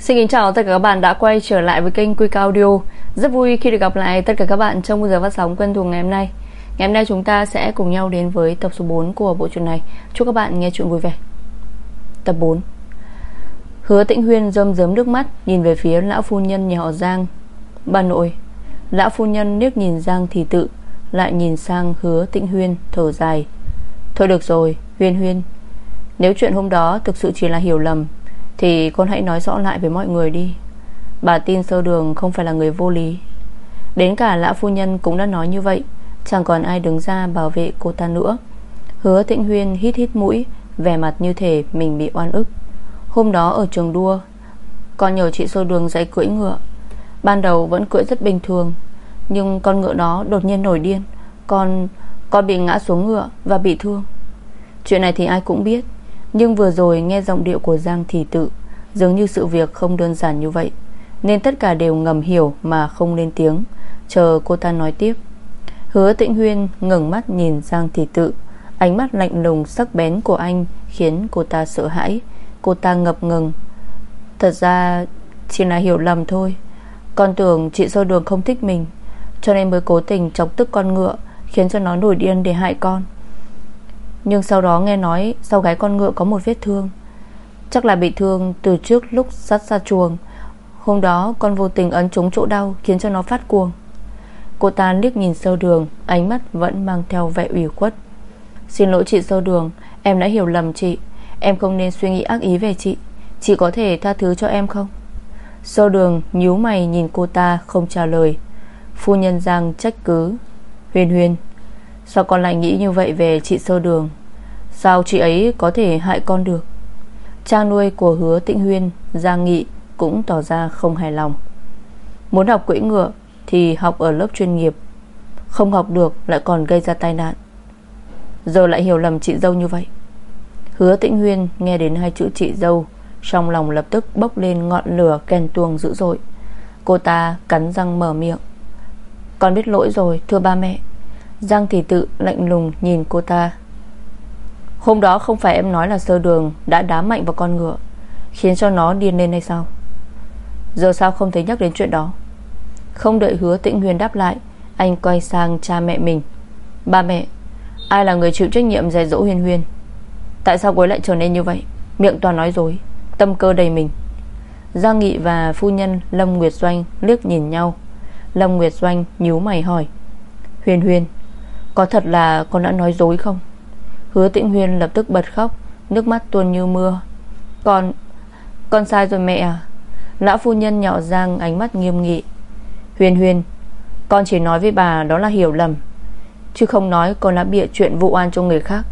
Xin kính chào tất cả các bạn đã quay trở lại với kênh Quick Audio. Rất vui khi được gặp lại tất cả các bạn trong giờ phát sóng quen thuộc ngày hôm nay. Ngày hôm nay chúng ta sẽ cùng nhau đến với tập số 4 của bộ truyện này. Chúc các bạn nghe chuyện vui vẻ. Tập 4 Hứa tĩnh huyên rơm rớm nước mắt, Nhìn về phía lão phu nhân nhà họ Giang. Bà nội, Lão phu nhân liếc nhìn Giang thì tự, Lại nhìn sang hứa tĩnh huyên thở dài. Thôi được rồi, Huyên huyên, Nếu chuyện hôm đó thực sự chỉ là hiểu lầm thì con hãy nói rõ lại với mọi người đi. Bà tin sơ đường không phải là người vô lý. Đến cả lão phu nhân cũng đã nói như vậy. Chẳng còn ai đứng ra bảo vệ cô ta nữa. Hứa Thịnh Huyên hít hít mũi, Vẻ mặt như thể mình bị oan ức. Hôm đó ở trường đua, Con nhờ chị sơ đường dạy cưỡi ngựa. Ban đầu vẫn cưỡi rất bình thường, Nhưng con ngựa đó đột nhiên nổi điên. Con Con bị ngã xuống ngựa và bị thương. Chuyện này thì ai cũng biết nhưng vừa rồi nghe giọng điệu của Giang Thị Tự, Dường như sự việc không đơn giản như vậy, Nên tất cả đều ngầm hiểu Mà không lên tiếng. Chờ cô ta nói tiếp. Hứa tĩnh huyên ngừng mắt nhìn Giang Thị Tự, Ánh mắt lạnh lùng sắc bén của anh Khiến cô ta sợ hãi. Cô ta ngập ngừng. Thật ra chỉ là hiểu lầm thôi. Con tưởng chị sơ đường không thích mình, Cho nên mới cố tình chọc tức con ngựa, Khiến cho nó nổi điên để hại con nhưng sau đó nghe nói Sau gái con ngựa có một vết thương. Chắc là bị thương từ trước lúc sắt ra chuồng. Hôm đó con vô tình ấn trúng chỗ đau Khiến cho nó phát cuồng. Cô ta liếc nhìn sâu đường, Ánh mắt vẫn mang theo vẻ ủy khuất. Xin lỗi chị sâu đường, Em đã hiểu lầm chị. Em không nên suy nghĩ ác ý về chị. Chị có thể tha thứ cho em không? Sâu đường nhíu mày nhìn cô ta Không trả lời. Phu nhân Giang trách cứ. Huyền huyền Sao con lại nghĩ như vậy về chị sơ đường? Sao chị ấy có thể hại con được? Cha nuôi của hứa tĩnh huyên Giang Nghị cũng tỏ ra không hài lòng. Muốn học cưỡi ngựa Thì học ở lớp chuyên nghiệp. Không học được lại còn gây ra tai nạn. Giờ lại hiểu lầm chị dâu như vậy. Hứa tĩnh huyên nghe đến hai chữ chị dâu, Trong lòng lập tức bốc lên ngọn lửa kèn tuông dữ dội. Cô ta cắn răng mở miệng. Con biết lỗi rồi, thưa ba mẹ. Giang Thị Tự lạnh lùng nhìn cô ta. Hôm đó không phải em nói là sơ đường Đã đá mạnh vào con ngựa, Khiến cho nó điên lên hay sao? Giờ sao không thấy nhắc đến chuyện đó? Không đợi hứa tĩnh huyền đáp lại, Anh quay sang cha mẹ mình. Ba mẹ, Ai là người chịu trách nhiệm dạy dỗ huyền huyền? Tại sao cô lại trở nên như vậy? Miệng toàn nói dối, Tâm cơ đầy mình. Giang Nghị và phu nhân Lâm Nguyệt Doanh liếc nhìn nhau. Lâm Nguyệt Doanh nhíu mày hỏi, Huyền huyền có thật là con đã nói dối không? Hứa tĩnh huyên lập tức bật khóc, Nước mắt tuôn như mưa. Con Con sai rồi mẹ à? Lão phu nhân nhỏ giang ánh mắt nghiêm nghị. Huyền huyền, Con chỉ nói với bà đó là hiểu lầm, Chứ không nói con đã bịa chuyện vụ oan cho người khác.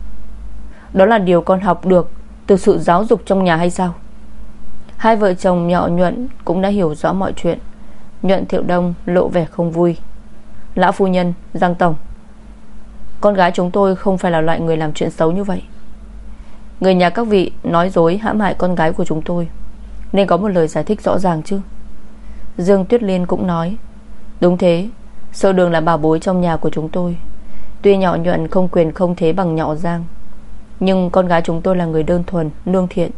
Đó là điều con học được Từ sự giáo dục trong nhà hay sao? Hai vợ chồng nhỏ nhuận Cũng đã hiểu rõ mọi chuyện. Nhuận thiệu đông lộ vẻ không vui. Lão phu nhân, Giang Tổng con gái chúng tôi không phải là loại người làm chuyện xấu như vậy. Người nhà các vị nói dối, hãm hại con gái của chúng tôi. Nên có một lời giải thích rõ ràng chứ? Dương Tuyết Liên cũng nói, Đúng thế Sơ đường là bảo bối trong nhà của chúng tôi. Tuy nhỏ nhuận không quyền không thế bằng nhỏ giang, Nhưng con gái chúng tôi là người đơn thuần Lương thiện,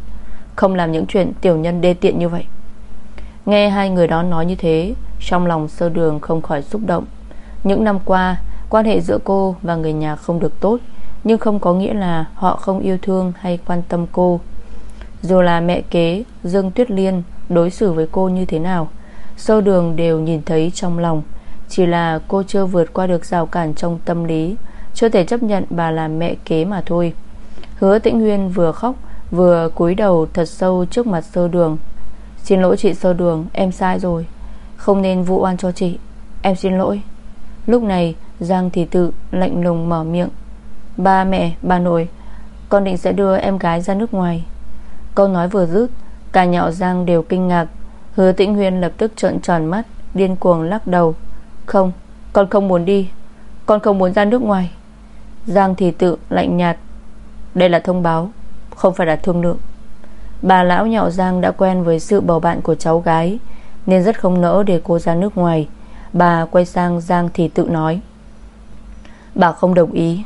Không làm những chuyện tiểu nhân đê tiện như vậy. Nghe hai người đó nói như thế, Trong lòng sơ đường không khỏi xúc động. Những năm qua Quan hệ giữa cô và người nhà không được tốt, Nhưng không có nghĩa là họ không yêu thương hay quan tâm cô. Dù là mẹ kế, Dương Tuyết Liên đối xử với cô như thế nào, Sâu đường đều nhìn thấy trong lòng. Chỉ là cô chưa vượt qua được rào cản trong tâm lý, Chưa thể chấp nhận bà là mẹ kế mà thôi. Hứa Tĩnh Huyên vừa khóc, Vừa cúi đầu thật sâu trước mặt sơ đường. Xin lỗi chị sơ đường, Em sai rồi. Không nên vụ oan cho chị. Em xin lỗi. Lúc này Giang Thị Tự lạnh lùng mở miệng. Ba mẹ, bà nội Con định sẽ đưa em gái ra nước ngoài. Câu nói vừa dứt Cả nhạo Giang đều kinh ngạc. Hứa Tĩnh Huyên lập tức trợn tròn mắt Điên cuồng lắc đầu. Không, con không muốn đi. Con không muốn ra nước ngoài. Giang Thị Tự lạnh nhạt. Đây là thông báo Không phải là thương lượng. Bà lão nhạo Giang đã quen với sự bầu bạn của cháu gái Nên rất không nỡ để cô ra nước ngoài. Bà quay sang Giang thì Tự nói. Bà không đồng ý.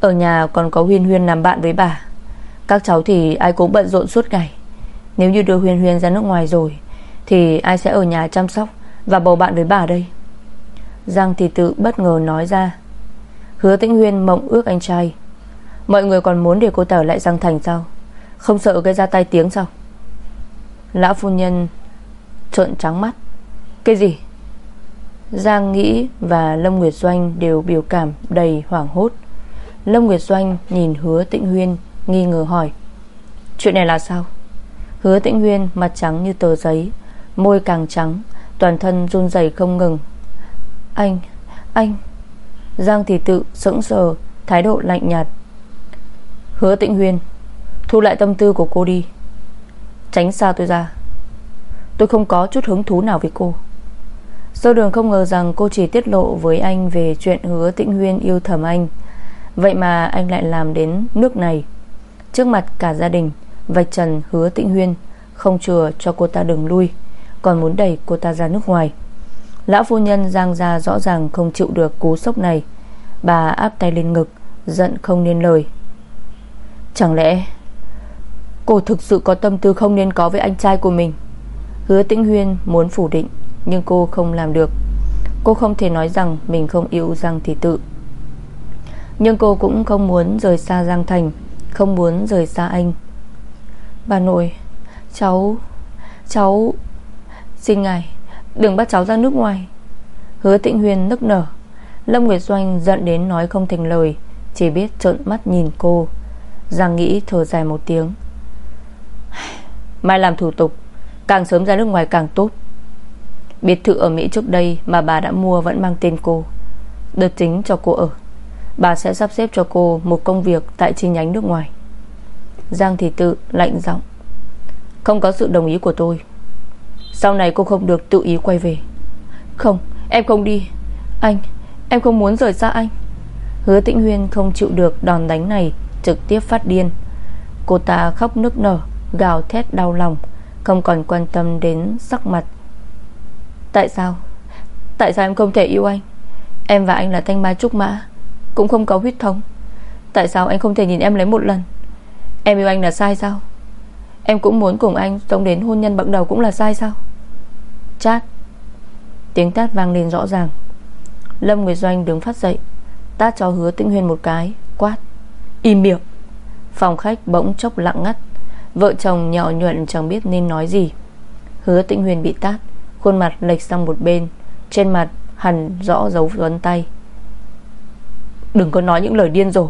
Ở nhà còn có Huyên Huyên làm bạn với bà. Các cháu thì ai cũng bận rộn suốt ngày. Nếu như đưa huyên huyên ra nước ngoài rồi, Thì ai sẽ ở nhà chăm sóc Và bầu bạn với bà đây? Giang thì tự bất ngờ nói ra. Hứa Tĩnh Huyên mộng ước anh trai. Mọi người còn muốn để cô ta ở lại Giang Thành sao? Không sợ gây ra tai tiếng sao? Lão phu nhân Trợn trắng mắt. Cái gì? Giang Nghĩ và Lâm Nguyệt Doanh Đều biểu cảm đầy hoảng hốt. Lâm Nguyệt Doanh nhìn hứa Tĩnh Huyên Nghi ngờ hỏi Chuyện này là sao? Hứa Tĩnh Huyên mặt trắng như tờ giấy Môi càng trắng Toàn thân run rẩy không ngừng. Anh, anh. Giang thì tự sững sờ Thái độ lạnh nhạt. Hứa Tĩnh Huyên Thu lại tâm tư của cô đi. Tránh xa tôi ra. Tôi không có chút hứng thú nào với cô. Sơ đường không ngờ rằng cô chỉ tiết lộ với anh Về chuyện hứa Tĩnh Huyên yêu thầm anh. Vậy mà anh lại làm đến nước này. Trước mặt cả gia đình, Vạch trần hứa Tĩnh Huyên, Không chừa cho cô ta đừng lui, Còn muốn đẩy cô ta ra nước ngoài. Lão phu nhân Giang ra rõ ràng không chịu được cú sốc này. Bà áp tay lên ngực, Giận không nên lời. Chẳng lẽ Cô thực sự có tâm tư không nên có với anh trai của mình? Hứa Tĩnh Huyên muốn phủ định. Nhưng cô không làm được. Cô không thể nói rằng mình không yêu Giang Thị Tự. Nhưng cô cũng không muốn rời xa Giang Thành, Không muốn rời xa anh. Bà nội, Cháu Cháu, Xin ngài, Đừng bắt cháu ra nước ngoài. Hứa Tịnh Huyền nức nở. Lâm Nguyệt Doanh giận đến nói không thành lời, Chỉ biết trợn mắt nhìn cô. Giang nghĩ thở dài một tiếng. Mai làm thủ tục, Càng sớm ra nước ngoài càng tốt. Biệt thự ở Mỹ trước đây Mà bà đã mua vẫn mang tên cô. Đợt tính cho cô ở. Bà sẽ sắp xếp cho cô một công việc Tại chi nhánh nước ngoài. Giang Thị Tự lạnh giọng. Không có sự đồng ý của tôi. Sau này cô không được tự ý quay về. Không, em không đi. Anh, em không muốn rời xa anh. Hứa Tĩnh Huyên không chịu được đòn đánh này, Trực tiếp phát điên. Cô ta khóc nức nở, Gào thét đau lòng, Không còn quan tâm đến sắc mặt Tại sao? Tại sao em không thể yêu anh? Em và anh là thanh mai trúc mã, Cũng không có huyết thống. Tại sao anh không thể nhìn em lấy một lần? Em yêu anh là sai sao? Em cũng muốn cùng anh sống đến hôn nhân bắt đầu cũng là sai sao? Chát Tiếng tát vang lên rõ ràng. Lâm Nguyệt Doanh đứng phát dậy, Tát cho hứa tĩnh huyên một cái, Quát. Im miệng. Phòng khách bỗng chốc lặng ngắt. Vợ chồng nhỏ nhuận chẳng biết nên nói gì. Hứa tĩnh huyền bị tát. Khuôn mặt lệch sang một bên, Trên mặt hẳn rõ dấu vân tay. Đừng có nói những lời điên rồ.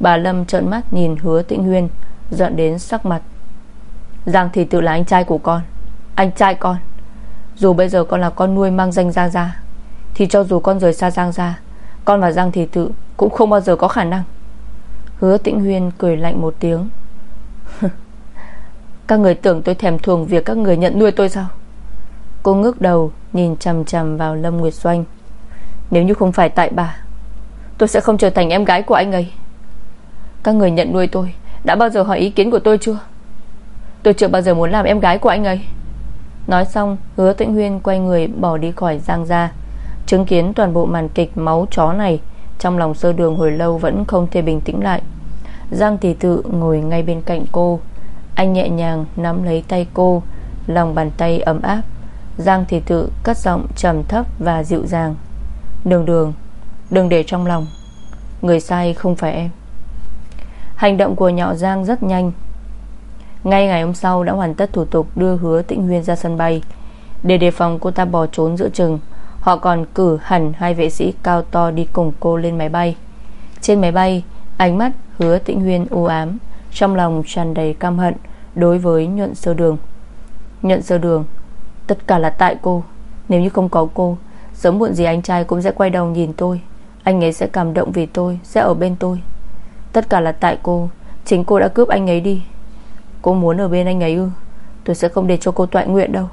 Bà Lâm trợn mắt nhìn hứa tĩnh huyên, Giận đến sắc mặt. Giang thì tự là anh trai của con, Anh trai con. Dù bây giờ con là con nuôi mang danh Giang ra Thì cho dù con rời xa Giang ra Con và Giang thì tự cũng không bao giờ có khả năng. Hứa tĩnh huyên cười lạnh một tiếng. Các người tưởng tôi thèm thuồng việc các người nhận nuôi tôi sao? Cô ngước đầu, Nhìn chầm chầm vào Lâm Nguyệt Doanh. Nếu như không phải tại bà, Tôi sẽ không trở thành em gái của anh ấy. Các người nhận nuôi tôi, Đã bao giờ hỏi ý kiến của tôi chưa? Tôi chưa bao giờ muốn làm em gái của anh ấy. Nói xong, Hứa Tĩnh Huyên quay người bỏ đi khỏi Giang gia, Chứng kiến toàn bộ màn kịch máu chó này, Trong lòng sơ đường hồi lâu Vẫn không thể bình tĩnh lại. Giang tỷ tự ngồi ngay bên cạnh cô, Anh nhẹ nhàng nắm lấy tay cô, Lòng bàn tay ấm áp. Giang thì tự cất giọng trầm thấp và dịu dàng. Đường đường, Đừng để trong lòng. Người sai không phải em. Hành động của nhỏ Giang rất nhanh. Ngay ngày hôm sau đã hoàn tất thủ tục Đưa hứa tĩnh huyên ra sân bay. Để đề phòng cô ta bỏ trốn giữa chừng, Họ còn cử hẳn hai vệ sĩ cao to Đi cùng cô lên máy bay. Trên máy bay, Ánh mắt hứa tĩnh huyên u ám, Trong lòng tràn đầy căm hận Đối với nhuận sơ đường. Nhuận sơ đường Tất cả là tại cô. Nếu như không có cô, Sớm muộn gì anh trai cũng sẽ quay đầu nhìn tôi. Anh ấy sẽ cảm động vì tôi, Sẽ ở bên tôi. Tất cả là tại cô. Chính cô đã cướp anh ấy đi. Cô muốn ở bên anh ấy ư? Tôi sẽ không để cho cô toại nguyện đâu.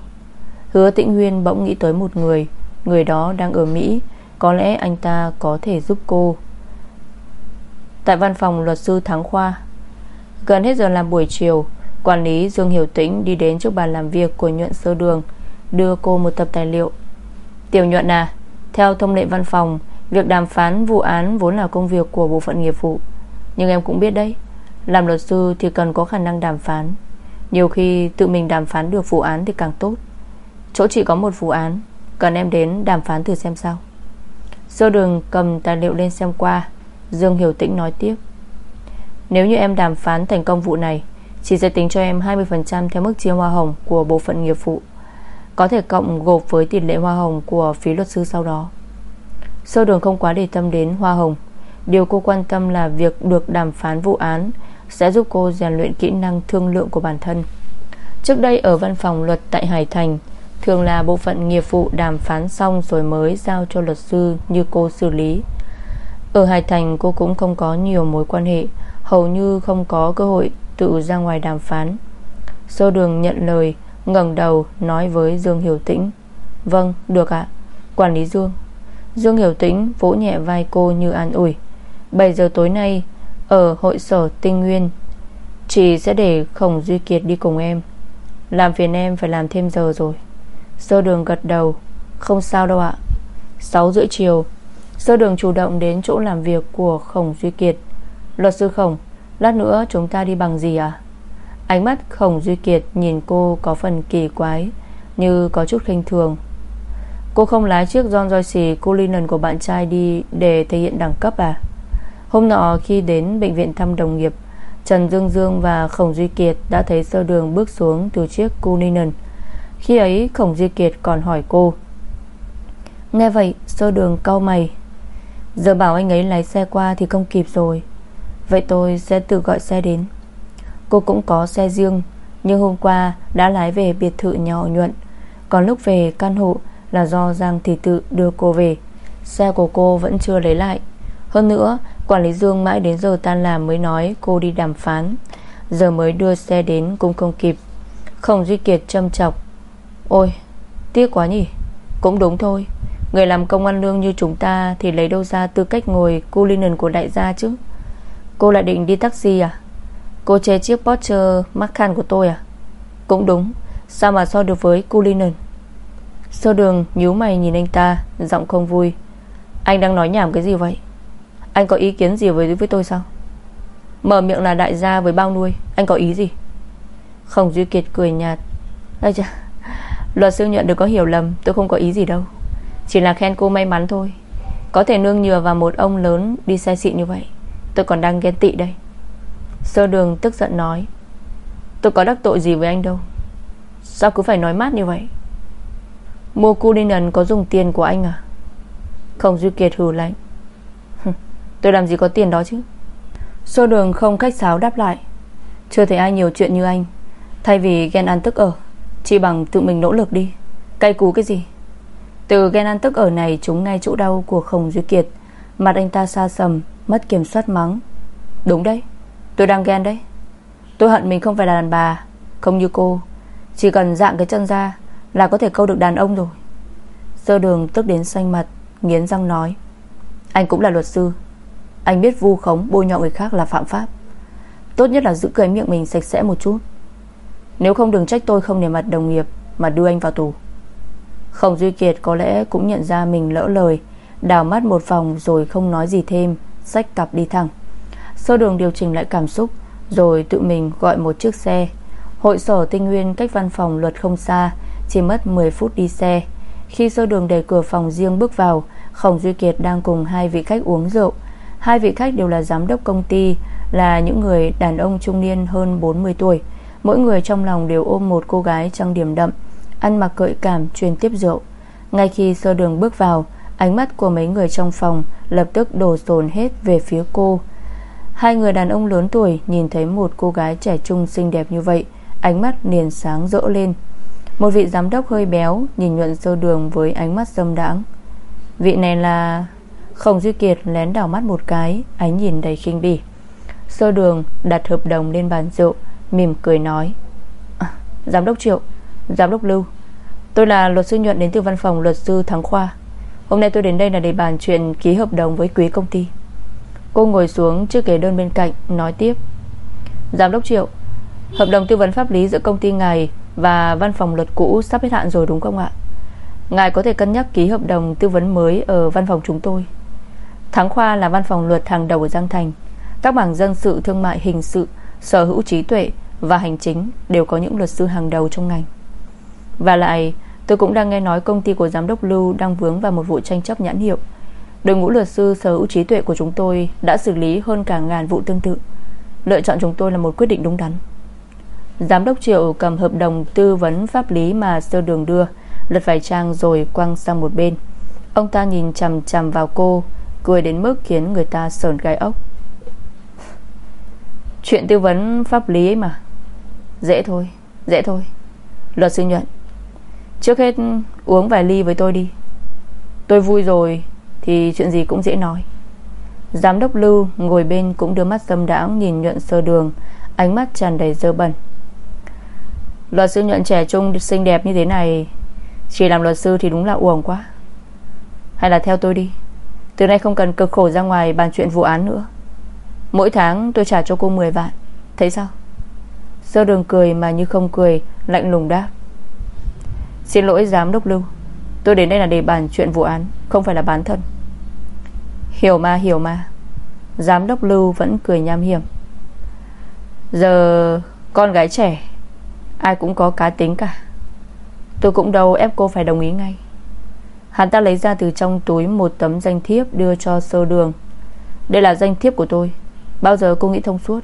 Hứa tĩnh huyên bỗng nghĩ tới một người Người đó đang ở Mỹ. Có lẽ anh ta có thể giúp cô. Tại văn phòng luật sư Thắng Khoa. Gần hết giờ làm buổi chiều, Quản lý Dương Hiểu Tĩnh đi đến trước bàn làm việc của nhuận sơ đường. Đưa cô một tập tài liệu. Tiểu nhuận à Theo thông lệ văn phòng, Việc đàm phán vụ án vốn là công việc của bộ phận nghiệp vụ. Nhưng em cũng biết đấy, Làm luật sư thì cần có khả năng đàm phán. Nhiều khi tự mình đàm phán được vụ án thì càng tốt. Chỗ chỉ có một vụ án, Cần em đến đàm phán thử xem sao. Sơ đường cầm tài liệu lên xem qua, Dương Hiểu Tĩnh nói tiếp. Nếu như em đàm phán thành công vụ này Chị sẽ tính cho em 20% theo mức chia hoa hồng Của bộ phận nghiệp vụ. Có thể cộng gộp với tỷ lệ hoa hồng Của phí luật sư sau đó. Sơ đường không quá để tâm đến hoa hồng. Điều cô quan tâm là việc được đàm phán vụ án Sẽ giúp cô rèn luyện kỹ năng thương lượng của bản thân. Trước đây ở văn phòng luật tại Hải Thành, Thường là bộ phận nghiệp vụ đàm phán xong Rồi mới giao cho luật sư như cô xử lý. Ở Hải Thành, cô cũng không có nhiều mối quan hệ, Hầu như không có cơ hội tự ra ngoài đàm phán. Sơ đường nhận lời ngẩng đầu nói với Dương Hiểu Tĩnh. Vâng được ạ. Quản lý Dương. Dương Hiểu Tĩnh vỗ nhẹ vai cô như an ủi. 7 giờ tối nay, Ở hội sở Tinh Nguyên, Chị sẽ để Khổng Duy Kiệt đi cùng em. Làm phiền em phải làm thêm giờ rồi. Sơ đường gật đầu. Không sao đâu ạ. 6 rưỡi chiều, Sơ đường chủ động đến chỗ làm việc của Khổng Duy Kiệt. Luật sư Khổng, Lát nữa chúng ta đi bằng gì à Ánh mắt Khổng Duy Kiệt nhìn cô có phần kỳ quái, Như có chút khinh thường. Cô không lái chiếc John Joyce Cullinan của bạn trai đi Để thể hiện đẳng cấp à? Hôm nọ khi đến bệnh viện thăm đồng nghiệp, Trần Dương Dương và Khổng Duy Kiệt Đã thấy sơ đường bước xuống từ chiếc Cullinan. Khi ấy, Khổng Duy Kiệt còn hỏi cô, Nghe vậy, sơ đường cau mày. Giờ bảo anh ấy lái xe qua thì không kịp rồi. Vậy tôi sẽ tự gọi xe đến. Cô cũng có xe riêng, Nhưng hôm qua đã lái về biệt thự nhỏ nhuận. Còn lúc về căn hộ Là do Giang Thị Tự đưa cô về. Xe của cô vẫn chưa lấy lại. Hơn nữa, Quản lý Dương mãi đến giờ tan làm mới nói cô đi đàm phán. Giờ mới đưa xe đến cũng không kịp. Không Duy Kiệt châm chọc. Ôi, tiếc quá nhỉ. Cũng đúng thôi. Người làm công ăn lương như chúng ta Thì lấy đâu ra tư cách ngồi cu linen của đại gia chứ? Cô lại định đi taxi à? Cô chê chiếc Porsche Macan của tôi à? Cũng đúng. Sao mà so được với Cullinan? Sơ đường nhíu mày nhìn anh ta, Giọng không vui. Anh đang nói nhảm cái gì vậy? Anh có ý kiến gì với với tôi sao? Mở miệng là đại gia với bao nuôi. Anh có ý gì? Không Duy Kiệt cười nhạt. Ây chà, Luật sư nhận được có hiểu lầm, Tôi không có ý gì đâu. Chỉ là khen cô may mắn thôi. Có thể nương nhờ vào một ông lớn đi xe xịn như vậy. Tôi còn đang ghen tị đây. Sơ đường tức giận nói, Tôi có đắc tội gì với anh đâu? Sao cứ phải nói mát như vậy? Mua Cullinan có dùng tiền của anh à? Không Duy Kiệt hừ lạnh Tôi làm gì có tiền đó chứ? Sơ đường không khách sáo đáp lại, Chưa thấy ai nhiều chuyện như anh. Thay vì ghen ăn tức ở Chỉ bằng tự mình nỗ lực đi. Cay cú cái gì? Từ ghen ăn tức ở này trúng ngay chỗ đau của Khổng Duy Kiệt, Mặt anh ta xa sầm, Mất kiểm soát mắng, Đúng đấy Tôi đang ghen đấy. Tôi hận mình không phải là đàn bà, Không như cô. Chỉ cần dạng cái chân ra Là có thể câu được đàn ông rồi. Sơ đường tức đến xanh mặt, Nghiến răng nói. Anh cũng là luật sư. Anh biết vu khống, bôi nhọ người khác là phạm pháp. Tốt nhất là giữ cái miệng mình sạch sẽ một chút. Nếu không đừng trách tôi không nề mặt đồng nghiệp Mà đưa anh vào tù. Không Duy Kiệt có lẽ cũng nhận ra mình lỡ lời, Đào mắt một vòng rồi không nói gì thêm, Xách cặp đi thẳng. Sơ đường điều chỉnh lại cảm xúc, Rồi tự mình gọi một chiếc xe. Hội sở tinh nguyên cách văn phòng luật không xa, Chỉ mất 10 phút đi xe. Khi sơ đường đẩy cửa phòng riêng bước vào, Khổng Duy Kiệt đang cùng hai vị khách uống rượu. Hai vị khách đều là giám đốc công ty, Là những người đàn ông trung niên hơn 40 tuổi. Mỗi người trong lòng đều ôm một cô gái trang điểm đậm, Ăn mặc gợi cảm truyền tiếp rượu. Ngay khi sơ đường bước vào, Ánh mắt của mấy người trong phòng Lập tức đổ dồn hết về phía cô. Hai người đàn ông lớn tuổi Nhìn thấy một cô gái trẻ trung xinh đẹp như vậy Ánh mắt liền sáng rỡ lên. Một vị giám đốc hơi béo Nhìn nhuận sơ đường với ánh mắt dâm đãng. Vị này là Không Duy Kiệt lén đảo mắt một cái Ánh nhìn đầy khinh bỉ. Sơ đường đặt hợp đồng lên bàn rượu Mỉm cười nói à, Giám đốc Triệu Giám đốc Lưu Tôi là luật sư nhuận đến từ văn phòng luật sư Thắng Khoa. Hôm nay tôi đến đây là để bàn chuyện ký hợp đồng với quý công ty. Cô ngồi xuống chiếc ghế đơn bên cạnh, Nói tiếp. Giám đốc Triệu, Hợp đồng tư vấn pháp lý giữa công ty ngài Và văn phòng luật cũ sắp hết hạn rồi đúng không ạ? Ngài có thể cân nhắc ký hợp đồng tư vấn mới Ở văn phòng chúng tôi. Thắng Khoa là văn phòng luật hàng đầu ở Giang Thành. Các bảng dân sự, thương mại hình sự, Sở hữu trí tuệ Và hành chính đều có những luật sư hàng đầu trong ngành. Và lại, Tôi cũng đang nghe nói công ty của giám đốc Lưu Đang vướng vào một vụ tranh chấp nhãn hiệu. Đội ngũ luật sư sở hữu trí tuệ của chúng tôi Đã xử lý hơn cả ngàn vụ tương tự. Lựa chọn chúng tôi là một quyết định đúng đắn. Giám đốc Triệu cầm hợp đồng tư vấn pháp lý mà sơ đường đưa, Lật vài trang rồi quăng sang một bên. Ông ta nhìn chằm chằm vào cô, Cười đến mức khiến người ta sờn gai ốc. Chuyện tư vấn pháp lý ấy mà. Dễ thôi Dễ thôi. Luật sư nhuận, Trước hết uống vài ly với tôi đi. Tôi vui rồi. Thì chuyện gì cũng dễ nói. Giám đốc Lưu ngồi bên cũng đưa mắt dâm đãng Nhìn nhuận sơ đường, Ánh mắt tràn đầy dơ bẩn. Luật sư nhuận trẻ trung xinh đẹp như thế này, Chỉ làm luật sư thì đúng là uổng quá. Hay là theo tôi đi, Từ nay không cần cực khổ ra ngoài bàn chuyện vụ án nữa. Mỗi tháng tôi trả cho cô 10 vạn, Thấy sao? Sơ đường cười mà như không cười, Lạnh lùng đáp. Xin lỗi giám đốc Lưu. Tôi đến đây là để bàn chuyện vụ án, Không phải là bán thân. Hiểu mà hiểu mà. Giám đốc Lưu vẫn cười nham hiểm. Giờ con gái trẻ, Ai cũng có cá tính cả. Tôi cũng đâu ép cô phải đồng ý ngay. Hắn ta lấy ra từ trong túi Một tấm danh thiếp đưa cho sơ đường. Đây là danh thiếp của tôi. Bao giờ cô nghĩ thông suốt?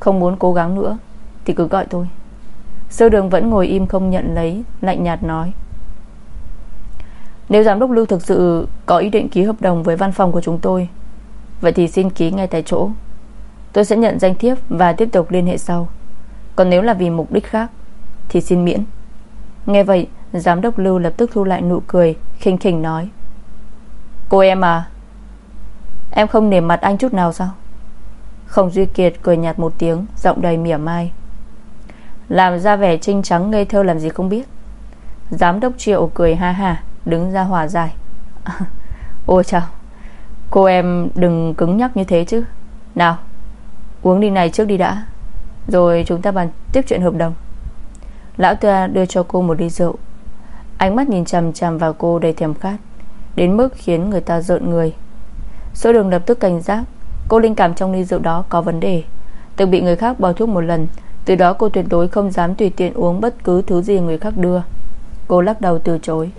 Không muốn cố gắng nữa, Thì cứ gọi tôi. Sơ đường vẫn ngồi im không nhận lấy, Lạnh nhạt nói. Nếu giám đốc Lưu thực sự Có ý định ký hợp đồng với văn phòng của chúng tôi, Vậy thì xin ký ngay tại chỗ. Tôi sẽ nhận danh thiếp Và tiếp tục liên hệ sau. Còn nếu là vì mục đích khác, Thì xin miễn. Nghe vậy, Giám đốc Lưu lập tức thu lại nụ cười, khinh khỉnh nói. Cô em à Em không nể mặt anh chút nào sao? Không Duy Kiệt cười nhạt một tiếng, Giọng đầy mỉa mai. Làm ra vẻ trinh trắng ngây thơ làm gì không biết. Giám đốc Triệu cười ha ha. Đứng ra hòa giải. Ôi chào, Cô em đừng cứng nhắc như thế chứ. Nào, Uống đi này trước đi đã. Rồi chúng ta bàn tiếp chuyện hợp đồng. Lão ta đưa cho cô một ly rượu. Ánh mắt nhìn chằm chằm vào cô đầy thèm khát, Đến mức khiến người ta rợn người. Số đường lập tức cảnh giác, Cô linh cảm trong ly rượu đó có vấn đề. Từng bị người khác bỏ thuốc một lần, từ đó cô tuyệt đối không dám tùy tiện uống bất cứ thứ gì người khác đưa. Cô lắc đầu từ chối.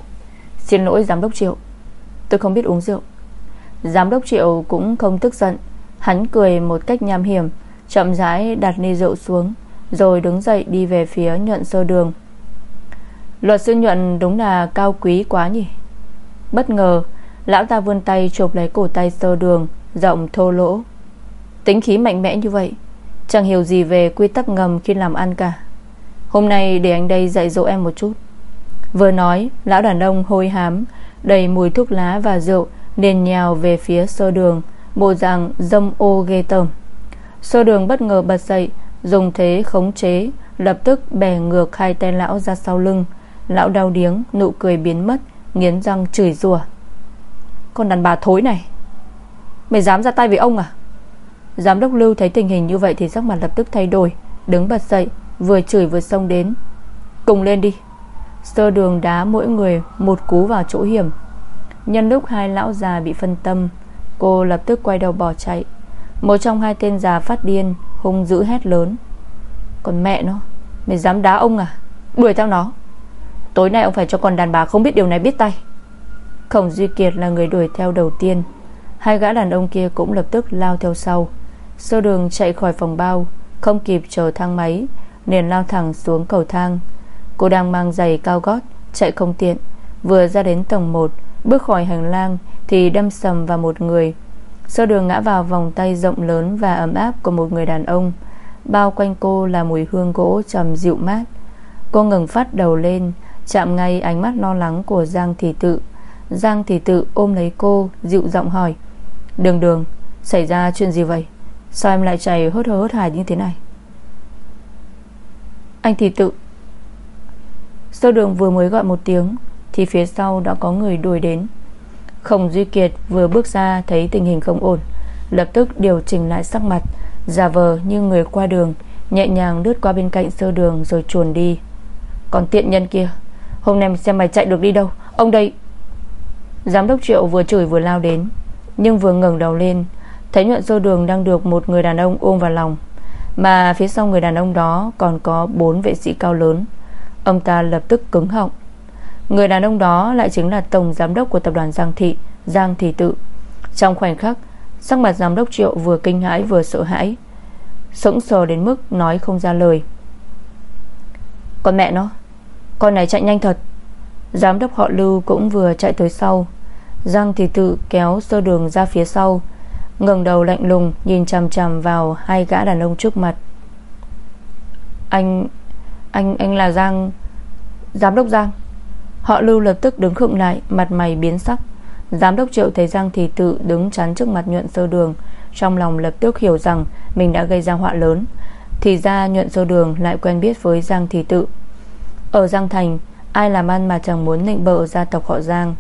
Xin lỗi, giám đốc Triệu. Tôi không biết uống rượu. Giám đốc Triệu cũng không tức giận. Hắn cười một cách nham hiểm, Chậm rãi đặt ly rượu xuống, Rồi đứng dậy đi về phía nhuận sơ đường. Luật sư nhuận đúng là cao quý quá nhỉ. Bất ngờ, Lão ta vươn tay chụp lấy cổ tay sơ đường Rộng thô lỗ. Tính khí mạnh mẽ như vậy, Chẳng hiểu gì về quy tắc ngầm khi làm ăn cả. Hôm nay để anh đây dạy dỗ em một chút. Vừa nói, Lão đàn ông hôi hám, Đầy mùi thuốc lá và rượu Nên nhào về phía sơ đường, Bộ dạng dâm ô ghê tởm. Sơ đường bất ngờ bật dậy, Dùng thế khống chế, Lập tức bè ngược hai tay lão ra sau lưng. Lão đau điếng, Nụ cười biến mất, Nghiến răng chửi rủa. Con đàn bà thối này, Mày dám ra tay với ông à? Giám đốc Lưu thấy tình hình như vậy Thì sắc mặt lập tức thay đổi, Đứng bật dậy, vừa chửi vừa xông đến. Cùng lên đi. Sơ đường đá mỗi người một cú vào chỗ hiểm. Nhân lúc hai lão già bị phân tâm, Cô lập tức quay đầu bỏ chạy. Một trong hai tên già phát điên, Hung dữ hét lớn. Còn mẹ nó, Mày dám đá ông à? Đuổi theo nó. Tối nay ông phải cho con đàn bà không biết điều này biết tay. Khổng Duy Kiệt là người đuổi theo đầu tiên. Hai gã đàn ông kia cũng lập tức lao theo sau. Sơ đường chạy khỏi phòng bao, Không kịp chờ thang máy, Liền lao thẳng xuống cầu thang. Cô đang mang giày cao gót, Chạy không tiện. Vừa ra đến tầng 1 Bước khỏi hành lang Thì đâm sầm vào một người. Sơ đường ngã vào vòng tay rộng lớn Và ấm áp của một người đàn ông, Bao quanh cô là mùi hương gỗ trầm dịu mát. Cô ngừng phát đầu lên, Chạm ngay ánh mắt lo lắng của Giang Thị Tự. Giang Thị Tự ôm lấy cô, Dịu giọng hỏi, Đường đường, Xảy ra chuyện gì vậy? Sao em lại chảy hốt hớt hớt hải như thế này? Anh thị tự Sơ đường vừa mới gọi một tiếng, Thì phía sau đã có người đuổi đến. Khổng Duy Kiệt vừa bước ra Thấy tình hình không ổn, Lập tức điều chỉnh lại sắc mặt, Giả vờ như người qua đường, Nhẹ nhàng lướt qua bên cạnh sơ đường rồi chuồn đi. Còn tiện nhân kia, Hôm nay xem mày chạy được đi đâu, Ông đây. Giám đốc Triệu vừa chửi vừa lao đến, Nhưng vừa ngẩng đầu lên, Thấy nhuận sơ đường đang được một người đàn ông ôm vào lòng, Mà phía sau người đàn ông đó Còn có bốn vệ sĩ cao lớn. Ông ta lập tức cứng họng. Người đàn ông đó lại chính là Tổng Giám đốc của tập đoàn Giang Thị Giang Thị Tự. Trong khoảnh khắc, Sắc mặt Giám đốc Triệu vừa kinh hãi vừa sợ hãi, Sững sờ đến mức nói không ra lời. Con mẹ nó, Con này chạy nhanh thật. Giám đốc họ Lưu cũng vừa chạy tới sau. Giang Thị Tự kéo sơ đường ra phía sau, ngẩng đầu lạnh lùng Nhìn chằm chằm vào hai gã đàn ông trước mặt. Anh anh anh là Giang, Giám đốc Giang. Họ lưu lập tức đứng khựng lại, Mặt mày biến sắc. Giám đốc triệu thấy Giang Thị Tự đứng chắn trước mặt nhuận sơ đường, Trong lòng lập tức hiểu rằng Mình đã gây ra họa lớn. Thì ra nhuận sơ đường lại quen biết với Giang Thị Tự. Ở Giang Thành, Ai làm ăn mà chẳng muốn nịnh bợ gia tộc họ Giang.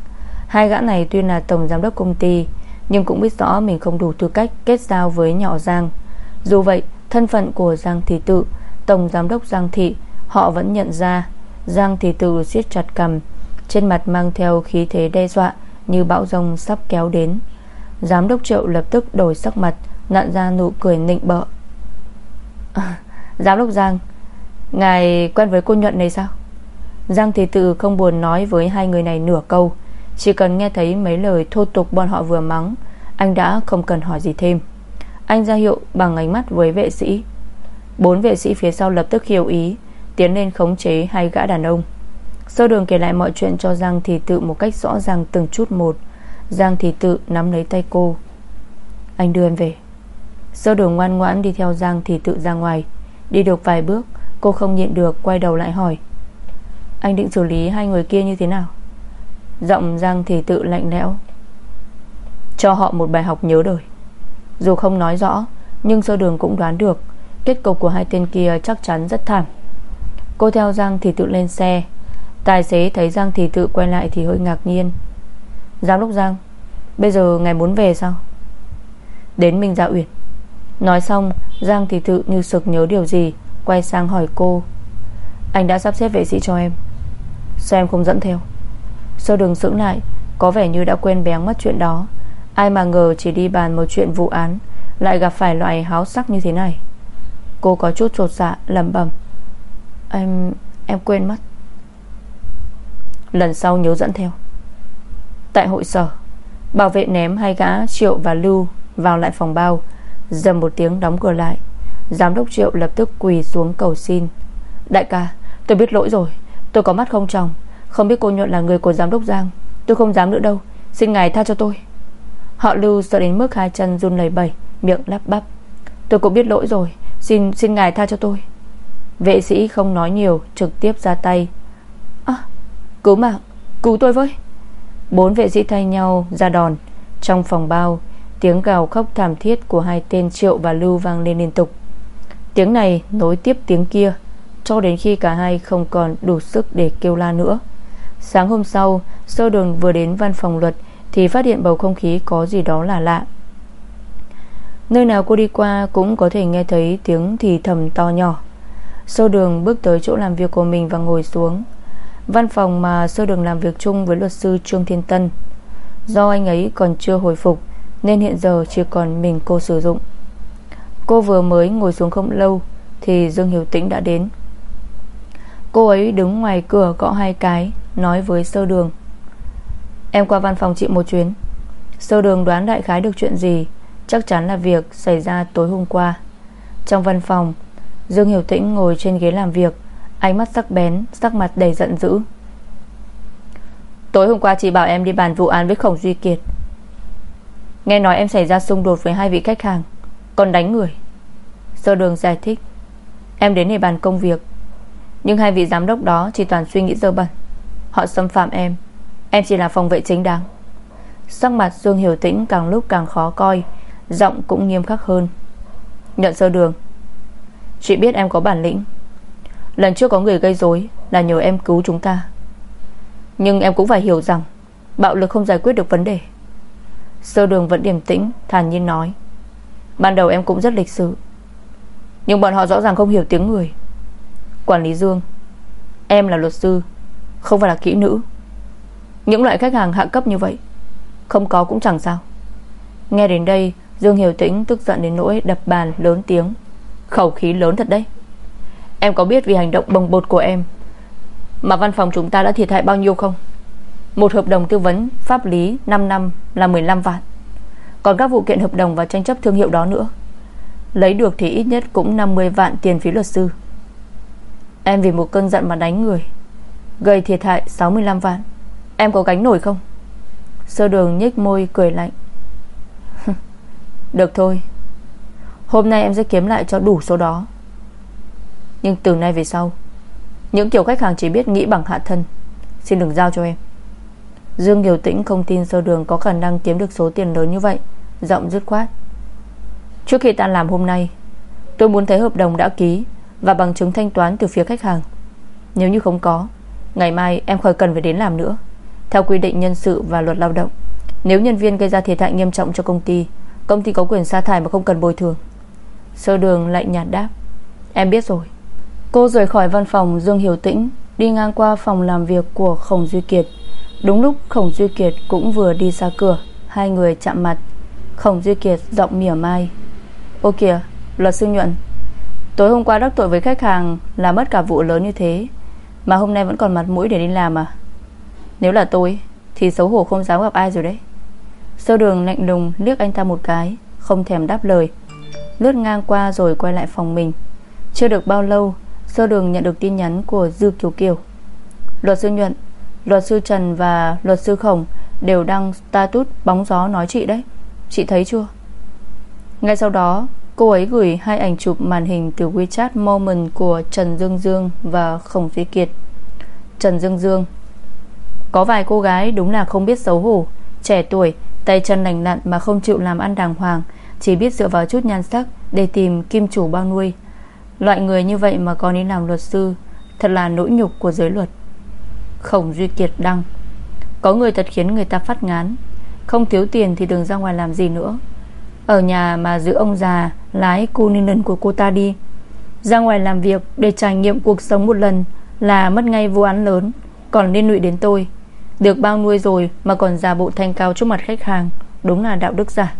Hai gã này tuy là tổng giám đốc công ty, Nhưng cũng biết rõ mình không đủ tư cách Kết giao với nhỏ Giang. Dù vậy, thân phận của Giang Thị Tự, Tổng giám đốc Giang Thị Họ vẫn nhận ra Giang thì Tự siết chặt cầm Trên mặt mang theo khí thế đe dọa Như bão rông sắp kéo đến. Giám đốc Triệu lập tức đổi sắc mặt Nặn ra nụ cười nịnh bợ. À, Giám đốc Giang Ngài quen với cô nhuận này sao? Giang thì Tự không buồn nói với hai người này nửa câu. Chỉ cần nghe thấy mấy lời thô tục bọn họ vừa mắng Anh đã không cần hỏi gì thêm. Anh ra hiệu bằng ánh mắt với vệ sĩ. Bốn vệ sĩ phía sau lập tức hiểu ý. Tiến lên khống chế hai gã đàn ông. Sơ đường kể lại mọi chuyện cho Giang Thị Tự Một cách rõ ràng từng chút một, Giang Thị Tự nắm lấy tay cô. Anh đưa em về. Sơ đường ngoan ngoãn đi theo Giang Thị Tự ra ngoài, Đi được vài bước, Cô không nhịn được quay đầu lại hỏi, Anh định xử lý hai người kia như thế nào? Giọng Giang Thị Tự lạnh lẽo, Cho họ một bài học nhớ đời. Dù không nói rõ, Nhưng sơ đường cũng đoán được, Kết cục của hai tên kia chắc chắn rất thảm. Cô theo Giang Thị Tự lên xe. Tài xế thấy Giang Thị Tự quay lại thì hơi ngạc nhiên. Giám đốc Giang, Bây giờ ngài muốn về sao? Đến Minh Gia Uyển. Nói xong, Giang Thị Tự như sực nhớ điều gì, Quay sang hỏi cô. Anh đã sắp xếp vệ sĩ cho em. Sao em không dẫn theo? Sơ đường sững lại? Có vẻ như đã quên béng mất chuyện đó. Ai mà ngờ chỉ đi bàn một chuyện vụ án, Lại gặp phải loại háo sắc như thế này. Cô có chút trột dạ lầm bầm Em Em quên mất. Lần sau nhớ dẫn theo. Tại hội sở, Bảo vệ ném hai gã Triệu và Lưu Vào lại phòng bao. Dầm một tiếng đóng cửa lại. Giám đốc Triệu lập tức quỳ xuống cầu xin. Đại ca, tôi biết lỗi rồi. Tôi có mắt không chồng Không biết cô nhuận là người của giám đốc Giang. Tôi không dám nữa đâu. Xin ngài tha cho tôi. Họ Lưu sợ đến mức hai chân run lẩy bẩy, Miệng lắp bắp. Tôi cũng biết lỗi rồi. Xin xin ngài tha cho tôi. Vệ sĩ không nói nhiều, Trực tiếp ra tay. À cứu mạng, Cứu tôi với. Bốn vệ sĩ thay nhau ra đòn. Trong phòng bao, Tiếng gào khóc thảm thiết của hai tên Triệu và Lưu vang lên liên tục. Tiếng này nối tiếp tiếng kia, Cho đến khi cả hai không còn đủ sức để kêu la nữa. Sáng hôm sau, Sơ đường vừa đến văn phòng luật Thì phát hiện bầu không khí có gì đó là lạ. Nơi nào cô đi qua Cũng có thể nghe thấy tiếng thì thầm to nhỏ. Sơ đường bước tới chỗ làm việc của mình Và ngồi xuống. Văn phòng mà sơ đường làm việc chung với luật sư Trương Thiên Tân. Do anh ấy còn chưa hồi phục, Nên hiện giờ chỉ còn mình cô sử dụng. Cô vừa mới ngồi xuống không lâu, Thì Dương Hiểu Tĩnh đã đến. Cô ấy đứng ngoài cửa gõ hai cái, Nói với sơ đường. Em qua văn phòng chị một chuyến. Sơ đường đoán đại khái được chuyện gì, Chắc chắn là việc xảy ra tối hôm qua. Trong văn phòng Dương Hiểu Tĩnh ngồi trên ghế làm việc, Ánh mắt sắc bén, Sắc mặt đầy giận dữ. Tối hôm qua chị bảo em đi bàn vụ án với Khổng Duy Kiệt. Nghe nói em xảy ra xung đột với hai vị khách hàng, Còn đánh người. Sơ đường giải thích, Em đến để bàn công việc, Nhưng hai vị giám đốc đó chỉ toàn suy nghĩ dơ bẩn. Họ xâm phạm em Em chỉ là phòng vệ chính đáng. Sắc mặt Dương Hiểu Tĩnh càng lúc càng khó coi, Giọng cũng nghiêm khắc hơn. Nhận sơ đường Chị biết em có bản lĩnh. Lần trước có người gây rối Là nhờ em cứu chúng ta. Nhưng em cũng phải hiểu rằng, Bạo lực không giải quyết được vấn đề. Sơ đường vẫn điềm tĩnh, Thản nhiên nói. Ban đầu em cũng rất lịch sự. Nhưng bọn họ rõ ràng không hiểu tiếng người. Quản lý Dương, Em là luật sư, Không phải là kỹ nữ. Những loại khách hàng hạ cấp như vậy, Không có cũng chẳng sao. Nghe đến đây, Dương Hiểu Tĩnh tức giận đến nỗi đập bàn lớn tiếng. Khẩu khí lớn thật đấy. Em có biết vì hành động bồng bột của em Mà văn phòng chúng ta đã thiệt hại bao nhiêu không? Một hợp đồng tư vấn Pháp lý 5 năm là 15 vạn. Còn các vụ kiện hợp đồng và tranh chấp thương hiệu đó nữa. Lấy được thì ít nhất cũng 50 vạn tiền phí luật sư. Em vì một cơn giận mà đánh người, Gây thiệt hại 65 vạn. Em có gánh nổi không? Sơ đường nhếch môi cười lạnh. Được thôi Hôm nay em sẽ kiếm lại cho đủ số đó. Nhưng từ nay về sau, Những kiểu khách hàng chỉ biết nghĩ bằng hạ thân. Xin đừng giao cho em. Dương Kiều Tĩnh không tin sơ đường có khả năng kiếm được số tiền lớn như vậy. Giọng dứt khoát. Trước khi tan làm hôm nay, Tôi muốn thấy hợp đồng đã ký Và bằng chứng thanh toán từ phía khách hàng. Nếu như không có, Ngày mai em khỏi cần phải đến làm nữa. Theo quy định nhân sự và luật lao động, Nếu nhân viên gây ra thiệt hại nghiêm trọng cho công ty Công ty có quyền sa thải mà không cần bồi thường. Sơ đường lạnh nhạt đáp. Em biết rồi. Cô rời khỏi văn phòng Dương Hiểu Tĩnh, Đi ngang qua phòng làm việc của Khổng Duy Kiệt. Đúng lúc Khổng Duy Kiệt cũng vừa đi ra cửa, Hai người chạm mặt. Khổng Duy Kiệt giọng mỉa mai. Ô kìa, luật sư nhuận, Tối hôm qua đắc tội với khách hàng Là mất cả vụ lớn như thế, Mà hôm nay vẫn còn mặt mũi để đi làm à? Nếu là tôi, Thì xấu hổ không dám gặp ai rồi đấy. Sơ đường lạnh lùng liếc anh ta một cái, Không thèm đáp lời. Lướt ngang qua rồi quay lại phòng mình. Chưa được bao lâu Sơ đường nhận được tin nhắn của Dư Kiều Kiều. Luật sư Nhuận, Luật sư Trần và luật sư Khổng Đều đăng status bóng gió nói chị đấy. Chị thấy chưa? Ngay sau đó, Cô ấy gửi hai ảnh chụp màn hình từ WeChat Moment của Trần Dương Dương và Khổng Duy Kiệt. Trần Dương Dương, Có vài cô gái đúng là không biết xấu hổ, Trẻ tuổi, Tay chân lành lặn mà không chịu làm ăn đàng hoàng chỉ biết dựa vào chút nhan sắc Để tìm kim chủ bao nuôi. Loại người như vậy mà còn đi làm luật sư, Thật là nỗi nhục của giới luật. Khổng Duy Kiệt đăng, Có người thật khiến người ta phát ngán. Không thiếu tiền thì đừng ra ngoài làm gì nữa. Ở nhà mà giữ ông già, Lái cu của cô ta đi. Ra ngoài làm việc để trải nghiệm cuộc sống một lần Là mất ngay vụ án lớn. Còn liên lụy đến tôi. Được bao nuôi rồi mà còn giả bộ thanh cao trước mặt khách hàng, Đúng là đạo đức giả.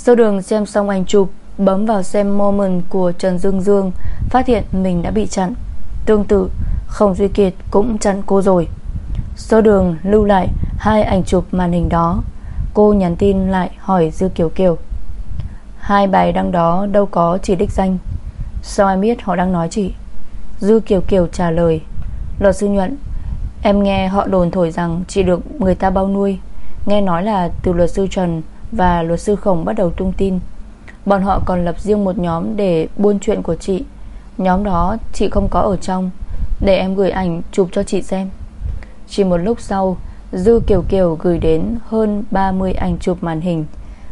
Sơ đường xem xong ảnh chụp, Bấm vào xem moment của Trần Dương Dương, Phát hiện mình đã bị chặn. Tương tự Không Duy Kiệt cũng chặn cô rồi. Sơ đường lưu lại Hai ảnh chụp màn hình đó, Cô nhắn tin lại hỏi Dư Kiều Kiều, Hai bài đăng đó đâu có chỉ đích danh? Sao em biết họ đang nói chị? Dư Kiều Kiều trả lời, Luật sư nhuận, Em nghe họ đồn thổi rằng Chị được người ta bao nuôi. Nghe nói là từ luật sư Trần và luật sư Khổng bắt đầu tung tin. Bọn họ còn lập riêng một nhóm Để buôn chuyện của chị. Nhóm đó chị không có ở trong, Để em gửi ảnh chụp cho chị xem. Chỉ một lúc sau, Dư Kiều Kiều gửi đến hơn 30 ảnh chụp màn hình.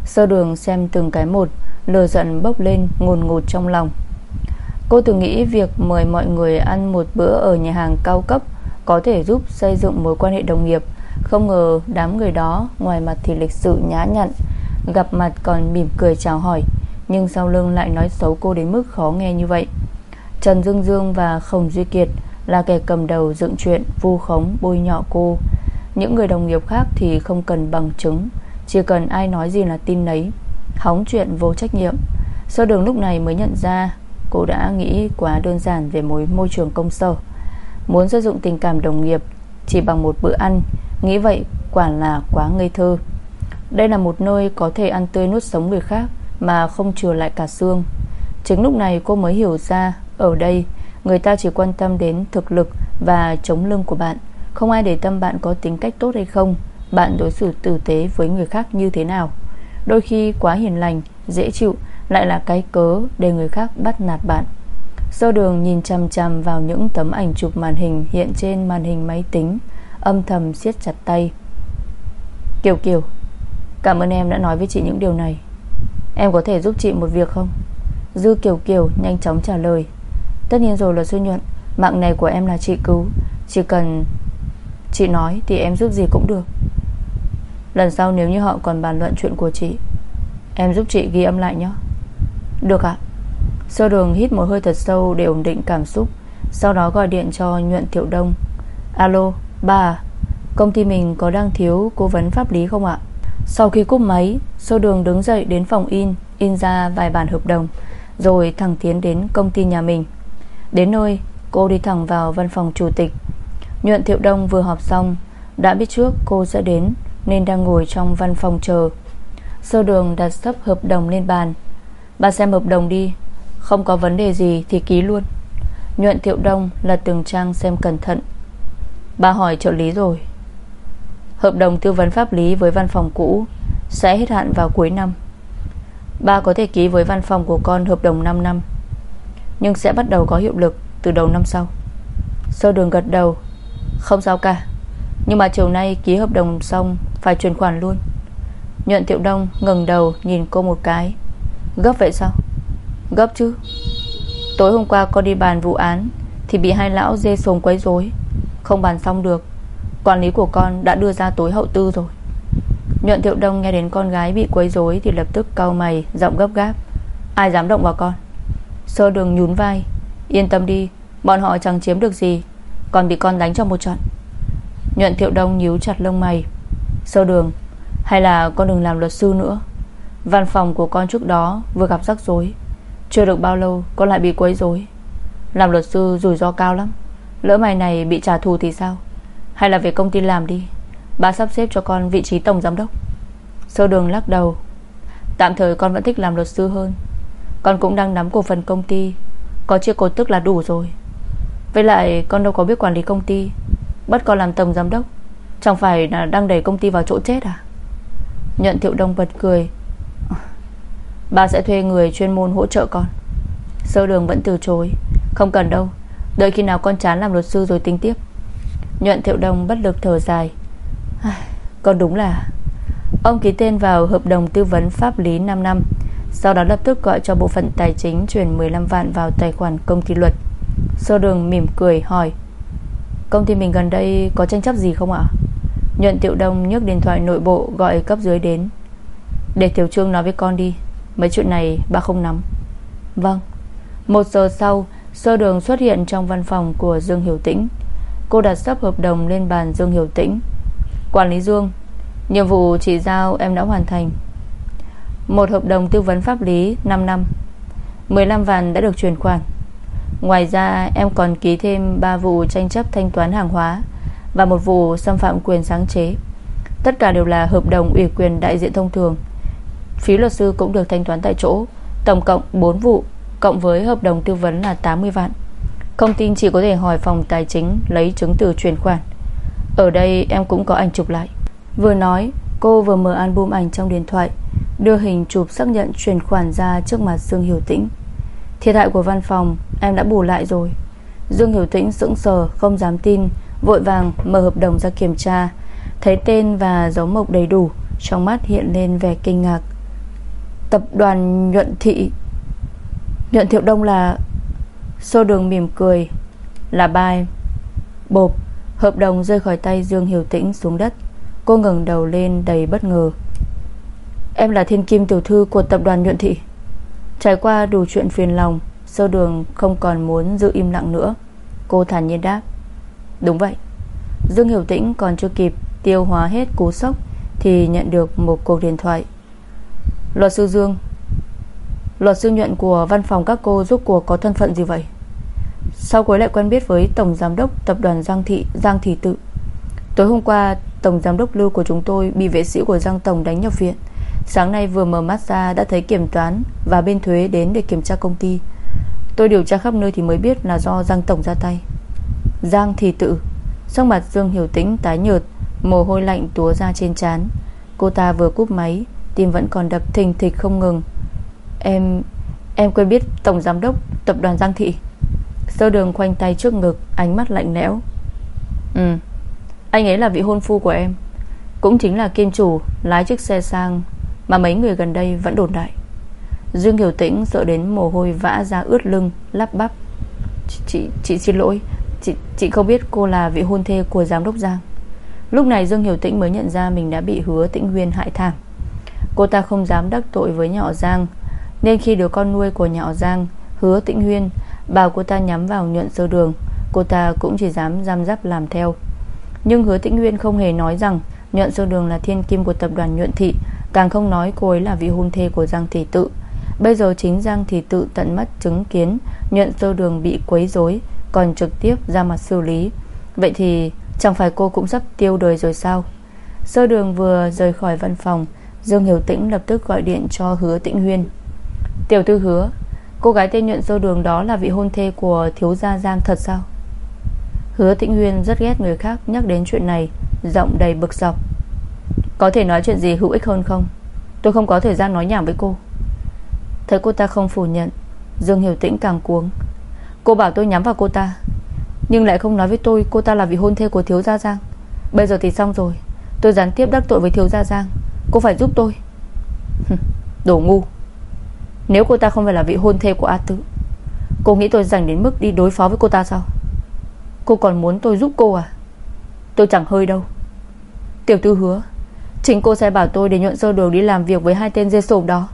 Sơ đường xem từng cái một Lừa giận bốc lên ngùn ngụt trong lòng. Cô từng nghĩ việc mời mọi người ăn một bữa ở nhà hàng cao cấp có thể giúp xây dựng mối quan hệ đồng nghiệp. Không ngờ đám người đó, Ngoài mặt thì lịch sự nhã nhặn Gặp mặt còn mỉm cười chào hỏi, Nhưng sau lưng lại nói xấu cô đến mức khó nghe như vậy. Trần Dương Dương và Khổng Duy Kiệt Là kẻ cầm đầu dựng chuyện Vu khống bôi nhọ cô. Những người đồng nghiệp khác thì không cần bằng chứng, Chỉ cần ai nói gì là tin nấy, Hóng chuyện vô trách nhiệm. Sơ đường lúc này mới nhận ra, Cô đã nghĩ quá đơn giản về mối môi trường công sở. Muốn sử dụng tình cảm đồng nghiệp Chỉ bằng một bữa ăn, Nghĩ vậy quả là quá ngây thơ. Đây là một nơi có thể ăn tươi nuốt sống người khác, Mà không chừa lại cả xương. Chính lúc này cô mới hiểu ra, Ở đây, người ta chỉ quan tâm đến thực lực Và chống lưng của bạn. Không ai để tâm bạn có tính cách tốt hay không, Bạn đối xử tử tế với người khác như thế nào. Đôi khi quá hiền lành, Dễ chịu lại là cái cớ Để người khác bắt nạt bạn. Do đường nhìn chằm chằm vào những tấm ảnh chụp màn hình Hiện trên màn hình máy tính, Âm thầm siết chặt tay. Kiều Kiều. Cảm ơn em đã nói với chị những điều này. Em có thể giúp chị một việc không? Dư Kiều Kiều nhanh chóng trả lời. Tất nhiên rồi là sư nhuận. Mạng này của em là chị cứu. Chỉ cần chị nói thì em giúp gì cũng được. Lần sau nếu như họ còn bàn luận chuyện của chị Em giúp chị ghi âm lại nhé. Được ạ. Sơ đường hít một hơi thật sâu để ổn định cảm xúc Sau đó gọi điện cho Nhuận Thiệu Đông. Alo, bà Công ty mình có đang thiếu cố vấn pháp lý không ạ? Sau khi cúp máy Xô đường đứng dậy đến phòng in In ra vài bản hợp đồng, Rồi thẳng tiến đến công ty nhà mình. Đến nơi, cô đi thẳng vào văn phòng chủ tịch. Nhuận Thiệu Đông vừa họp xong, Đã biết trước cô sẽ đến, Nên đang ngồi trong văn phòng chờ. Sơ đường đặt sắp hợp đồng lên bàn. Bà xem hợp đồng đi, Không có vấn đề gì thì ký luôn. Nhuận Thiệu Đông là từng trang xem cẩn thận. Bà hỏi trợ lý rồi. Hợp đồng tư vấn pháp lý với văn phòng cũ Sẽ hết hạn vào cuối năm. Ba có thể ký với văn phòng của con hợp đồng 5 năm, Nhưng sẽ bắt đầu có hiệu lực Từ đầu năm sau. Sơ đường gật đầu, Không sao cả. Nhưng mà chiều nay ký hợp đồng xong, Phải chuyển khoản luôn. Nhuận Thiệu Đông ngừng đầu nhìn cô một cái. Gấp vậy sao? Gấp chứ. Tối hôm qua con đi bàn vụ án Thì bị hai lão dê sồn quấy rối. Không bàn xong được. Quản lý của con đã đưa ra tối hậu tư rồi. Nhuận Thiệu Đông nghe đến con gái bị quấy rối Thì lập tức cau mày, Giọng gấp gáp. Ai dám động vào con? Sơ đường nhún vai. Yên tâm đi, Bọn họ chẳng chiếm được gì. Còn bị con đánh cho một trận. Nhuận Thiệu Đông nhíu chặt lông mày. Sơ đường, Hay là con đừng làm luật sư nữa. Văn phòng của con trước đó vừa gặp rắc rối. Chưa được bao lâu, con lại bị quấy rối. Làm luật sư rủi ro cao lắm. Lỡ mày này bị trả thù thì sao? Hay là về công ty làm đi. Bà sắp xếp cho con vị trí tổng giám đốc. Sơ đường lắc đầu. Tạm thời con vẫn thích làm luật sư hơn. Con cũng đang nắm cổ phần công ty. Có chia cổ tức là đủ rồi. Với lại con đâu có biết quản lý công ty. Bắt con làm tổng giám đốc. Chẳng phải là đang đẩy công ty vào chỗ chết à? Nhận thiệu đông bật cười. Bà sẽ thuê người chuyên môn hỗ trợ con. Sơ đường vẫn từ chối. Không cần đâu. Đợi khi nào con chán làm luật sư rồi tính tiếp. Nhuận thiệu đông bất lực thở dài. À, còn đúng là Ông ký tên vào hợp đồng tư vấn pháp lý 5 năm, Sau đó lập tức gọi cho bộ phận tài chính Chuyển 15 vạn vào tài khoản công ty luật. Sơ đường mỉm cười hỏi, Công ty mình gần đây có tranh chấp gì không ạ? Nhuận Tiệu Đông nhấc điện thoại nội bộ Gọi cấp dưới đến, Để Tiểu Trương nói với con đi, Mấy chuyện này ba không nắm. Vâng. Một giờ sau, Sơ đường xuất hiện trong văn phòng của Dương Hiểu Tĩnh. Cô đặt sắp hợp đồng lên bàn Dương Hiểu Tĩnh. Quản lý Dương, Nhiệm vụ chỉ giao em đã hoàn thành. Một hợp đồng tư vấn pháp lý 5 năm. 15 vạn đã được chuyển khoản. Ngoài ra, em còn ký thêm 3 vụ tranh chấp thanh toán hàng hóa Và một vụ xâm phạm quyền sáng chế. Tất cả đều là hợp đồng ủy quyền đại diện thông thường. Phí luật sư cũng được thanh toán tại chỗ, Tổng cộng 4 vụ, Cộng với hợp đồng tư vấn là 80 vạn. Không tin chỉ có thể hỏi phòng tài chính, Lấy chứng từ chuyển khoản. Ở đây em cũng có ảnh chụp lại. Vừa nói, cô vừa mở album ảnh trong điện thoại, Đưa hình chụp xác nhận chuyển khoản ra trước mặt Dương Hiểu Tĩnh. Thiệt hại của văn phòng Em đã bù lại rồi. Dương Hiểu Tĩnh sững sờ, không dám tin, Vội vàng mở hợp đồng ra kiểm tra. Thấy tên và dấu mộc đầy đủ, Trong mắt hiện lên vẻ kinh ngạc. Tập đoàn nhuận thị, Nhuận thiệu đông là Xô đường mỉm cười. Là bài Bộp. Hợp đồng rơi khỏi tay Dương Hiểu Tĩnh xuống đất. Cô ngừng đầu lên đầy bất ngờ. Em là thiên kim tiểu thư của tập đoàn nhuận thị. Trải qua đủ chuyện phiền lòng Sơ đường không còn muốn giữ im lặng nữa. Cô thản nhiên đáp. Đúng vậy. Dương Hiểu Tĩnh còn chưa kịp tiêu hóa hết cú sốc Thì nhận được một cuộc điện thoại. Luật sư Dương Luật sư nhuận của văn phòng các cô giúp cuộc có thân phận gì vậy? Sau cuối lại quen biết với Tổng Giám đốc Tập đoàn Giang Thị Giang Thị Tự. Tối hôm qua, Tổng Giám đốc Lưu của chúng tôi Bị vệ sĩ của Giang Tổng đánh nhập viện. Sáng nay vừa mở mắt ra đã thấy kiểm toán Và bên thuế đến để kiểm tra công ty. Tôi điều tra khắp nơi thì mới biết Là do Giang Tổng ra tay. Giang Thị Tự. Sắc mặt Dương Hiểu Tĩnh tái nhợt, Mồ hôi lạnh túa ra trên trán. Cô ta vừa cúp máy, Tim vẫn còn đập thình thịch không ngừng. Em Em quên biết Tổng Giám đốc Tập đoàn Giang Thị. Sơ đường khoanh tay trước ngực Ánh mắt lạnh lẽo. Ừ Anh ấy là vị hôn phu của em. Cũng chính là kiêm chủ Lái chiếc xe sang Mà mấy người gần đây vẫn đồn đại. Dương Hiểu Tĩnh sợ đến mồ hôi vã ra ướt lưng Lắp bắp. Chị, chị, chị xin lỗi. Chị, chị không biết cô là vị hôn thê của giám đốc Giang. Lúc này Dương Hiểu Tĩnh mới nhận ra Mình đã bị hứa Tĩnh Huyên hại thảm. Cô ta không dám đắc tội với nhỏ Giang nên khi đứa con nuôi của nhỏ Giang, Hứa Tĩnh Huyên, Bảo cô ta nhắm vào nhuận sơ đường, Cô ta cũng chỉ dám giam giáp làm theo. Nhưng hứa Tĩnh Huyên không hề nói rằng Nhuận sơ đường là thiên kim của tập đoàn nhuận thị, Càng không nói cô ấy là vị hôn thê của Giang Thị Tự. Bây giờ chính Giang Thị tự tận mắt chứng kiến Nhuận sơ đường bị quấy rối, Còn trực tiếp ra mặt xử lý. Vậy thì chẳng phải cô cũng sắp tiêu đời rồi sao? Sơ đường vừa rời khỏi văn phòng, Dương Hiểu Tĩnh lập tức gọi điện cho hứa Tĩnh Huyên. Tiểu tư hứa, Cô gái tên nhuận sơ đường đó là vị hôn thê của thiếu gia Giang thật sao? Hứa Tĩnh Huyên rất ghét người khác, nhắc đến chuyện này, Giọng đầy bực dọc. Có thể nói chuyện gì hữu ích hơn không? Tôi không có thời gian nói nhảm với cô. Thấy cô ta không phủ nhận, Dương Hiểu Tĩnh càng cuống. Cô bảo tôi nhắm vào cô ta, Nhưng lại không nói với tôi cô ta là vị hôn thê của thiếu gia Giang. Bây giờ thì xong rồi, Tôi gián tiếp đắc tội với thiếu gia Giang, Cô phải giúp tôi. Đồ ngu. Nếu cô ta không phải là vị hôn thê của A Tứ Cô nghĩ tôi dành đến mức đi đối phó với cô ta sao? Cô còn muốn tôi giúp cô à? Tôi chẳng hơi đâu. Tiểu tư hứa, Chính cô sẽ bảo tôi để nhuận sơ đường đi làm việc với hai tên dê sổm đó.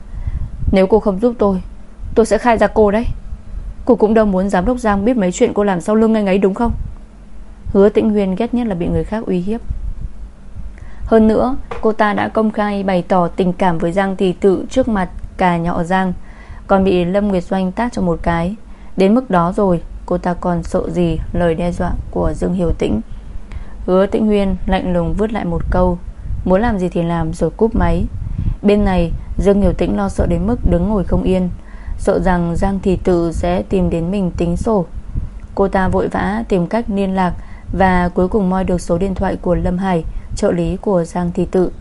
Nếu cô không giúp tôi Tôi sẽ khai ra cô đấy. Cô cũng đâu muốn giám đốc Giang biết mấy chuyện cô làm sau lưng anh ấy, đúng không? Hứa tĩnh huyền ghét nhất là bị người khác uy hiếp. Hơn nữa, Cô ta đã công khai bày tỏ tình cảm với Giang Thị Tự trước mặt cả nhỏ Giang. Còn bị Lâm Nguyệt Doanh tác cho một cái. Đến mức đó rồi, Cô ta còn sợ gì? Lời đe dọa của Dương Hiểu Tĩnh. Hứa Tĩnh Huyên lạnh lùng vứt lại một câu. Muốn làm gì thì làm rồi cúp máy. Bên này, Dương Hiểu Tĩnh lo sợ đến mức đứng ngồi không yên. Sợ rằng Giang Thị Tự sẽ tìm đến mình tính sổ. Cô ta vội vã tìm cách liên lạc Và cuối cùng moi được số điện thoại của Lâm Hải, Trợ lý của Giang Thị Tự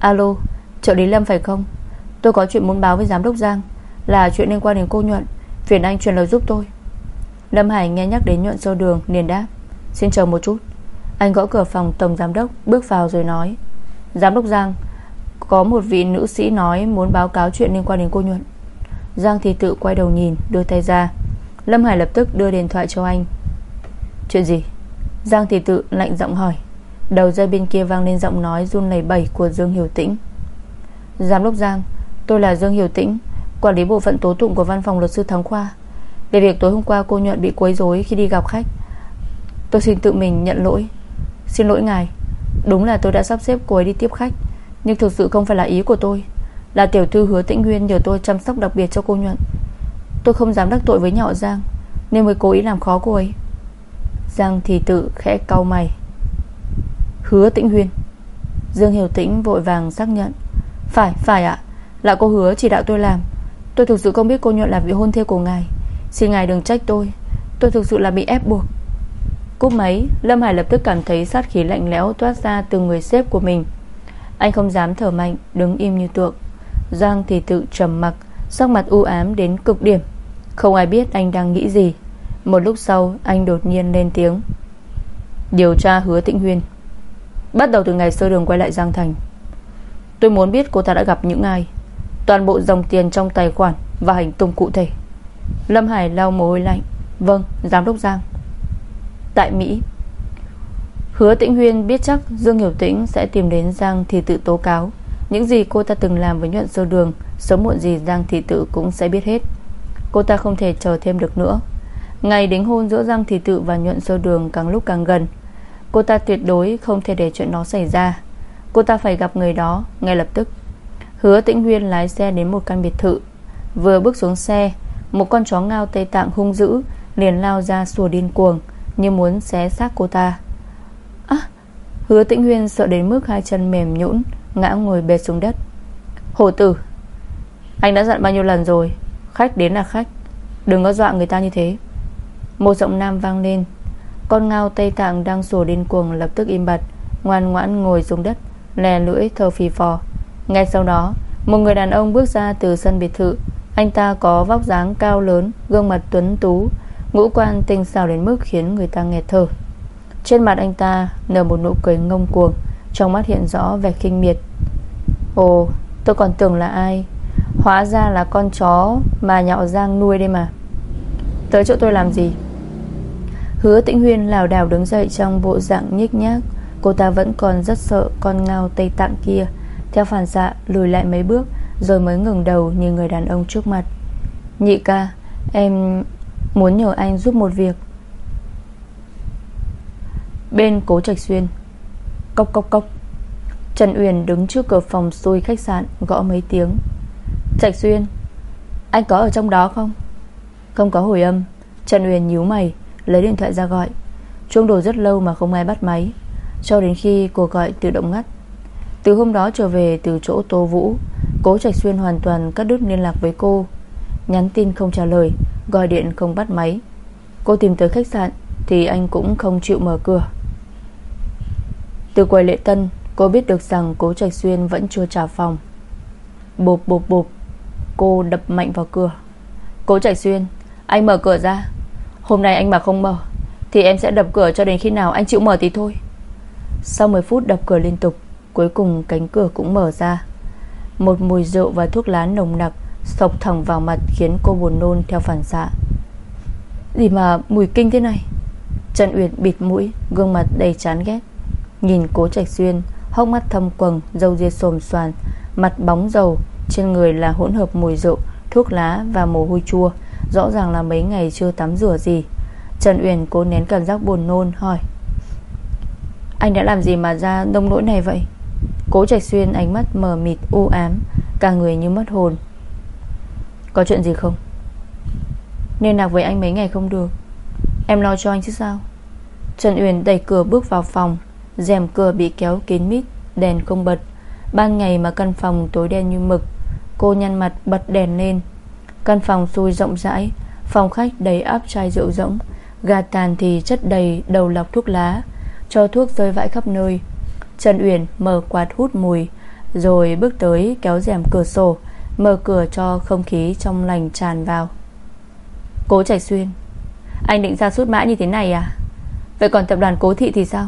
Alo, Trợ lý Lâm phải không? Tôi có chuyện muốn báo với giám đốc Giang. Là chuyện liên quan đến cô Nhuận. Phiền anh truyền lời giúp tôi. Lâm Hải nghe nhắc đến Nhuận sâu đường, liền đáp, Xin chờ một chút. Anh gõ cửa phòng tổng giám đốc, Bước vào rồi nói, Giám đốc Giang, Có một vị nữ sĩ nói muốn báo cáo chuyện liên quan đến cô Nhuận. Giang thì tự quay đầu nhìn, Đưa tay ra. Lâm Hải lập tức đưa điện thoại cho anh. Chuyện gì? Giang thì tự lạnh giọng hỏi. Đầu dây bên kia vang lên giọng nói run lẩy bẩy của Dương Hiểu Tĩnh. Giám đốc Giang, Tôi là Dương Hiểu Tĩnh Quản lý bộ phận tố tụng của văn phòng luật sư Thắng Khoa. Về việc tối hôm qua cô Nhuận bị quấy rối khi đi gặp khách Tôi xin tự mình nhận lỗi. Xin lỗi ngài. Đúng là tôi đã sắp xếp cô ấy đi tiếp khách Nhưng thực sự không phải là ý của tôi. Là tiểu thư hứa tĩnh nguyên nhờ tôi chăm sóc đặc biệt cho cô Nhuận. Tôi không dám đắc tội với nhỏ Giang Nên mới cố ý làm khó cô ấy. Giang thì tự khẽ cau mày. Hứa tĩnh huyên Dương Hiểu Tĩnh vội vàng xác nhận. Phải, phải ạ. Là cô hứa chỉ đạo tôi làm. Tôi thực sự không biết cô Nhuận là vị hôn thê của ngài. Xin ngài đừng trách tôi. Tôi thực sự là bị ép buộc. Cúp máy, Lâm Hải lập tức cảm thấy sát khí lạnh lẽo Toát ra từ người sếp của mình. Anh không dám thở mạnh, Đứng im như tượng. Giang thì tự trầm mặc, Sắc mặt u ám đến cực điểm. Không ai biết anh đang nghĩ gì. Một lúc sau, anh đột nhiên lên tiếng. Điều tra hứa tĩnh huyên. Bắt đầu từ ngày sơ đường quay lại Giang Thành. Tôi muốn biết cô ta đã gặp những ai. Toàn bộ dòng tiền trong tài khoản Và hành tung cụ thể. Lâm Hải lau mồ hôi lạnh. Vâng, giám đốc Giang. Tại Mỹ Hứa Tĩnh Huyên biết chắc Dương Hiểu Tĩnh sẽ tìm đến Giang thì tự tố cáo. Những gì cô ta từng làm với nhuận sơ đường Sớm muộn gì Giang thị tự cũng sẽ biết hết. Cô ta không thể chờ thêm được nữa. Ngày đính hôn giữa Giang thị tự và nhuận sơ đường càng lúc càng gần. Cô ta tuyệt đối không thể để chuyện đó xảy ra. Cô ta phải gặp người đó ngay lập tức. Hứa Tĩnh Huyên lái xe đến một căn biệt thự. Vừa bước xuống xe, Một con chó ngao Tây Tạng hung dữ Liền lao ra sủa điên cuồng Như muốn xé xác cô ta. À Hứa Tĩnh Huyên sợ đến mức hai chân mềm nhũn, Ngã ngồi bệt xuống đất. Hồ tử, Anh đã dặn bao nhiêu lần rồi? Khách đến là khách, Đừng có dọa người ta như thế. Một giọng nam vang lên. Con ngao Tây Tạng đang sủa điên cuồng lập tức im bặt, Ngoan ngoãn ngồi xuống đất, Lè lưỡi thở phì phò. Ngay sau đó, Một người đàn ông bước ra từ sân biệt thự. Anh ta có vóc dáng cao lớn, Gương mặt tuấn tú, Ngũ quan tinh xảo đến mức khiến người ta nghẹt thở. Trên mặt anh ta nở một nụ cười ngông cuồng, Trong mắt hiện rõ vẻ kinh miệt. Ồ, tôi còn tưởng là ai? Hóa ra là con chó Mà nhạo Giang nuôi đây mà. Tới chỗ tôi làm gì? Hứa tĩnh huyên lảo đảo đứng dậy Trong bộ dạng nhích nhác. Cô ta vẫn còn rất sợ con ngao Tây Tạng kia. Theo phản xạ, lùi lại mấy bước, Rồi mới ngừng đầu nhìn người đàn ông trước mặt. Nhị ca, Em muốn nhờ anh giúp một việc. Bên cố trạch xuyên, Cốc cốc cốc. Trần Uyển đứng trước cửa phòng xui khách sạn, Gõ mấy tiếng. Trạch xuyên, Anh có ở trong đó không? Không có hồi âm. Trần uyển nhíu mày, Lấy điện thoại ra gọi. Chuông đổ rất lâu mà không ai bắt máy. Cho đến khi cuộc gọi tự động ngắt từ hôm đó trở về từ chỗ Tô Vũ, Cố Trạch Xuyên hoàn toàn cắt đứt liên lạc với cô. Nhắn tin không trả lời, Gọi điện không bắt máy. Cô tìm tới khách sạn Thì anh cũng không chịu mở cửa. Từ quầy lễ tân, Cô biết được rằng cố Trạch Xuyên vẫn chưa trả phòng. Bộp bộp bộp, Cô đập mạnh vào cửa. Cố Trạch Xuyên, Anh mở cửa ra. Hôm nay anh mà không mở, Thì em sẽ đập cửa cho đến khi nào anh chịu mở thì thôi. Sau 10 phút đập cửa liên tục Cuối cùng cánh cửa cũng mở ra. Một mùi rượu và thuốc lá nồng nặc Sộc thẳng vào mặt khiến cô buồn nôn theo phản xạ. Gì mà mùi kinh thế này? Trần Uyển bịt mũi, Gương mặt đầy chán ghét. Nhìn cố trạch xuyên, Hốc mắt thâm quầng Dâu ria xồm xoàn, Mặt bóng dầu, Trên người là hỗn hợp mùi rượu, Thuốc lá và mồ hôi chua, Rõ ràng là mấy ngày chưa tắm rửa gì. Trần Uyển cố nén cảm giác buồn nôn, hỏi. Anh đã làm gì mà ra nông nỗi này vậy? Cố trạch xuyên ánh mắt mờ mịt, u ám, Cả người như mất hồn. Có chuyện gì không? Nên lạc với anh mấy ngày không được. Em lo cho anh chứ sao? Trần Uyển đẩy cửa bước vào phòng, rèm cửa bị kéo kín mít, Đèn không bật. Ban ngày mà căn phòng tối đen như mực, Cô nhăn mặt bật đèn lên. Căn phòng xui rộng rãi, Phòng khách đầy áp chai rượu rỗng. Gà tàn thì chất đầy đầu lọc thuốc lá, Cho thuốc rơi vãi khắp nơi. Trần Uyển mở quạt hút mùi, Rồi bước tới kéo rèm cửa sổ, Mở cửa cho không khí trong lành tràn vào. Cố Trạch Xuyên, Anh định ra suốt mãi như thế này à? Vậy còn tập đoàn Cố Thị thì sao?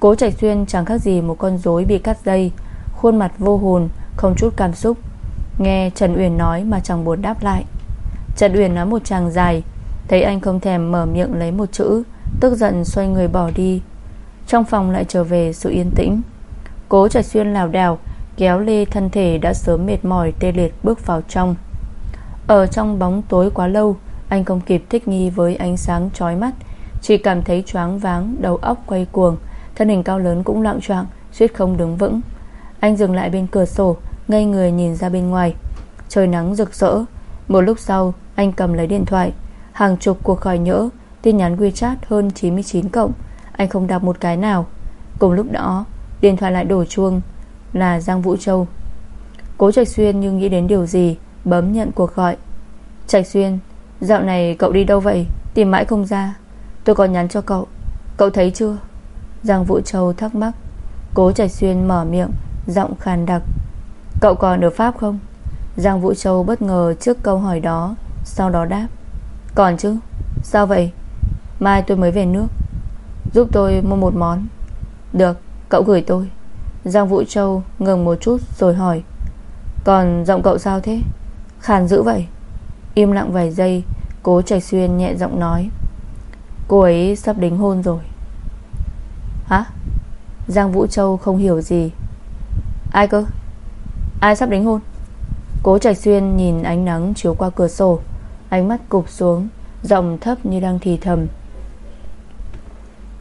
Cố Trạch Xuyên chẳng khác gì một con rối bị cắt dây, Khuôn mặt vô hồn, Không chút cảm xúc. Nghe Trần Uyển nói mà chẳng buồn đáp lại. Trần Uyển nói một chàng dài, Thấy anh không thèm mở miệng lấy một chữ, Tức giận xoay người bỏ đi. Trong phòng lại trở về sự yên tĩnh. Cố Trạch Xuyên lảo đảo, Kéo lê thân thể đã sớm mệt mỏi Tê liệt bước vào trong. Ở trong bóng tối quá lâu, Anh không kịp thích nghi với ánh sáng chói mắt, Chỉ cảm thấy choáng váng, Đầu óc quay cuồng, Thân hình cao lớn cũng loạn choạng, Suýt không đứng vững. Anh dừng lại bên cửa sổ, Ngây người nhìn ra bên ngoài. Trời nắng rực rỡ. Một lúc sau, anh cầm lấy điện thoại. Hàng chục cuộc gọi nhỡ, Tin nhắn WeChat hơn 99 cộng. Anh không đọc một cái nào. Cùng lúc đó, Điện thoại lại đổ chuông Là Giang Vũ Châu. Cố Trạch Xuyên như nghĩ đến điều gì, Bấm nhận cuộc gọi. Trạch Xuyên, Dạo này cậu đi đâu vậy? Tìm mãi không ra. Tôi còn nhắn cho cậu. Cậu thấy chưa? Giang Vũ Châu thắc mắc. Cố Trạch Xuyên mở miệng, Giọng khàn đặc. Cậu còn ở Pháp không? Giang Vũ Châu bất ngờ trước câu hỏi đó, Sau đó đáp. Còn chứ? Sao vậy? Mai tôi mới về nước. Giúp tôi mua một món. Được, cậu gửi tôi. Giang Vũ Châu ngừng một chút rồi hỏi. Còn giọng cậu sao thế? Khàn dữ vậy. Im lặng vài giây, Cố Trạch Xuyên nhẹ giọng nói. Cô ấy sắp đính hôn rồi. Hả? Giang Vũ Châu không hiểu gì. Ai cơ? Ai sắp đính hôn? Cố Trạch Xuyên nhìn ánh nắng chiếu qua cửa sổ. Ánh mắt cụp xuống, Giọng thấp như đang thì thầm.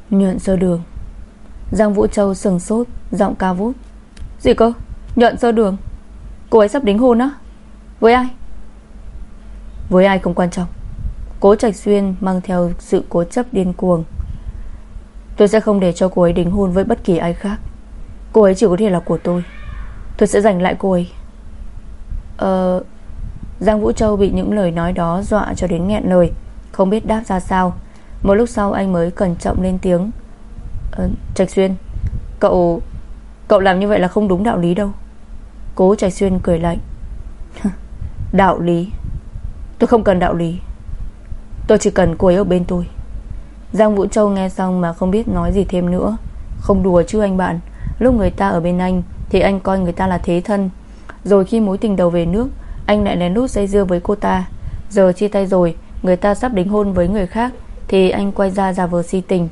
Nhuận sơ đường. Giang Vũ Châu sừng sốt, Giọng cao vút. Gì cơ? Nhuận sơ đường? Cô ấy sắp đính hôn á? Với ai? Với ai không quan trọng. Cố Trạch Xuyên mang theo sự cố chấp điên cuồng. Tôi sẽ không để cho cô ấy đính hôn với bất kỳ ai khác. Cô ấy chỉ có thể là của tôi. Tôi sẽ giành lại cô ấy. Ờ Giang Vũ Châu bị những lời nói đó Dọa cho đến nghẹn lời, Không biết đáp ra sao. Một lúc sau anh mới cẩn trọng lên tiếng. Ờ, Trạch Xuyên, Cậu Cậu làm như vậy là không đúng đạo lý đâu. Cố Trạch Xuyên cười lạnh. Đạo lý? Tôi không cần đạo lý. Tôi chỉ cần cô ấy ở bên tôi. Giang Vũ Châu nghe xong mà không biết nói gì thêm nữa. Không đùa chứ anh bạn. Lúc người ta ở bên anh Thì anh coi người ta là thế thân. Rồi khi mối tình đầu về nước, Anh lại lén lút dây dưa với cô ta. Giờ chia tay rồi, Người ta sắp đính hôn với người khác. Thì anh quay ra giả vờ si tình.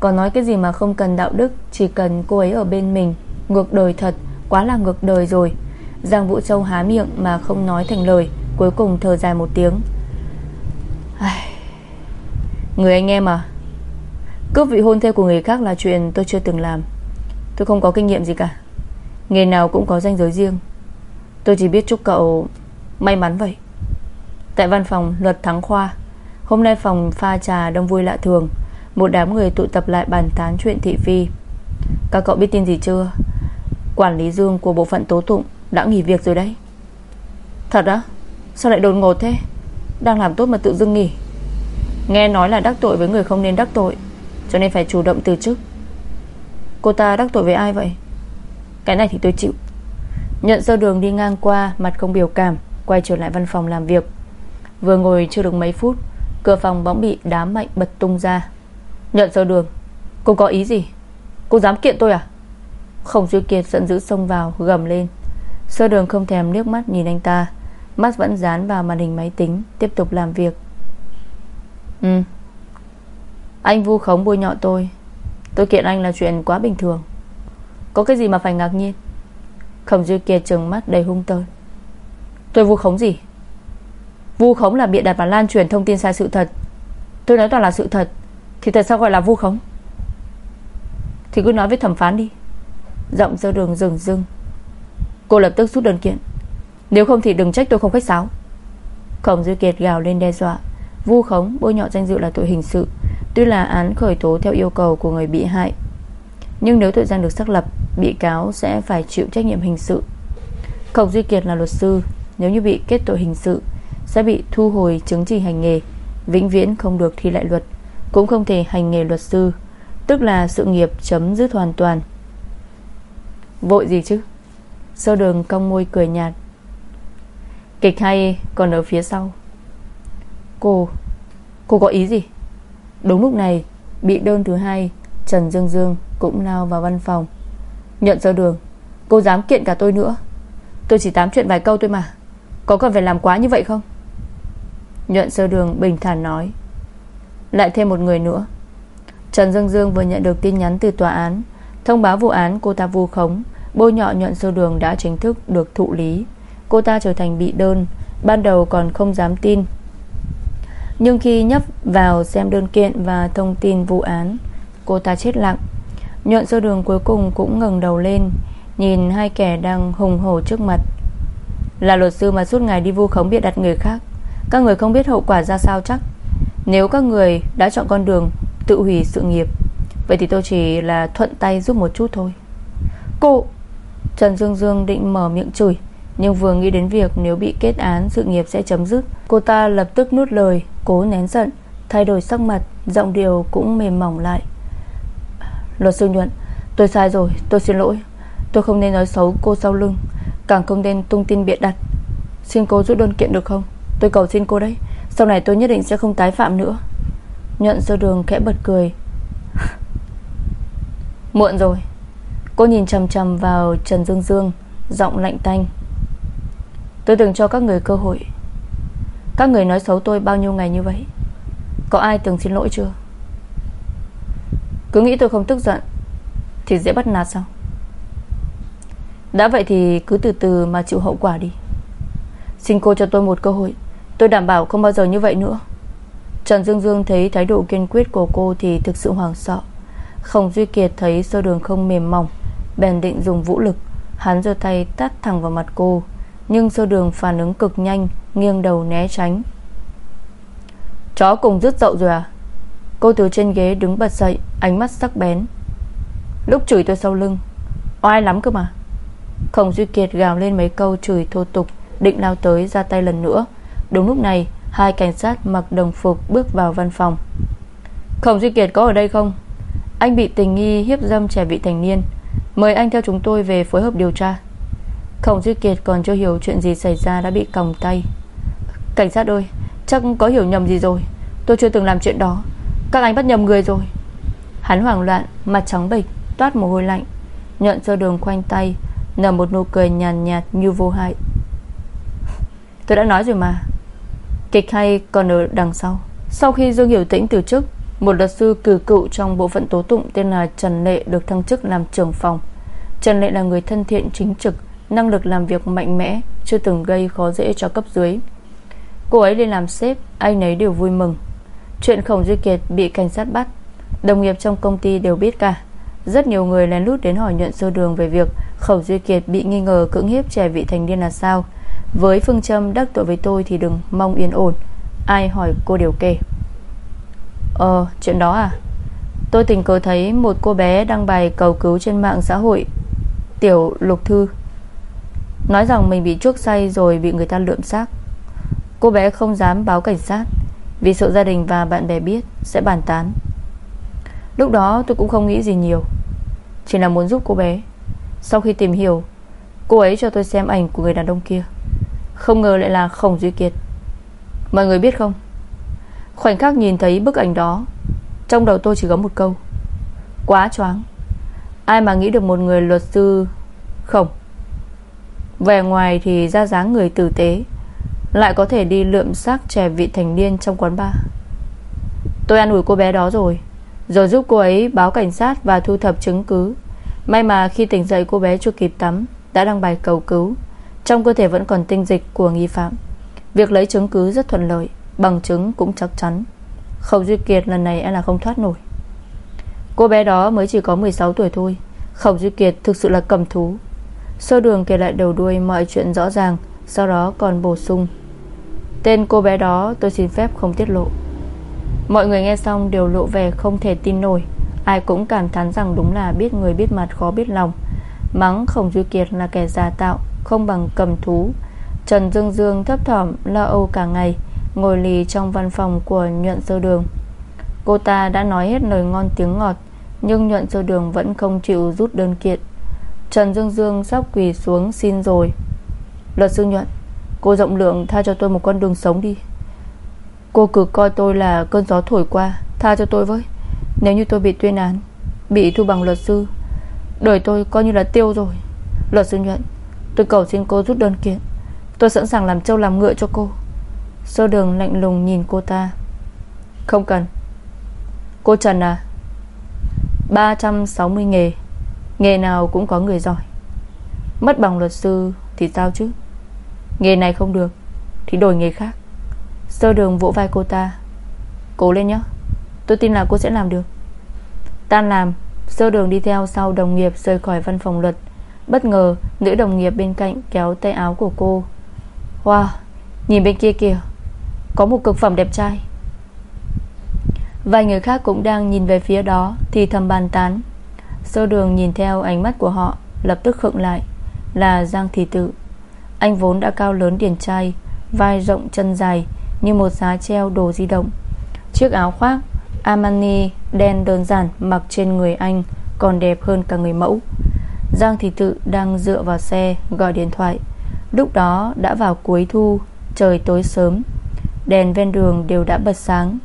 Còn nói cái gì mà không cần đạo đức, Chỉ cần cô ấy ở bên mình. Ngược đời thật, Quá là ngược đời rồi. Giang Vũ Châu há miệng mà không nói thành lời, Cuối cùng thở dài một tiếng. Người anh em à? Cướp vị hôn thê của người khác là chuyện tôi chưa từng làm. Tôi không có kinh nghiệm gì cả. Nghề nào cũng có danh giới riêng. Tôi chỉ biết chúc cậu may mắn vậy. Tại văn phòng luật thắng khoa Hôm nay phòng pha trà đông vui lạ thường, Một đám người tụ tập lại bàn tán chuyện thị phi. Các cậu biết tin gì chưa? Quản lý Dương của bộ phận tố tụng Đã nghỉ việc rồi đấy. Thật á? Sao lại đột ngột thế? Đang làm tốt mà tự dưng nghỉ. Nghe nói là đắc tội với người không nên đắc tội, Cho nên phải chủ động từ chức. Cô ta đắc tội với ai vậy? Cái này thì tôi chịu. Nhận sơ đường đi ngang qua, Mặt không biểu cảm, Quay trở lại văn phòng làm việc. Vừa ngồi chưa được mấy phút Cửa phòng bỗng bị đám mạnh bật tung ra. Nhận sơ đường. Cô có ý gì? Cô dám kiện tôi à? Khổng Duy Kiệt giận dữ xông vào, gầm lên. Sơ đường không thèm liếc mắt nhìn anh ta. Mắt vẫn dán vào màn hình máy tính, Tiếp tục làm việc. Ừ. Anh vu khống bôi nhọ tôi. Tôi kiện anh là chuyện quá bình thường. Có cái gì mà phải ngạc nhiên? Khổng Duy Kiệt trừng mắt đầy hung tợn. Tôi vu khống gì? Vu khống là bịa đặt và lan truyền thông tin sai sự thật. Tôi nói toàn là sự thật. Thì tại sao gọi là vu khống? Thì cứ nói với thẩm phán đi. Giọng dơ đường rừng rưng. Cô lập tức rút đơn kiện. Nếu không thì đừng trách tôi không khách sáo. Khổng Duy Kiệt gào lên đe dọa. Vu khống, bôi nhọ danh dự là tội hình sự, Tuy là án khởi tố theo yêu cầu của người bị hại. Nhưng nếu tội danh được xác lập, Bị cáo sẽ phải chịu trách nhiệm hình sự. Khổng Duy Kiệt là luật sư, Nếu như bị kết tội hình sự sẽ bị thu hồi chứng chỉ hành nghề, Vĩnh viễn không được thi lại luật, Cũng không thể hành nghề luật sư, Tức là sự nghiệp chấm dứt hoàn toàn. Vội gì chứ? Sơ đường cong môi cười nhạt. Kịch hay còn ở phía sau. Cô Cô có ý gì? Đúng lúc này, Bị đơn thứ hai, Trần Dương Dương cũng lao vào văn phòng. Nhận sơ đường, Cô dám kiện cả tôi nữa. Tôi chỉ tám chuyện vài câu thôi mà. Có cần phải làm quá như vậy không? Nhuận sơ đường bình thản nói. Lại thêm một người nữa. Trần Dương Dương vừa nhận được tin nhắn từ tòa án, Thông báo vụ án cô ta vu khống, Bôi nhọ nhuận sơ đường đã chính thức được thụ lý. Cô ta trở thành bị đơn, Ban đầu còn không dám tin. Nhưng khi nhấp vào xem đơn kiện Và thông tin vụ án, Cô ta chết lặng. Nhuận sơ đường cuối cùng cũng ngừng đầu lên, Nhìn hai kẻ đang hùng hổ trước mặt. Là luật sư mà suốt ngày đi vu khống bịa đặt người khác. Các người không biết hậu quả ra sao chắc. Nếu các người đã chọn con đường Tự hủy sự nghiệp, Vậy thì tôi chỉ là thuận tay giúp một chút thôi. Cô Trần Dương Dương định mở miệng chửi, Nhưng vừa nghĩ đến việc nếu bị kết án, Sự nghiệp sẽ chấm dứt, Cô ta lập tức nuốt lời, Cố nén giận, Thay đổi sắc mặt, Giọng điều cũng mềm mỏng lại. Luật sư nhuận, Tôi sai rồi, tôi xin lỗi. Tôi không nên nói xấu cô sau lưng, Càng không nên tung tin bịa đặt. Xin cô rút đơn kiện được không? Tôi cầu xin cô đấy. Sau này tôi nhất định sẽ không tái phạm nữa. Nhuận sơ đường khẽ bật cười. Muộn rồi. Cô nhìn chầm chầm vào Trần Dương Dương, Giọng lạnh tanh. Tôi từng cho các người cơ hội. Các người nói xấu tôi bao nhiêu ngày như vậy? Có ai từng xin lỗi chưa? Cứ nghĩ tôi không tức giận, Thì dễ bắt nạt sao? Đã vậy thì cứ từ từ mà chịu hậu quả đi. Xin cô cho tôi một cơ hội. Tôi đảm bảo không bao giờ như vậy nữa. Trần Dương Dương thấy thái độ kiên quyết của cô Thì thực sự hoảng sợ. Khổng Duy Kiệt thấy sơ đường không mềm mỏng, Bèn định dùng vũ lực. Hắn giơ tay tát thẳng vào mặt cô, Nhưng sơ đường phản ứng cực nhanh, Nghiêng đầu né tránh. Chó cùng rứt dậu rồi à? Cô từ trên ghế đứng bật dậy, Ánh mắt sắc bén. Lúc chửi tôi sau lưng, Oai lắm cơ mà. Khổng Duy Kiệt gào lên mấy câu chửi thô tục, Định lao tới ra tay lần nữa. Đúng lúc này Hai cảnh sát mặc đồng phục bước vào văn phòng. Khổng Duy Kiệt có ở đây không? Anh bị tình nghi hiếp dâm trẻ vị thành niên. Mời anh theo chúng tôi về phối hợp điều tra. Khổng Duy Kiệt còn chưa hiểu chuyện gì xảy ra đã bị còng tay. Cảnh sát ơi Chắc có hiểu nhầm gì rồi. Tôi chưa từng làm chuyện đó. Các anh bắt nhầm người rồi. Hắn hoảng loạn Mặt trắng bệch Toát mồ hôi lạnh Nhận sơ đường khoanh tay Nở một nụ cười nhàn nhạt, nhạt như vô hại. Tôi đã nói rồi mà. Kịch hay còn ở đằng sau? Sau khi Dương Hiểu Tĩnh từ chức, Một luật sư cử cựu trong bộ phận tố tụng Tên là Trần Lệ được thăng chức làm trưởng phòng. Trần Lệ là người thân thiện chính trực, Năng lực làm việc mạnh mẽ, Chưa từng gây khó dễ cho cấp dưới. Cô ấy lên làm sếp, Anh ấy đều vui mừng. Chuyện Khổng Duy Kiệt bị cảnh sát bắt, Đồng nghiệp trong công ty đều biết cả. Rất nhiều người lén lút đến hỏi nhuận sơ đường về việc Khổng Duy Kiệt bị nghi ngờ cưỡng hiếp trẻ vị thành niên là sao. Với phương châm đắc tội với tôi Thì đừng mong yên ổn. Ai hỏi cô đều kể. Ờ chuyện đó à? Tôi tình cờ thấy một cô bé đăng bài cầu cứu trên mạng xã hội, Tiểu Lục Thư. Nói rằng mình bị chuốc say rồi bị người ta lượm xác. Cô bé không dám báo cảnh sát, Vì sợ gia đình và bạn bè biết Sẽ bàn tán. Lúc đó tôi cũng không nghĩ gì nhiều, Chỉ là muốn giúp cô bé. Sau khi tìm hiểu, Cô ấy cho tôi xem ảnh của người đàn ông kia. Không ngờ lại là Khổng Duy Kiệt. Mọi người biết không? Khoảnh khắc nhìn thấy bức ảnh đó, Trong đầu tôi chỉ có một câu. Quá choáng. Ai mà nghĩ được một người luật sư khổng? Về ngoài thì ra dáng người tử tế, Lại có thể đi lượm xác trẻ vị thành niên trong quán bar. Tôi ăn ủi cô bé đó rồi Rồi giúp cô ấy báo cảnh sát Và thu thập chứng cứ. May mà khi tỉnh dậy cô bé chưa kịp tắm, Đã đăng bài cầu cứu. Trong cơ thể vẫn còn tinh dịch của nghi phạm. Việc lấy chứng cứ rất thuận lợi, Bằng chứng cũng chắc chắn. Khẩu Duy Kiệt lần này em là không thoát nổi. Cô bé đó mới chỉ có 16 tuổi thôi Khổng Duy Kiệt thực sự là cầm thú. Sơ đường kể lại đầu đuôi mọi chuyện rõ ràng, Sau đó còn bổ sung. Tên cô bé đó tôi xin phép không tiết lộ. Mọi người nghe xong đều lộ vẻ không thể tin nổi. Ai cũng cảm thán rằng đúng là biết người biết mặt, khó biết lòng. Mắng Khổng Duy Kiệt là kẻ giả tạo. Không bằng cầm thú. Trần Dương Dương thấp thỏm lo âu cả ngày, Ngồi lì trong văn phòng của nhuận sơ đường. Cô ta đã nói hết lời ngon tiếng ngọt, Nhưng nhuận sơ đường vẫn không chịu rút đơn kiện. Trần Dương Dương sắp quỳ xuống xin rồi. Luật sư nhuận, Cô rộng lượng tha cho tôi một con đường sống đi. Cô cứ coi tôi là cơn gió thổi qua, Tha cho tôi với. Nếu như tôi bị tuyên án, Bị thu bằng luật sư, Đời tôi coi như là tiêu rồi. Luật sư nhuận Tôi cầu xin cô rút đơn kiện. Tôi sẵn sàng làm trâu làm ngựa cho cô. Sơ đường lạnh lùng nhìn cô ta. Không cần. Cô Trần à? 360 nghề. Nghề nào cũng có người giỏi. Mất bằng luật sư thì sao chứ? Nghề này không được, Thì đổi nghề khác. Sơ đường vỗ vai cô ta. Cố lên nhé Tôi tin là cô sẽ làm được. Tan làm, Sơ đường đi theo sau đồng nghiệp rời khỏi văn phòng luật. Bất ngờ, Nữ đồng nghiệp bên cạnh kéo tay áo của cô. Wow, Nhìn bên kia kìa, Có một cực phẩm đẹp trai. Vài người khác cũng đang nhìn về phía đó Thì thầm bàn tán. Sơ đường nhìn theo ánh mắt của họ, Lập tức khựng lại, Là Giang Thị Tự. Anh vốn đã cao lớn điển trai, Vai rộng chân dài Như một giá treo đồ di động. Chiếc áo khoác, Armani đen đơn giản mặc trên người anh Còn đẹp hơn cả người mẫu. Giang Thị Tự đang dựa vào xe, Gọi điện thoại. Lúc đó đã vào cuối thu, Trời tối sớm. Đèn ven đường đều đã bật sáng.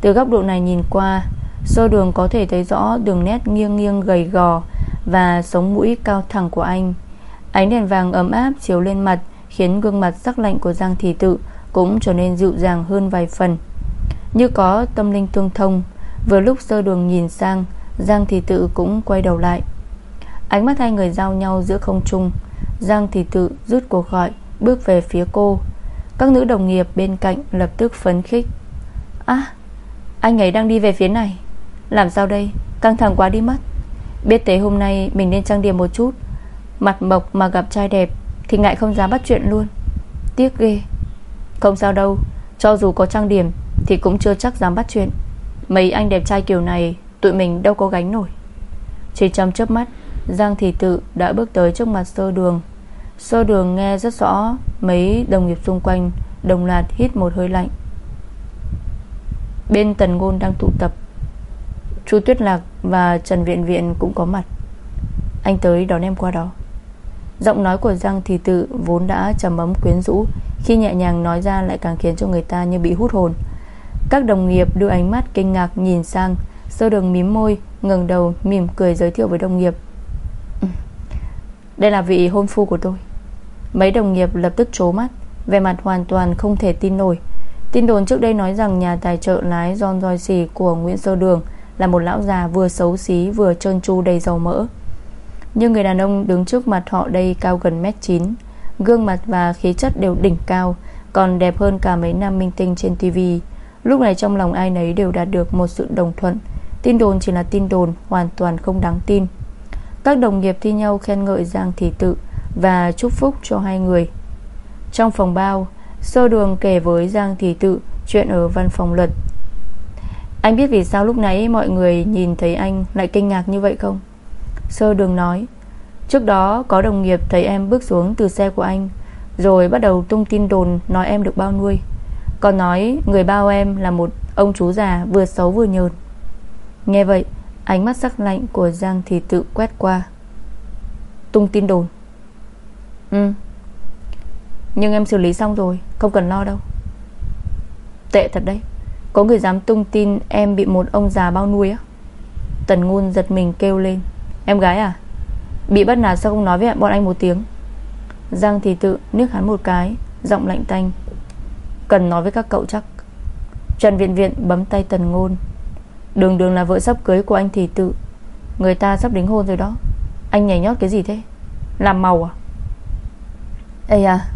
Từ góc độ này nhìn qua, Sơ đường có thể thấy rõ đường nét nghiêng nghiêng gầy gò Và sống mũi cao thẳng của anh. Ánh đèn vàng ấm áp chiếu lên mặt, Khiến gương mặt sắc lạnh của Giang Thị Tự Cũng trở nên dịu dàng hơn vài phần. Như có tâm linh tương thông, Vừa lúc sơ đường nhìn sang, Giang Thị Tự cũng quay đầu lại. Ánh mắt hai người giao nhau giữa không trung. Giang thì Tự rút cuộc gọi, Bước về phía cô. Các nữ đồng nghiệp bên cạnh lập tức phấn khích. À Anh ấy đang đi về phía này. Làm sao đây? Căng thẳng quá đi mất. Biết tế hôm nay mình nên trang điểm một chút. Mặt mộc mà gặp trai đẹp Thì ngại không dám bắt chuyện luôn. Tiếc ghê. Không sao đâu. Cho dù có trang điểm Thì cũng chưa chắc dám bắt chuyện. Mấy anh đẹp trai kiểu này Tụi mình đâu có gánh nổi. Chỉ trong chớp mắt Giang Thị Tự đã bước tới trước mặt sơ đường. Sơ đường nghe rất rõ Mấy đồng nghiệp xung quanh Đồng loạt hít một hơi lạnh. Bên tần ngôn đang tụ tập, Chu Tuyết Lạc và Trần Viện Viện cũng có mặt. Anh tới đón em qua đó. Giọng nói của Giang Thị Tự Vốn đã trầm ấm quyến rũ, Khi nhẹ nhàng nói ra lại càng khiến cho người ta như bị hút hồn. Các đồng nghiệp đưa ánh mắt kinh ngạc nhìn sang, Sơ đường mím môi, ngẩng đầu mỉm cười giới thiệu với đồng nghiệp. Đây là vị hôn phu của tôi. Mấy đồng nghiệp lập tức trố mắt Về mặt hoàn toàn không thể tin nổi. Tin đồn trước đây nói rằng nhà tài trợ lái John Joyce của Nguyễn Sơ Đường là một lão già vừa xấu xí, Vừa trơn tru đầy dầu mỡ. Nhưng người đàn ông đứng trước mặt họ đây Cao gần mét 9 Gương mặt và khí chất đều đỉnh cao, Còn đẹp hơn cả mấy nam minh tinh trên TV. Lúc này trong lòng ai nấy đều đạt được một sự đồng thuận. Tin đồn chỉ là tin đồn, Hoàn toàn không đáng tin. Các đồng nghiệp thi nhau khen ngợi Giang Thị Tự Và chúc phúc cho hai người. Trong phòng bao, Sơ đường kể với Giang Thị Tự Chuyện ở văn phòng luật. Anh biết vì sao lúc nãy mọi người nhìn thấy anh Lại kinh ngạc như vậy không? Sơ đường nói, Trước đó có đồng nghiệp thấy em bước xuống từ xe của anh, Rồi bắt đầu tung tin đồn Nói em được bao nuôi. Còn nói người bao em là một ông chú già Vừa xấu vừa nhờn. Nghe vậy Ánh mắt sắc lạnh của Giang thì Tự quét qua. Tung tin đồn. Ừ. Nhưng em xử lý xong rồi, Không cần lo đâu. Tệ thật đấy. Có người dám tung tin em bị một ông già bao nuôi á. Tần ngôn giật mình kêu lên. Em gái à? Bị bắt nạt sao không nói với bọn anh một tiếng? Giang thì tự nước hắn một cái, Giọng lạnh tanh. Cần nói với các cậu chắc. Trần Viện Viện bấm tay Tần Ngôn. Đường đường là vợ sắp cưới của anh thì tự Người ta sắp đính hôn rồi đó. Anh nhảy nhót cái gì thế? Làm màu à? Ê à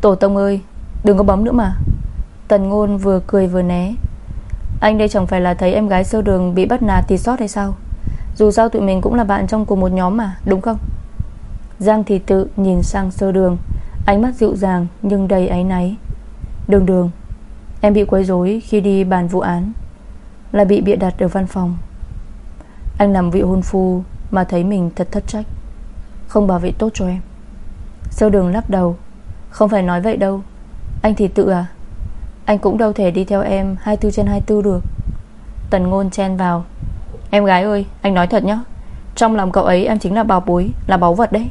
Tổ tông ơi, Đừng có bấm nữa mà. Tần ngôn vừa cười vừa né. Anh đây chẳng phải là thấy em gái sơ đường Bị bắt nạt thì sót hay sao? Dù sao tụi mình cũng là bạn trong cùng một nhóm mà, Đúng không? Giang thì tự nhìn sang sơ đường. Ánh mắt dịu dàng nhưng đầy áy náy. Đường đường, Em bị quấy rối khi đi bàn vụ án. Là bị bịa đặt ở văn phòng. Anh làm vị hôn phu Mà thấy mình thật thất trách. Không bảo vệ tốt cho em. Sâu đường lắc đầu, Không phải nói vậy đâu. Anh thì tự à? Anh cũng đâu thể đi theo em 24 trên 24 được. Tần ngôn chen vào. Em gái ơi, anh nói thật nhé Trong lòng cậu ấy em chính là bảo bối, Là báu vật đấy.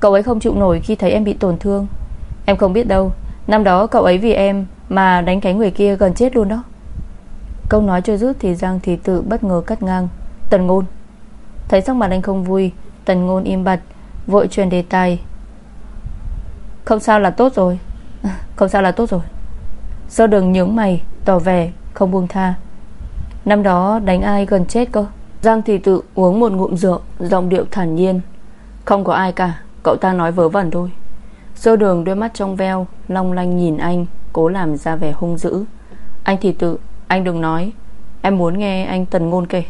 Cậu ấy không chịu nổi khi thấy em bị tổn thương. Em không biết đâu, Năm đó cậu ấy vì em mà đánh cái người kia gần chết luôn đó. Câu nói chưa dứt thì Giang Thị Tự bất ngờ cắt ngang. Tần ngôn. Thấy sắc mặt anh không vui, Tần ngôn im bặt, Vội truyền đề tài. Không sao là tốt rồi. Không sao là tốt rồi. Sơ đường nhướng mày, Tỏ vẻ không buông tha. Năm đó đánh ai gần chết cơ? Giang Thị Tự uống một ngụm rượu, Giọng điệu thản nhiên. Không có ai cả, Cậu ta nói vớ vẩn thôi. Sơ đường đôi mắt trong veo, Long lanh nhìn anh, Cố làm ra vẻ hung dữ. Anh thì tự anh đừng nói. Em muốn nghe anh Tần Ngôn kể.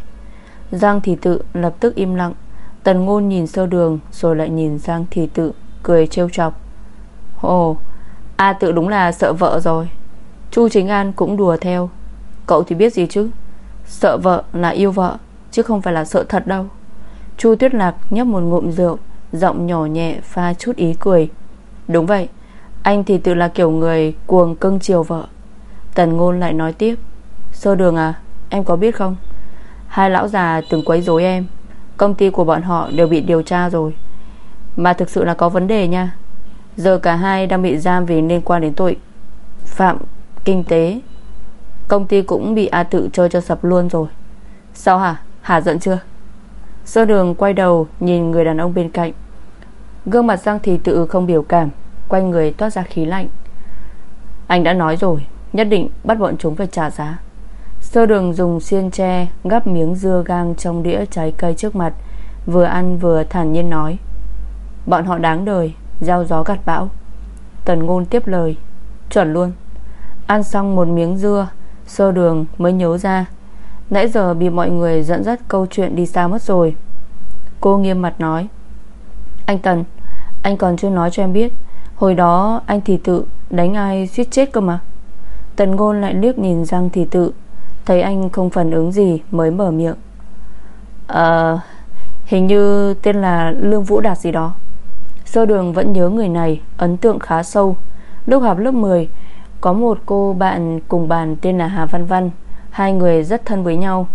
Giang Thị tự lập tức im lặng. Tần Ngôn nhìn sơ đường, Rồi lại nhìn Giang Thị tự, Cười trêu chọc. Ồ, A tự đúng là sợ vợ rồi. Chu Chính An cũng đùa theo. Cậu thì biết gì chứ? Sợ vợ là yêu vợ, Chứ không phải là sợ thật đâu. Chu Tuyết Lạc nhấp một ngụm rượu, Giọng nhỏ nhẹ pha chút ý cười. Đúng vậy, Anh thì tự là kiểu người cuồng cưng chiều vợ. Tần ngôn lại nói tiếp. Sơ đường à Em có biết không? Hai lão già từng quấy rối em. Công ty của bọn họ đều bị điều tra rồi. Mà thực sự là có vấn đề nha. Giờ cả hai đang bị giam vì liên quan đến tội Phạm kinh tế. Công ty cũng bị A tự chơi cho sập luôn rồi. Sao hả? Hả giận chưa? Sơ đường quay đầu nhìn người đàn ông bên cạnh. Gương mặt Giang Thị tự không biểu cảm Quanh người toát ra khí lạnh. Anh đã nói rồi, Nhất định bắt bọn chúng phải trả giá. Sơ đường dùng xiên tre Gắp miếng dưa gang trong đĩa trái cây trước mặt, Vừa ăn vừa thản nhiên nói, Bọn họ đáng đời, giao gió gặt bão. Tần ngôn tiếp lời, Chuẩn luôn. Ăn xong một miếng dưa, Sơ đường mới nhớ ra. Nãy giờ bị mọi người dẫn dắt câu chuyện đi xa mất rồi. Cô nghiêm mặt nói, Anh Tần, Anh còn chưa nói cho em biết, Hồi đó anh thì tự đánh ai suýt chết cơ mà. Tần ngôn lại liếc nhìn Giang thì tự Thấy anh không phản ứng gì Mới mở miệng. Ờ Hình như tên là Lương Vũ Đạt gì đó. Sơ đường vẫn nhớ người này, Ấn tượng khá sâu. Lúc học lớp 10 Có một cô bạn cùng bàn tên là Hà Văn Văn. Hai người rất thân với nhau.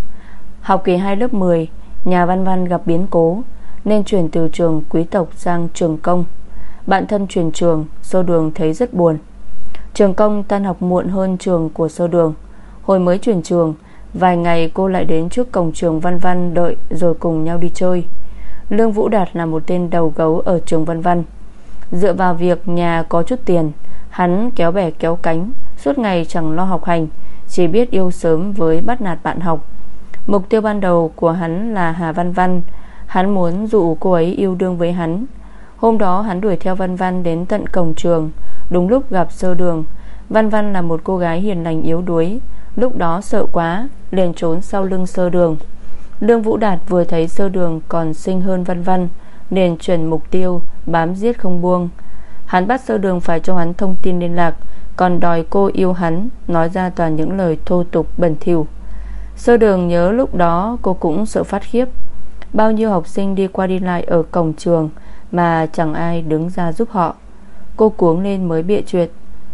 Học kỳ 2 lớp 10 Nhà Văn Văn gặp biến cố, Nên chuyển từ trường quý tộc sang trường công. Bạn thân chuyển trường, Sơ đường thấy rất buồn. Trường công tan học muộn hơn trường của sơ đường. Hồi mới chuyển trường, Vài ngày cô lại đến trước cổng trường Văn Văn Đợi rồi cùng nhau đi chơi. Lương Vũ Đạt là một tên đầu gấu Ở trường Văn Văn. Dựa vào việc nhà có chút tiền, Hắn kéo bè kéo cánh, Suốt ngày chẳng lo học hành, Chỉ biết yêu sớm với bắt nạt bạn học. Mục tiêu ban đầu của hắn là Hà Văn Văn. Hắn muốn dụ cô ấy yêu đương với hắn. Hôm đó hắn đuổi theo Văn Văn đến tận cổng trường. Đúng lúc gặp sơ đường, Văn Văn là một cô gái hiền lành yếu đuối. Lúc đó sợ quá, liền trốn sau lưng sơ đường. Lương Vũ Đạt vừa thấy sơ đường còn xinh hơn Văn Văn, liền chuyển mục tiêu, Bám giết không buông. Hắn bắt sơ đường phải cho hắn thông tin liên lạc, Còn đòi cô yêu hắn, Nói ra toàn những lời thô tục, bẩn thỉu. Sơ đường nhớ lúc đó cô cũng sợ phát khiếp. Bao nhiêu học sinh đi qua đi lại ở cổng trường Mà chẳng ai đứng ra giúp họ. Cô cuống lên mới bịa chuyện,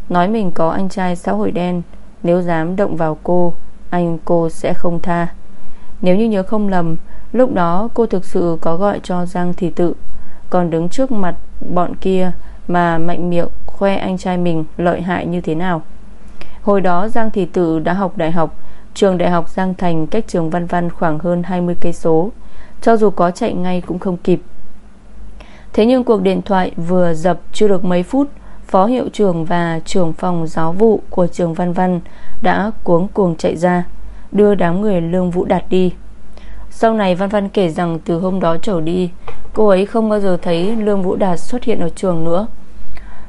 Nói mình có anh trai xã hội đen nếu dám động vào cô, Anh cô sẽ không tha. Nếu như nhớ không lầm, Lúc đó cô thực sự có gọi cho Giang Thị Tự. Còn đứng trước mặt bọn kia Mà mạnh miệng khoe anh trai mình lợi hại như thế nào? Hồi đó Giang Thị Tự đã học đại học, Trường đại học Giang Thành cách trường Văn Văn khoảng hơn 20 cây số. Cho dù có chạy ngay cũng không kịp. Thế nhưng cuộc điện thoại vừa dập chưa được mấy phút Phó hiệu trưởng và trưởng phòng giáo vụ của trường Văn Văn Đã cuống cuồng chạy ra, Đưa đám người Lương Vũ Đạt đi. Sau này Văn Văn kể rằng từ hôm đó trở đi, Cô ấy không bao giờ thấy Lương Vũ Đạt xuất hiện ở trường nữa.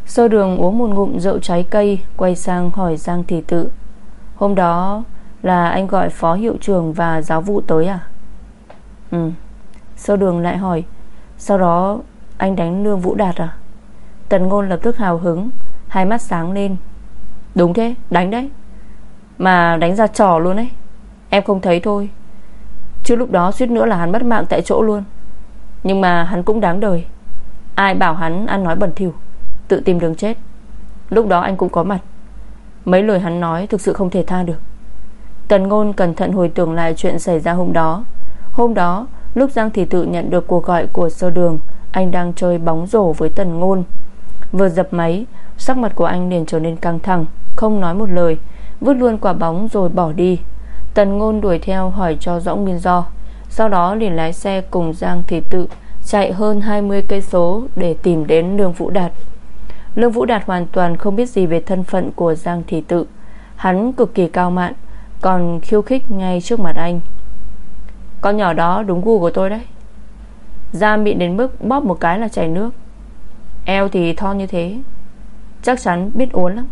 Sơ đường uống một ngụm rượu trái cây, Quay sang hỏi Giang Thị Tự, Hôm đó là anh gọi phó hiệu trưởng và giáo vụ tới à? Ừ. Sơ đường lại hỏi, Sau đó anh đánh Lương Vũ Đạt à? Tần ngôn lập tức hào hứng, Hai mắt sáng lên. Đúng thế, đánh đấy. Mà đánh ra trò luôn đấy Em không thấy thôi. Chứ lúc đó suýt nữa là hắn mất mạng tại chỗ luôn. Nhưng mà hắn cũng đáng đời. Ai bảo hắn ăn nói bẩn thỉu, Tự tìm đường chết. Lúc đó anh cũng có mặt. Mấy lời hắn nói thực sự không thể tha được. Tần ngôn cẩn thận hồi tưởng lại chuyện xảy ra hôm đó. Hôm đó, Lúc Giang Thị Tự nhận được cuộc gọi của sơ đường, Anh đang chơi bóng rổ với Tần ngôn. Vừa dập máy. Sắc mặt của anh liền trở nên căng thẳng, Không nói một lời, Vứt luôn quả bóng rồi bỏ đi. Tần ngôn đuổi theo hỏi cho rõ nguyên do, Sau đó liền lái xe cùng Giang Thị Tự Chạy hơn 20 cây số Để tìm đến Lương Vũ Đạt. Lương Vũ Đạt hoàn toàn không biết gì Về thân phận của Giang Thị Tự. Hắn cực kỳ cao mạn, Còn khiêu khích ngay trước mặt anh. Con nhỏ đó đúng gu của tôi đấy. Da mịn đến mức bóp một cái là chảy nước. Eo thì thon như thế. Chắc chắn biết uốn lắm.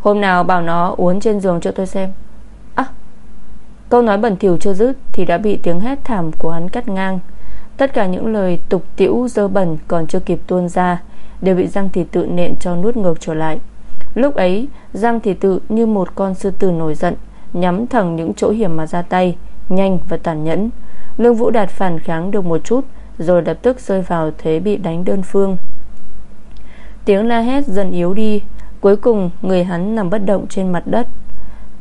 Hôm nào bảo nó uốn trên giường cho tôi xem. À Câu nói bẩn thỉu chưa dứt Thì đã bị tiếng hét thảm của hắn cắt ngang. Tất cả những lời tục tiễu dơ bẩn Còn chưa kịp tuôn ra Đều bị Giang Thị Tự nện cho nuốt ngược trở lại. Lúc ấy Giang Thị Tự như một con sư tử nổi giận, Nhắm thẳng những chỗ hiểm mà ra tay, Nhanh và tàn nhẫn. Lương Vũ Đạt phản kháng được một chút, Rồi lập tức rơi vào thế bị đánh đơn phương. Tiếng la hét dần yếu đi, Cuối cùng người hắn nằm bất động trên mặt đất.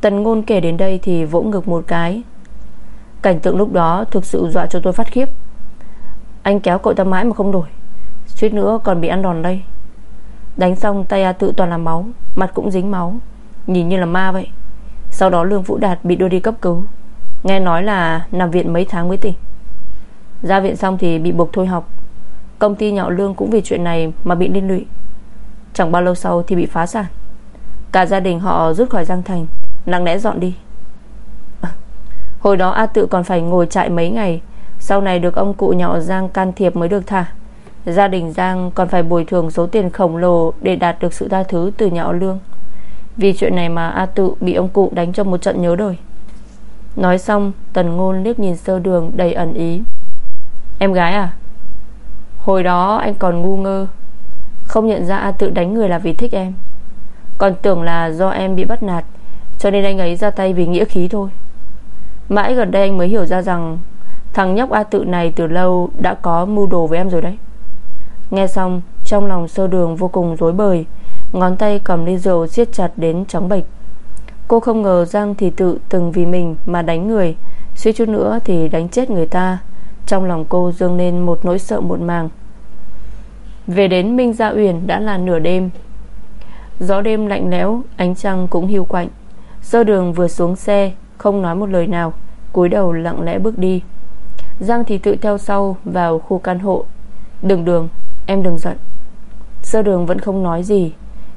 Tần ngôn kể đến đây Thì vỗ ngực một cái. Cảnh tượng lúc đó thực sự dọa cho tôi phát khiếp. Anh kéo cậu ta mãi mà không đổi, Suýt nữa còn bị ăn đòn đây. Đánh xong tay A tự toàn là máu, Mặt cũng dính máu, Nhìn như là ma vậy. Sau đó Lương Vũ Đạt bị đưa đi cấp cứu, Nghe nói là nằm viện mấy tháng mới tỉnh. Ra viện xong thì bị buộc thôi học. Công ty nhỏ lương cũng vì chuyện này Mà bị liên lụy. Chẳng bao lâu sau thì bị phá sản? Cả gia đình họ rút khỏi Giang Thành Nặng lẽ dọn đi. Hồi đó A Tự còn phải ngồi chạy mấy ngày, Sau này được ông cụ nhỏ Giang can thiệp mới được thả. Gia đình Giang còn phải bồi thường số tiền khổng lồ Để đạt được sự tha thứ từ nhỏ lương. Vì chuyện này mà A Tự bị ông cụ đánh cho một trận nhớ đời. Nói xong, Tần ngôn liếc nhìn sơ đường đầy ẩn ý. Em gái à? Hồi đó anh còn ngu ngơ. Không nhận ra A tự đánh người là vì thích em. Còn tưởng là do em bị bắt nạt, Cho nên anh ấy ra tay vì nghĩa khí thôi. Mãi gần đây anh mới hiểu ra rằng Thằng nhóc A tự này từ lâu Đã có mưu đồ với em rồi đấy. Nghe xong, Trong lòng sơ đường vô cùng rối bời, Ngón tay cầm ly rượu siết chặt đến trắng bệch. Cô không ngờ Giang thì tự từng vì mình mà đánh người Suy chút nữa thì đánh chết người ta. Trong lòng cô dâng lên một nỗi sợ muộn màng. Về đến Minh Gia Uyển đã là nửa đêm. Gió đêm lạnh lẽo, Ánh trăng cũng hiu quạnh. Sơ đường vừa xuống xe, Không nói một lời nào, cúi đầu lặng lẽ bước đi. Giang thì tự theo sau vào khu căn hộ. Đừng đường, Em đừng giận. Sơ đường vẫn không nói gì.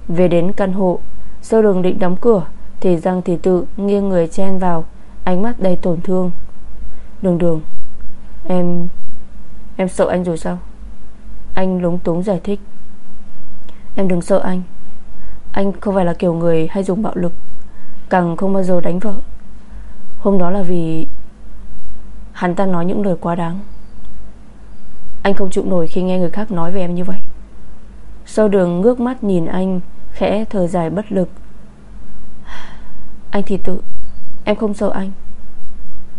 Về đến căn hộ, Sơ đường định đóng cửa, thì Giang thì Tự nghiêng người chen vào, Ánh mắt đầy tổn thương. Đường đường, Em Em sợ anh rồi sao? Anh lúng túng giải thích. Em đừng sợ anh. Anh không phải là kiểu người hay dùng bạo lực, Càng không bao giờ đánh vợ. Hôm đó là vì Hắn ta nói những lời quá đáng. Anh không chịu nổi khi nghe người khác nói về em như vậy. Sau đường ngước mắt nhìn anh, Khẽ thở dài bất lực. Anh thì tự, Em không sợ anh,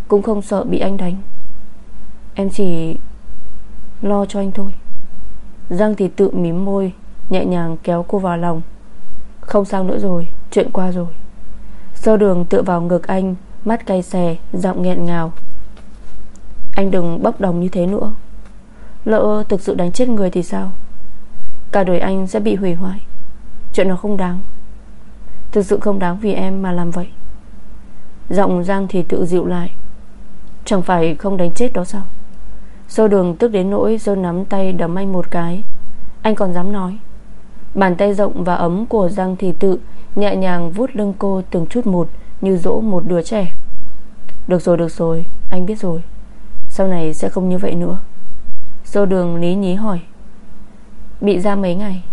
Cũng không sợ bị anh đánh. Em chỉ Lo cho anh thôi. Giang thì tự mím môi, Nhẹ nhàng kéo cô vào lòng. Không sao nữa rồi, Chuyện qua rồi. Sơ đường tựa vào ngực anh, Mắt cay xè, Giọng nghẹn ngào. Anh đừng bốc đồng như thế nữa. Lỡ thực sự đánh chết người thì sao? Cả đời anh sẽ bị hủy hoại. Chuyện nó không đáng. Thực sự không đáng vì em mà làm vậy. Giọng Giang thì tự dịu lại. Chẳng phải không đánh chết đó sao? Sô đường tức đến nỗi Sô nắm tay đấm anh một cái. Anh còn dám nói. Bàn tay rộng và ấm của Giang thị tự Nhẹ nhàng vuốt lưng cô từng chút một Như dỗ một đứa trẻ. Được rồi được rồi, Anh biết rồi. Sau này sẽ không như vậy nữa. Sô đường lý nhí hỏi. Bị ra mấy ngày?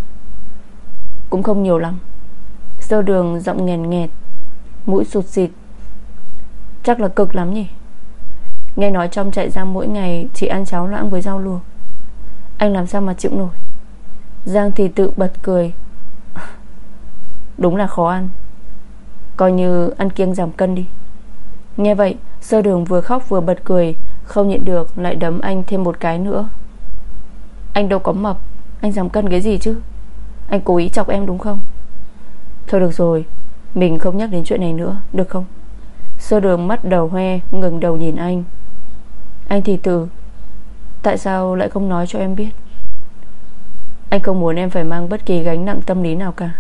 Cũng không nhiều lắm. Sơ đường giọng nghèn nghẹt, Mũi sụt xịt. Chắc là cực lắm nhỉ? Nghe nói trong trại giam mỗi ngày Chỉ ăn cháo loãng với rau luộc. Anh làm sao mà chịu nổi? Giang thì tự bật cười. Đúng là khó ăn. Coi như ăn kiêng giảm cân đi. Nghe vậy, Sơ đường vừa khóc vừa bật cười, Không nhịn được lại đấm anh thêm một cái nữa. Anh đâu có mập, Anh giảm cân cái gì chứ? Anh cố ý chọc em đúng không? Thôi được rồi, Mình không nhắc đến chuyện này nữa, Được không? Sơ đường mắt đầu hoe ngừng đầu nhìn anh. Anh thì từ, Tại sao lại không nói cho em biết? Anh không muốn em phải mang bất kỳ gánh nặng tâm lý nào cả.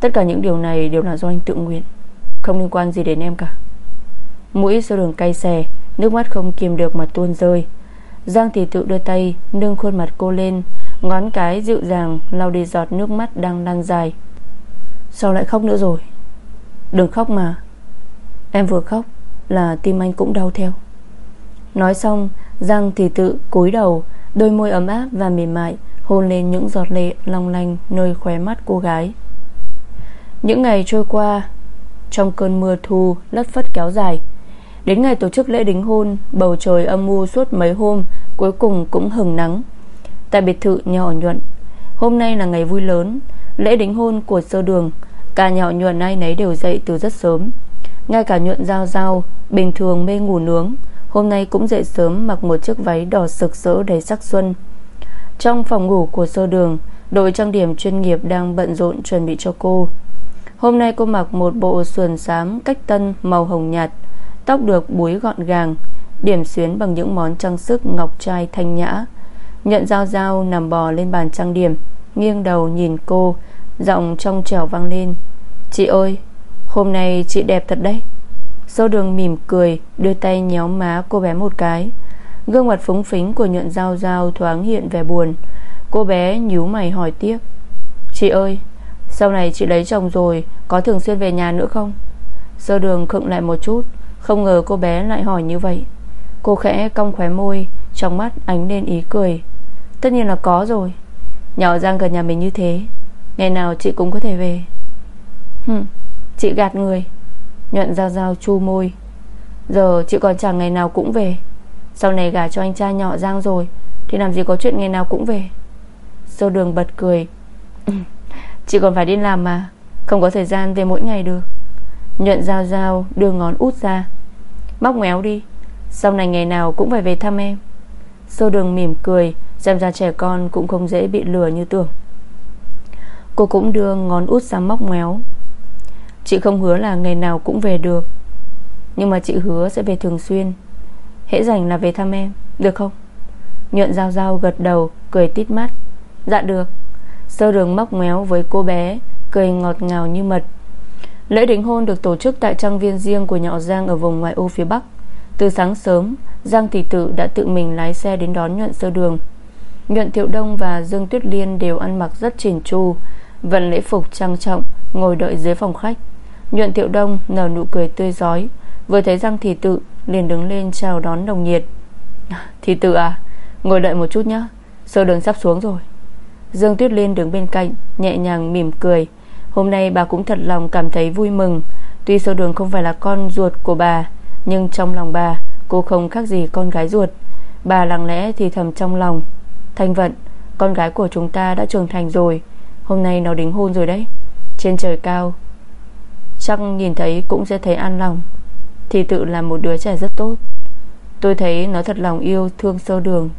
Tất cả những điều này đều là do anh tự nguyện, Không liên quan gì đến em cả. Mũi sơ đường cay xè, Nước mắt không kiềm được mà tuôn rơi. Giang thì tự đưa tay Nâng khuôn mặt cô lên, Ngón cái dịu dàng lau đi giọt nước mắt đang lan dài. Sao lại khóc nữa rồi? Đừng khóc mà. Em vừa khóc là tim anh cũng đau theo. Nói xong, Giang thì tự cúi đầu, Đôi môi ấm áp và mềm mại, Hôn lên những giọt lệ long lanh Nơi khóe mắt cô gái. Những ngày trôi qua, Trong cơn mưa thu, lất phất kéo dài, Đến ngày tổ chức lễ đính hôn, Bầu trời âm u suốt mấy hôm, Cuối cùng cũng hừng nắng. Tại biệt thự nhỏ nhuận, Hôm nay là ngày vui lớn, Lễ đính hôn của sơ đường, Cả nhỏ nhuận ai nấy đều dậy từ rất sớm. Ngay cả nhuận giao giao, Bình thường mê ngủ nướng. Hôm nay cũng dậy sớm, mặc một chiếc váy đỏ sực sỡ đầy sắc xuân. Trong phòng ngủ của sơ đường, Đội trang điểm chuyên nghiệp đang bận rộn chuẩn bị cho cô. Hôm nay cô mặc một bộ sườn xám cách tân màu hồng nhạt, Tóc được búi gọn gàng, Điểm xuyến bằng những món trang sức ngọc trai thanh nhã. Nhận dao dao nằm bò lên bàn trang điểm, Nghiêng đầu nhìn cô, Giọng trong trẻo vang lên. Chị ơi, Hôm nay chị đẹp thật đấy. Sâu đường mỉm cười, Đưa tay nhéo má cô bé một cái. Gương mặt phúng phính của nhuận dao dao Thoáng hiện vẻ buồn. Cô bé nhíu mày hỏi tiếp. Chị ơi, Sau này chị lấy chồng rồi, Có thường xuyên về nhà nữa không? Sơ đường khựng lại một chút, Không ngờ cô bé lại hỏi như vậy. Cô khẽ cong khóe môi, Trong mắt ánh lên ý cười. Tất nhiên là có rồi. Nhỏ Giang gần nhà mình như thế, Ngày nào chị cũng có thể về. Hừm, Chị gạt người. Nhuận giao giao chu môi. Giờ chị còn chẳng ngày nào cũng về. Sau này gả cho anh trai nhỏ Giang rồi, Thì làm gì có chuyện ngày nào cũng về. Sâu đường bật cười. Chị còn phải đi làm mà, Không có thời gian về mỗi ngày được. Nhuận giao giao đưa ngón út ra. Móc méo đi, Sau này ngày nào cũng phải về thăm em. Sâu đường mỉm cười, Xem ra trẻ con cũng không dễ bị lừa như tưởng. Cô cũng đưa ngón út ra móc méo Chị không hứa là ngày nào cũng về được. Nhưng mà chị hứa sẽ về thường xuyên. Hễ rảnh là về thăm em, Được không? Nhuận giao giao gật đầu, Cười tít mắt. Dạ được. Sơ đường móc méo với cô bé, Cười ngọt ngào như mật. Lễ đính hôn được tổ chức tại trang viên riêng của nhà Giang ở vùng ngoại ô phía Bắc. Từ sáng sớm, Giang thị tự đã tự mình lái xe đến đón nhuận sơ đường. Nhuận Thiệu Đông và Dương Tuyết Liên đều ăn mặc rất chỉnh chu, Vận lễ phục trang trọng, Ngồi đợi dưới phòng khách. Nhuận Thiệu Đông nở nụ cười tươi giói Vừa thấy răng thì tự, liền đứng lên chào đón đồng nhiệt. Thì tự à? Ngồi đợi một chút nhé Sơ đường sắp xuống rồi. Dương Tuyết Liên đứng bên cạnh, Nhẹ nhàng mỉm cười. Hôm nay bà cũng thật lòng cảm thấy vui mừng. Tuy sơ đường không phải là con ruột của bà, Nhưng trong lòng bà, Cô không khác gì con gái ruột. Bà lặng lẽ thì thầm trong lòng. Thanh vận, Con gái của chúng ta đã trưởng thành rồi. Hôm nay nó đính hôn rồi đấy. Trên trời cao Chắc nhìn thấy cũng sẽ thấy an lòng. Thì tự là một đứa trẻ rất tốt. Tôi thấy nó thật lòng yêu, thương sơ đường.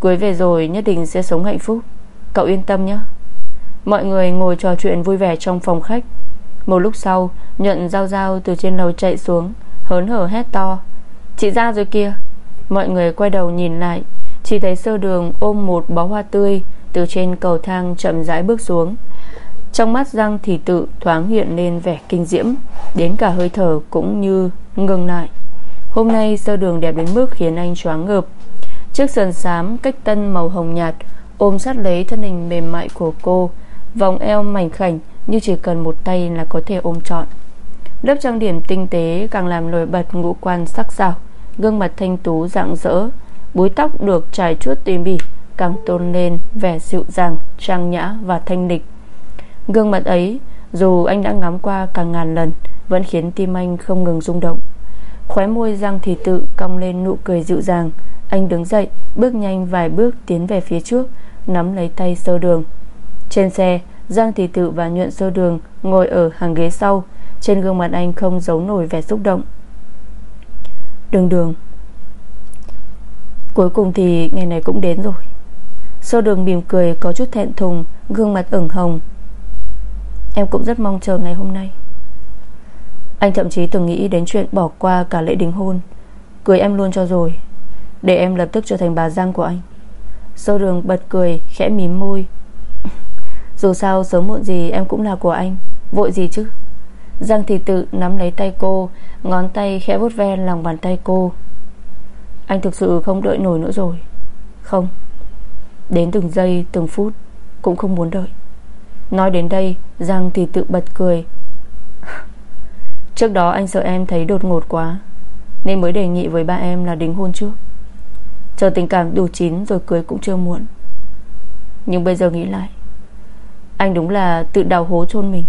Cưới về rồi nhất định sẽ sống hạnh phúc. Cậu yên tâm nhé. Mọi người ngồi trò chuyện vui vẻ trong phòng khách. Một lúc sau, Nhuận dao dao từ trên lầu chạy xuống, Hớn hở hét to. Chị ra rồi kia. Mọi người quay đầu nhìn lại, Chỉ thấy sơ đường ôm một bó hoa tươi Từ trên cầu thang chậm rãi bước xuống. Trong mắt răng thì tự thoáng hiện lên vẻ kinh diễm, Đến cả hơi thở cũng như ngừng lại. Hôm nay sơ đường đẹp đến mức khiến anh choáng ngợp. Chiếc sườn xám cách tân màu hồng nhạt, Ôm sát lấy thân hình mềm mại của cô, Vòng eo mảnh khảnh Như chỉ cần một tay là có thể ôm trọn. Lớp trang điểm tinh tế Càng làm nổi bật ngũ quan sắc sảo, Gương mặt thanh tú rạng rỡ, Búi tóc được trải chuốt tỉ mỉ, Càng tôn lên vẻ dịu dàng, Trang nhã và thanh lịch. Gương mặt ấy, dù anh đã ngắm qua cả ngàn lần, Vẫn khiến tim anh không ngừng rung động. Khóe môi răng thì tự cong lên nụ cười dịu dàng. Anh đứng dậy, Bước nhanh vài bước tiến về phía trước, Nắm lấy tay sơ đường. Trên xe, Giang Thị Tự và Nhuận Sơ Đường Ngồi ở hàng ghế sau. Trên gương mặt anh không giấu nổi vẻ xúc động. Đường đường. Cuối cùng thì ngày này cũng đến rồi. Sơ đường mỉm cười, có chút thẹn thùng, Gương mặt ửng hồng. Em cũng rất mong chờ ngày hôm nay. Anh thậm chí từng nghĩ đến chuyện bỏ qua cả lễ đính hôn. Cưới em luôn cho rồi, Để em lập tức trở thành bà Giang của anh. Sơ đường bật cười, Khẽ mím môi. Dù sao, sớm muộn gì em cũng là của anh, Vội gì chứ? Giang thì tự nắm lấy tay cô, Ngón tay khẽ vuốt ve lòng bàn tay cô. Anh thực sự không đợi nổi nữa rồi. Không. Đến từng giây, từng phút, Cũng không muốn đợi. Nói đến đây, Giang thì tự bật cười. Trước đó anh sợ em thấy đột ngột quá, Nên mới đề nghị với ba em là đính hôn trước. Chờ tình cảm đủ chín rồi cưới cũng chưa muộn. Nhưng bây giờ nghĩ lại, Anh đúng là tự đào hố chôn mình.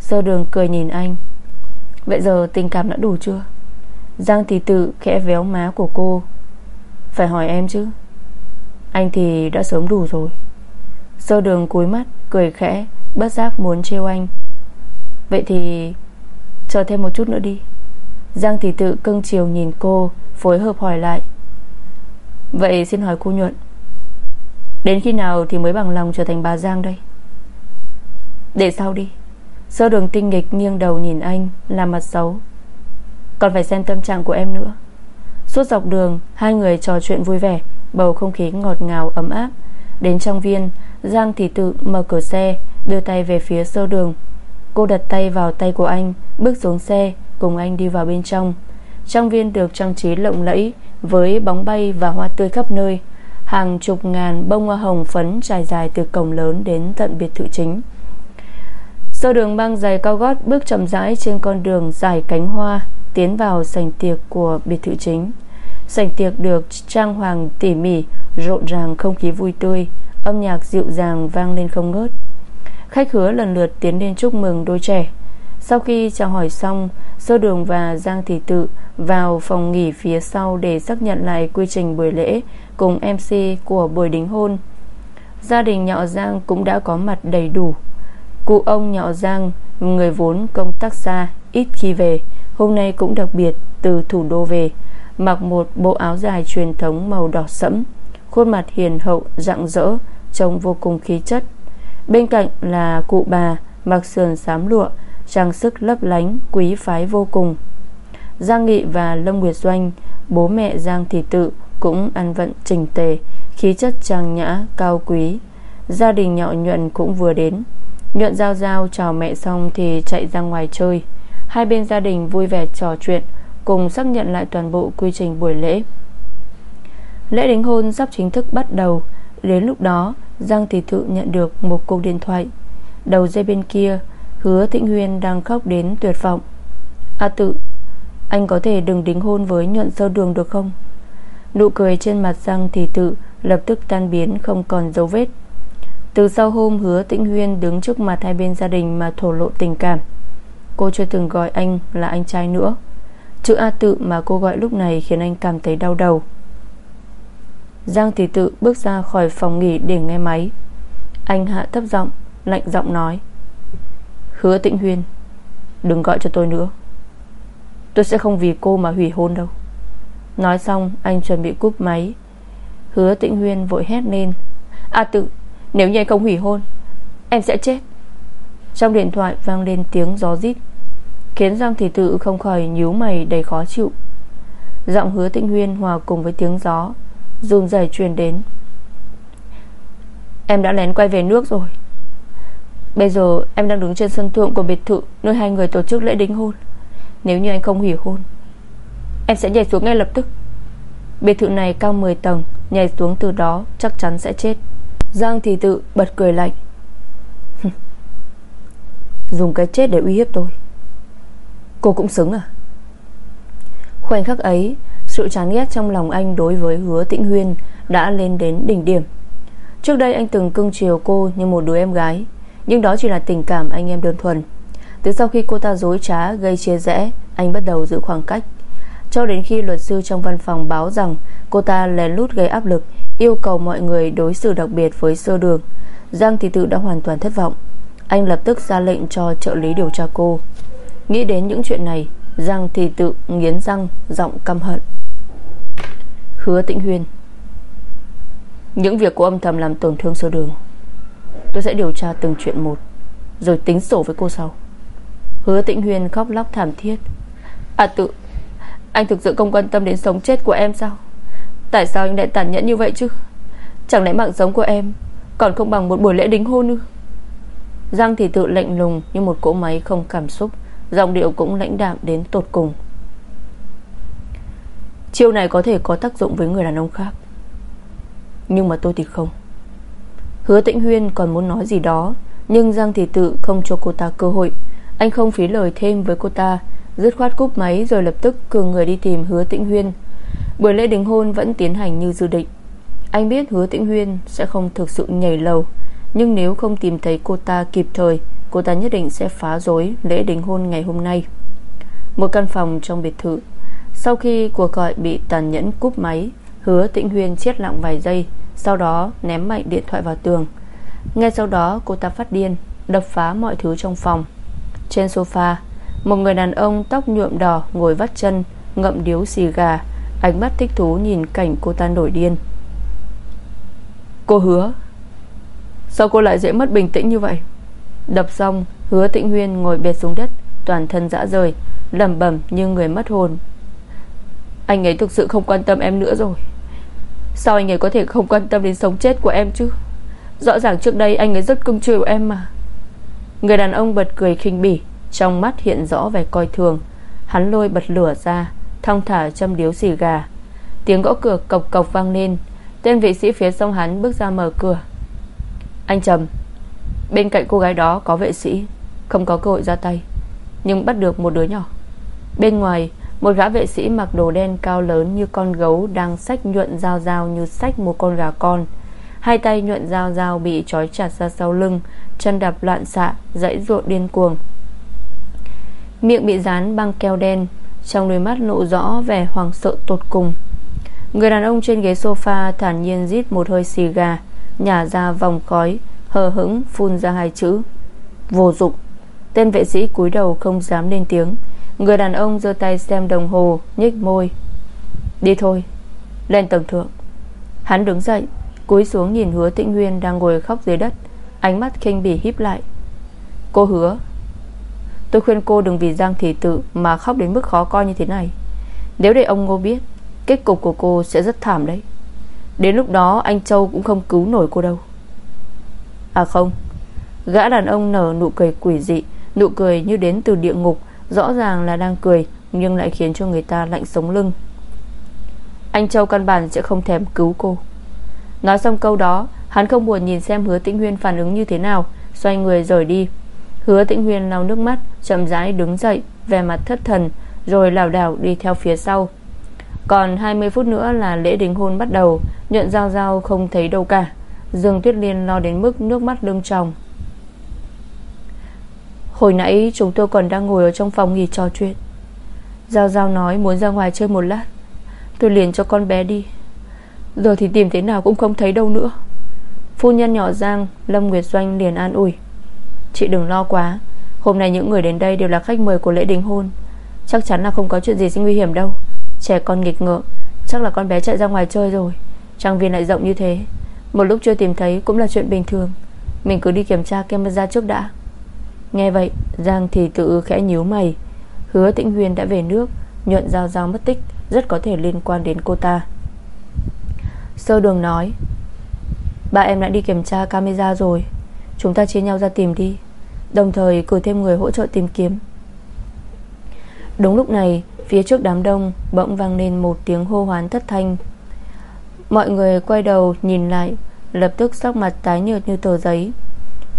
Sơ đường cười nhìn anh. Vậy giờ tình cảm đã đủ chưa? Giang thì tự khẽ véo má của cô. Phải hỏi em chứ. Anh thì đã sớm đủ rồi. Sơ đường cúi mắt, Cười khẽ, Bất giác muốn trêu anh. Vậy thì, Chờ thêm một chút nữa đi. Giang thì tự cưng chiều nhìn cô, Phối hợp hỏi lại. Vậy xin hỏi cô nhuận, Đến khi nào thì mới bằng lòng trở thành bà Giang đây? Để sau đi. Sơ đường tinh nghịch nghiêng đầu nhìn anh Làm mặt xấu. Còn phải xem tâm trạng của em nữa. Suốt dọc đường, Hai người trò chuyện vui vẻ, Bầu không khí ngọt ngào, ấm áp. Đến trong viên Giang thì tự mở cửa xe, Đưa tay về phía sơ đường. Cô đặt tay vào tay của anh, Bước xuống xe, Cùng anh đi vào bên trong. Trong viên được trang trí lộng lẫy Với bóng bay và hoa tươi khắp nơi. Hàng chục ngàn bông hoa hồng phấn trải dài từ cổng lớn đến tận biệt thự chính. Sơ đường băng giày cao gót bước chậm rãi trên con đường dài cánh hoa, Tiến vào sảnh tiệc của biệt thự chính. Sảnh tiệc được trang hoàng tỉ mỉ, Rộn ràng, không khí vui tươi. Âm nhạc dịu dàng vang lên không ngớt. Khách hứa lần lượt tiến lên chúc mừng đôi trẻ. Sau khi chào hỏi xong, Sơ đường và Giang Thị Tự Vào phòng nghỉ phía sau Để xác nhận lại quy trình buổi lễ Cùng MC của buổi đính hôn. Gia đình nhọ Giang cũng đã có mặt đầy đủ. Cụ ông nhọ Giang, Người vốn công tác xa, Ít khi về, Hôm nay cũng đặc biệt từ thủ đô về, Mặc một bộ áo dài truyền thống màu đỏ sẫm, Khuôn mặt hiền hậu, rạng rỡ Trông vô cùng khí chất. Bên cạnh là cụ bà, Mặc sườn xám lụa, Trang sức lấp lánh, quý phái vô cùng. Giang Nghị và Lâm Nguyệt Doanh, Bố mẹ Giang Thị Tự Cũng ăn vận trình tề, Khí chất trang nhã, cao quý. Gia đình nhọ nhuận cũng vừa đến. Nhuận giao giao chào mẹ xong Thì chạy ra ngoài chơi. Hai bên gia đình vui vẻ trò chuyện, Cùng xác nhận lại toàn bộ quy trình buổi lễ. Lễ đính hôn sắp chính thức bắt đầu Đến lúc đó, Giang Thị Thự nhận được một cuộc điện thoại. Đầu dây bên kia, Hứa Thịnh Huyên đang khóc đến tuyệt vọng. A tự, Anh có thể đừng đính hôn với nhuận sơ đường được không? Nụ cười trên mặt Giang Thị Tự Lập tức tan biến, không còn dấu vết. Từ sau hôm hứa Tĩnh Huyên Đứng trước mặt hai bên gia đình mà thổ lộ tình cảm, Cô chưa từng gọi anh là anh trai nữa. Chữ A tự mà cô gọi lúc này Khiến anh cảm thấy đau đầu. Giang Thị Tự bước ra khỏi phòng nghỉ để nghe máy. Anh hạ thấp giọng, Lạnh giọng nói. Hứa tĩnh huyên Đừng gọi cho tôi nữa. Tôi sẽ không vì cô mà hủy hôn đâu. Nói xong, anh chuẩn bị cúp máy. Hứa tĩnh huyên vội hét lên. À tự, Nếu như anh không hủy hôn, Em sẽ chết. Trong điện thoại vang lên tiếng gió rít, Khiến Giang Thị Tự không khỏi nhíu mày đầy khó chịu. Giọng hứa tĩnh huyên hòa cùng với tiếng gió. Run rẩy truyền đến. Em đã lén quay về nước rồi. Bây giờ em đang đứng trên sân thượng của biệt thự Nơi hai người tổ chức lễ đính hôn. Nếu như anh không hủy hôn, Em sẽ nhảy xuống ngay lập tức. Biệt thự này cao 10 tầng, Nhảy xuống từ đó chắc chắn sẽ chết. Giang thì tự bật cười lạnh. Dùng cái chết để uy hiếp tôi. Cô cũng xứng à? Khoảnh khắc ấy sự chán ghét trong lòng anh đối với hứa tĩnh huyên Đã lên đến đỉnh điểm. Trước đây anh từng cưng chiều cô như một đứa em gái, Nhưng đó chỉ là tình cảm anh em đơn thuần. Từ sau khi cô ta dối trá, gây chia rẽ, Anh bắt đầu giữ khoảng cách. Cho đến khi luật sư trong văn phòng báo rằng Cô ta lén lút gây áp lực, Yêu cầu mọi người đối xử đặc biệt với sơ đường, Giang Thị Tự đã hoàn toàn thất vọng. Anh lập tức ra lệnh cho trợ lý điều tra cô. Nghĩ đến những chuyện này, Giang Thị Tự nghiến răng, Giọng căm hận. Hứa Tĩnh Huyên. Những việc của âm thầm làm tổn thương sơ đường. Tôi sẽ điều tra từng chuyện một, Rồi tính sổ với cô sau. Hứa Tĩnh Huyên khóc lóc thảm thiết. À tự, Anh thực sự không quan tâm đến sống chết của em sao? Tại sao anh lại tàn nhẫn như vậy chứ? Chẳng lẽ mạng sống của em Còn không bằng một buổi lễ đính hôn ư? Giang thì tự lạnh lùng Như một cỗ máy không cảm xúc. Giọng điệu cũng lãnh đạm đến tột cùng. Chiêu này có thể có tác dụng với người đàn ông khác. Nhưng mà tôi thì không. Hứa tĩnh huyên còn muốn nói gì đó, Nhưng Giang Thị Tự không cho cô ta cơ hội. Anh không phí lời thêm với cô ta, Dứt khoát cúp máy rồi lập tức cường người đi tìm hứa tĩnh huyên. Buổi lễ đính hôn vẫn tiến hành như dự định. Anh biết hứa tĩnh huyên Sẽ không thực sự nhảy lầu, Nhưng nếu không tìm thấy cô ta kịp thời, Cô ta nhất định sẽ phá rối Lễ đính hôn ngày hôm nay. Một căn phòng trong biệt thự. Sau khi cuộc gọi bị tàn nhẫn cúp máy, Hứa tĩnh huyên chết lặng vài giây, Sau đó ném mạnh điện thoại vào tường. Ngay sau đó, cô ta phát điên, Đập phá mọi thứ trong phòng. Trên sofa, Một người đàn ông tóc nhuộm đỏ ngồi vắt chân, Ngậm điếu xì gà, Ánh mắt thích thú nhìn cảnh cô ta nổi điên. Cô hứa, Sao cô lại dễ mất bình tĩnh như vậy? Đập xong, Hứa tĩnh huyên ngồi bệt xuống đất, Toàn thân dã rời, lẩm bẩm như người mất hồn. Anh ấy thực sự không quan tâm em nữa rồi. Sao anh ấy có thể không quan tâm đến sống chết của em chứ? Rõ ràng trước đây anh ấy rất cưng chiều em mà. Người đàn ông bật cười khinh bỉ, Trong mắt hiện rõ vẻ coi thường. Hắn lôi bật lửa ra, Thong thả châm điếu xì gà. Tiếng gõ cửa cộc cộc vang lên. Tên vị sĩ phía sau hắn bước ra mở cửa. Anh Trầm, Bên cạnh cô gái đó có vệ sĩ, Không có cơ hội ra tay, Nhưng bắt được một đứa nhỏ. Bên ngoài một gã vệ sĩ mặc đồ đen cao lớn Như con gấu đang sách nhuận dao dao Như sách một con gà con. Hai tay nhuận dao dao bị trói chặt ra sau lưng, Chân đạp loạn xạ, Dãy ruột điên cuồng. Miệng bị dán băng keo đen, trong đôi mắt lộ rõ vẻ hoàng sợ tột cùng. Người đàn ông trên ghế sofa Thản nhiên rít một hơi xì gà, Nhả ra vòng khói, Hờ hững phun ra hai chữ. Vô dụng. Tên vệ sĩ cúi đầu không dám lên tiếng. Người đàn ông giơ tay xem đồng hồ Nhích môi. Đi thôi. Lên tầng thượng. Hắn đứng dậy, Cúi xuống nhìn hứa tĩnh nguyên đang ngồi khóc dưới đất. Ánh mắt khinh bỉ híp lại. Cô hứa, Tôi khuyên cô đừng vì Giang Thị Tự Mà khóc đến mức khó coi như thế này. Nếu để ông Ngô biết, Kết cục của cô sẽ rất thảm đấy. Đến lúc đó anh Châu cũng không cứu nổi cô đâu. À không. Gã đàn ông nở nụ cười quỷ dị, Nụ cười như đến từ địa ngục Rõ ràng là đang cười, Nhưng lại khiến cho người ta lạnh sống lưng. Anh Châu căn bản sẽ không thèm cứu cô. Nói xong câu đó, Hắn không buồn nhìn xem hứa tĩnh huyên phản ứng như thế nào, Xoay người rời đi. Hứa tĩnh huyên lau nước mắt, Chậm rãi đứng dậy Về mặt thất thần, Rồi lảo đảo đi theo phía sau. Còn 20 phút nữa là lễ đính hôn bắt đầu, Nhuận giao giao không thấy đâu cả. Dương Tuyết Liên lo đến mức nước mắt lưng tròng. Hồi nãy chúng tôi còn đang ngồi ở trong phòng nghỉ trò chuyện. Giao Giao nói muốn ra ngoài chơi một lát. Tôi liền cho con bé đi. Giờ thì tìm thế nào cũng không thấy đâu nữa. Phu nhân nhỏ Giang, Lâm Nguyệt Doanh liền an ủi. Chị đừng lo quá. Hôm nay những người đến đây đều là khách mời của lễ đính hôn. Chắc chắn là không có chuyện gì sẽ nguy hiểm đâu. Trẻ con nghịch ngợm. Chắc là con bé chạy ra ngoài chơi rồi. Trang viên lại rộng như thế. Một lúc chưa tìm thấy cũng là chuyện bình thường. Mình cứ đi kiểm tra camera trước đã. Nghe vậy, Giang thì tự khẽ nhíu mày. Hứa Tĩnh Huyền đã về nước, Nhuận Giao Giao mất tích, Rất có thể liên quan đến cô ta. Sơ đường nói, Ba em đã đi kiểm tra camera rồi, Chúng ta chia nhau ra tìm đi, Đồng thời cử thêm người hỗ trợ tìm kiếm. Đúng lúc này, Phía trước đám đông bỗng vang lên một tiếng hô hoán thất thanh. Mọi người quay đầu nhìn lại, Lập tức sắc mặt tái nhợt như tờ giấy.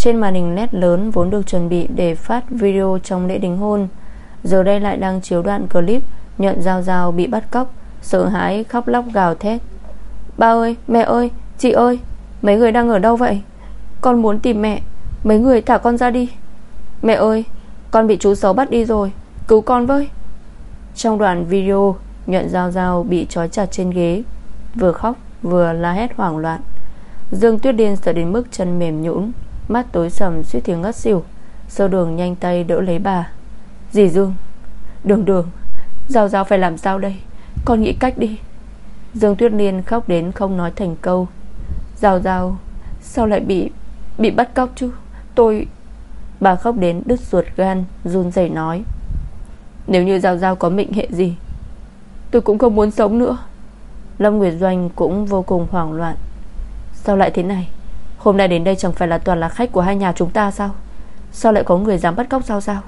Trên màn hình nét lớn Vốn được chuẩn bị để phát video Trong lễ đính hôn. Giờ đây lại đang chiếu đoạn clip Nhận Giao Giao bị bắt cóc, Sợ hãi khóc lóc gào thét. Ba ơi, mẹ ơi, chị ơi, Mấy người đang ở đâu vậy? Con muốn tìm mẹ, Mấy người thả con ra đi. Mẹ ơi, Con bị chú xấu bắt đi rồi, Cứu con với. Trong đoạn video, Nhuận Giao Giao bị trói chặt trên ghế, Vừa khóc vừa la hét hoảng loạn. Dương Tuyết Điên sợ đến mức chân mềm nhũn. Mắt tối sầm suýt thì ngất xỉu. Sơ đường nhanh tay đỡ lấy bà. Dì Dương. Đường đường. Giao Giao phải làm sao đây? Con nghĩ cách đi. Dương Tuyết Liên khóc đến không nói thành câu. Giao Giao. Sao lại bị Bị bắt cóc chứ? Tôi Bà khóc đến đứt ruột gan, Run rẩy nói. Nếu như Giao Giao có mệnh hệ gì? Tôi cũng không muốn sống nữa. Lâm Nguyệt Doanh cũng vô cùng hoảng loạn. Sao lại thế này? Hôm nay đến đây chẳng phải là toàn là khách của hai nhà chúng ta sao? Sao lại có người dám bắt cóc sao sao?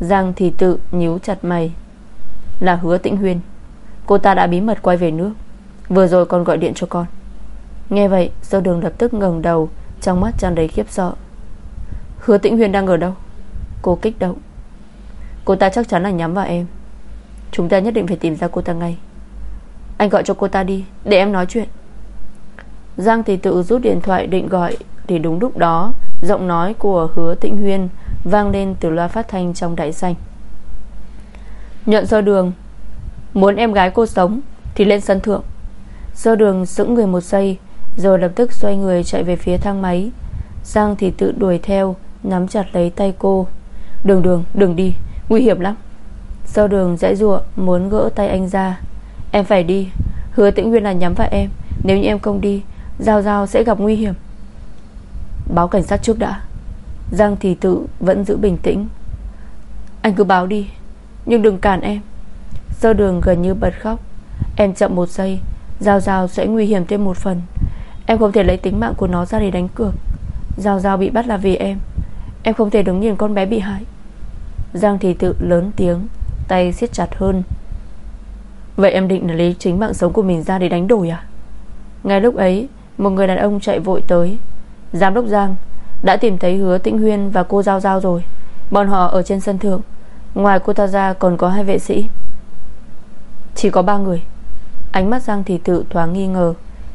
Giang thì tự nhíu chặt mày. Là hứa tĩnh huyên. Cô ta đã bí mật quay về nước. Vừa rồi còn gọi điện cho con. Nghe vậy, Sơ đường lập tức ngẩng đầu, Trong mắt tràn đầy khiếp sợ. Hứa tĩnh huyên đang ở đâu? Cô kích động. Cô ta chắc chắn là nhắm vào em. Chúng ta nhất định phải tìm ra cô ta ngay. Anh gọi cho cô ta đi, Để em nói chuyện. Giang thì tự rút điện thoại định gọi Thì đúng lúc đó, Giọng nói của hứa tĩnh huyên Vang lên từ loa phát thanh trong đại sảnh. Nhận sơ đường, Muốn em gái cô sống Thì lên sân thượng. Sơ đường sững người một giây, Rồi lập tức xoay người chạy về phía thang máy. Giang thì tự đuổi theo, Nắm chặt lấy tay cô. Đường đường đừng đi, Nguy hiểm lắm. Sơ đường dãy ruộng muốn gỡ tay anh ra. Em phải đi, Hứa tĩnh nguyên là nhắm vào em, Nếu như em không đi Giao Giao sẽ gặp nguy hiểm. Báo cảnh sát trước đã. Giang thì tự vẫn giữ bình tĩnh. Anh cứ báo đi, Nhưng đừng cản em. Sơ đường gần như bật khóc. Em chậm một giây, Giao Giao sẽ nguy hiểm thêm một phần. Em không thể lấy tính mạng của nó ra để đánh cược. Giao Giao bị bắt là vì em. Em không thể đứng nhìn con bé bị hại. Giang thì tự lớn tiếng, Tay siết chặt hơn. Vậy em định là lấy chính mạng sống của mình ra để đánh đổi à? Ngay lúc ấy một người đàn ông chạy vội tới. Giám đốc Giang Đã tìm thấy hứa Tĩnh Huyên và cô Giao Giao rồi. Bọn họ ở trên sân thượng. Ngoài cô ta ra còn có hai vệ sĩ. Chỉ có ba người. Ánh mắt Giang thì tự thoáng nghi ngờ.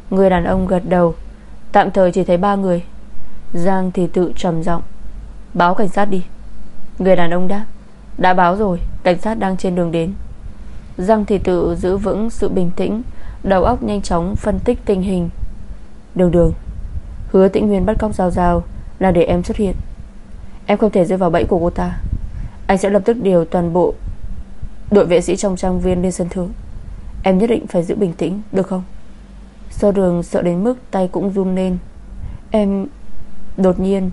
Người đàn ông gật đầu. Tạm thời chỉ thấy ba người. Giang thì tự trầm giọng. Báo cảnh sát đi. Người đàn ông đáp Đã báo rồi. Cảnh sát đang trên đường đến. Giang thì tự giữ vững sự bình tĩnh. Đầu óc nhanh chóng phân tích tình hình. Đường đường. Hứa tĩnh nguyên bắt cóc Giao Giao Là để em xuất hiện. Em không thể rơi vào bẫy của cô ta. Anh sẽ lập tức điều toàn bộ Đội vệ sĩ trong trang viên lên sân thượng. Em nhất định phải giữ bình tĩnh, Được không? Sơ đường sợ đến mức tay cũng run lên. Em Đột nhiên,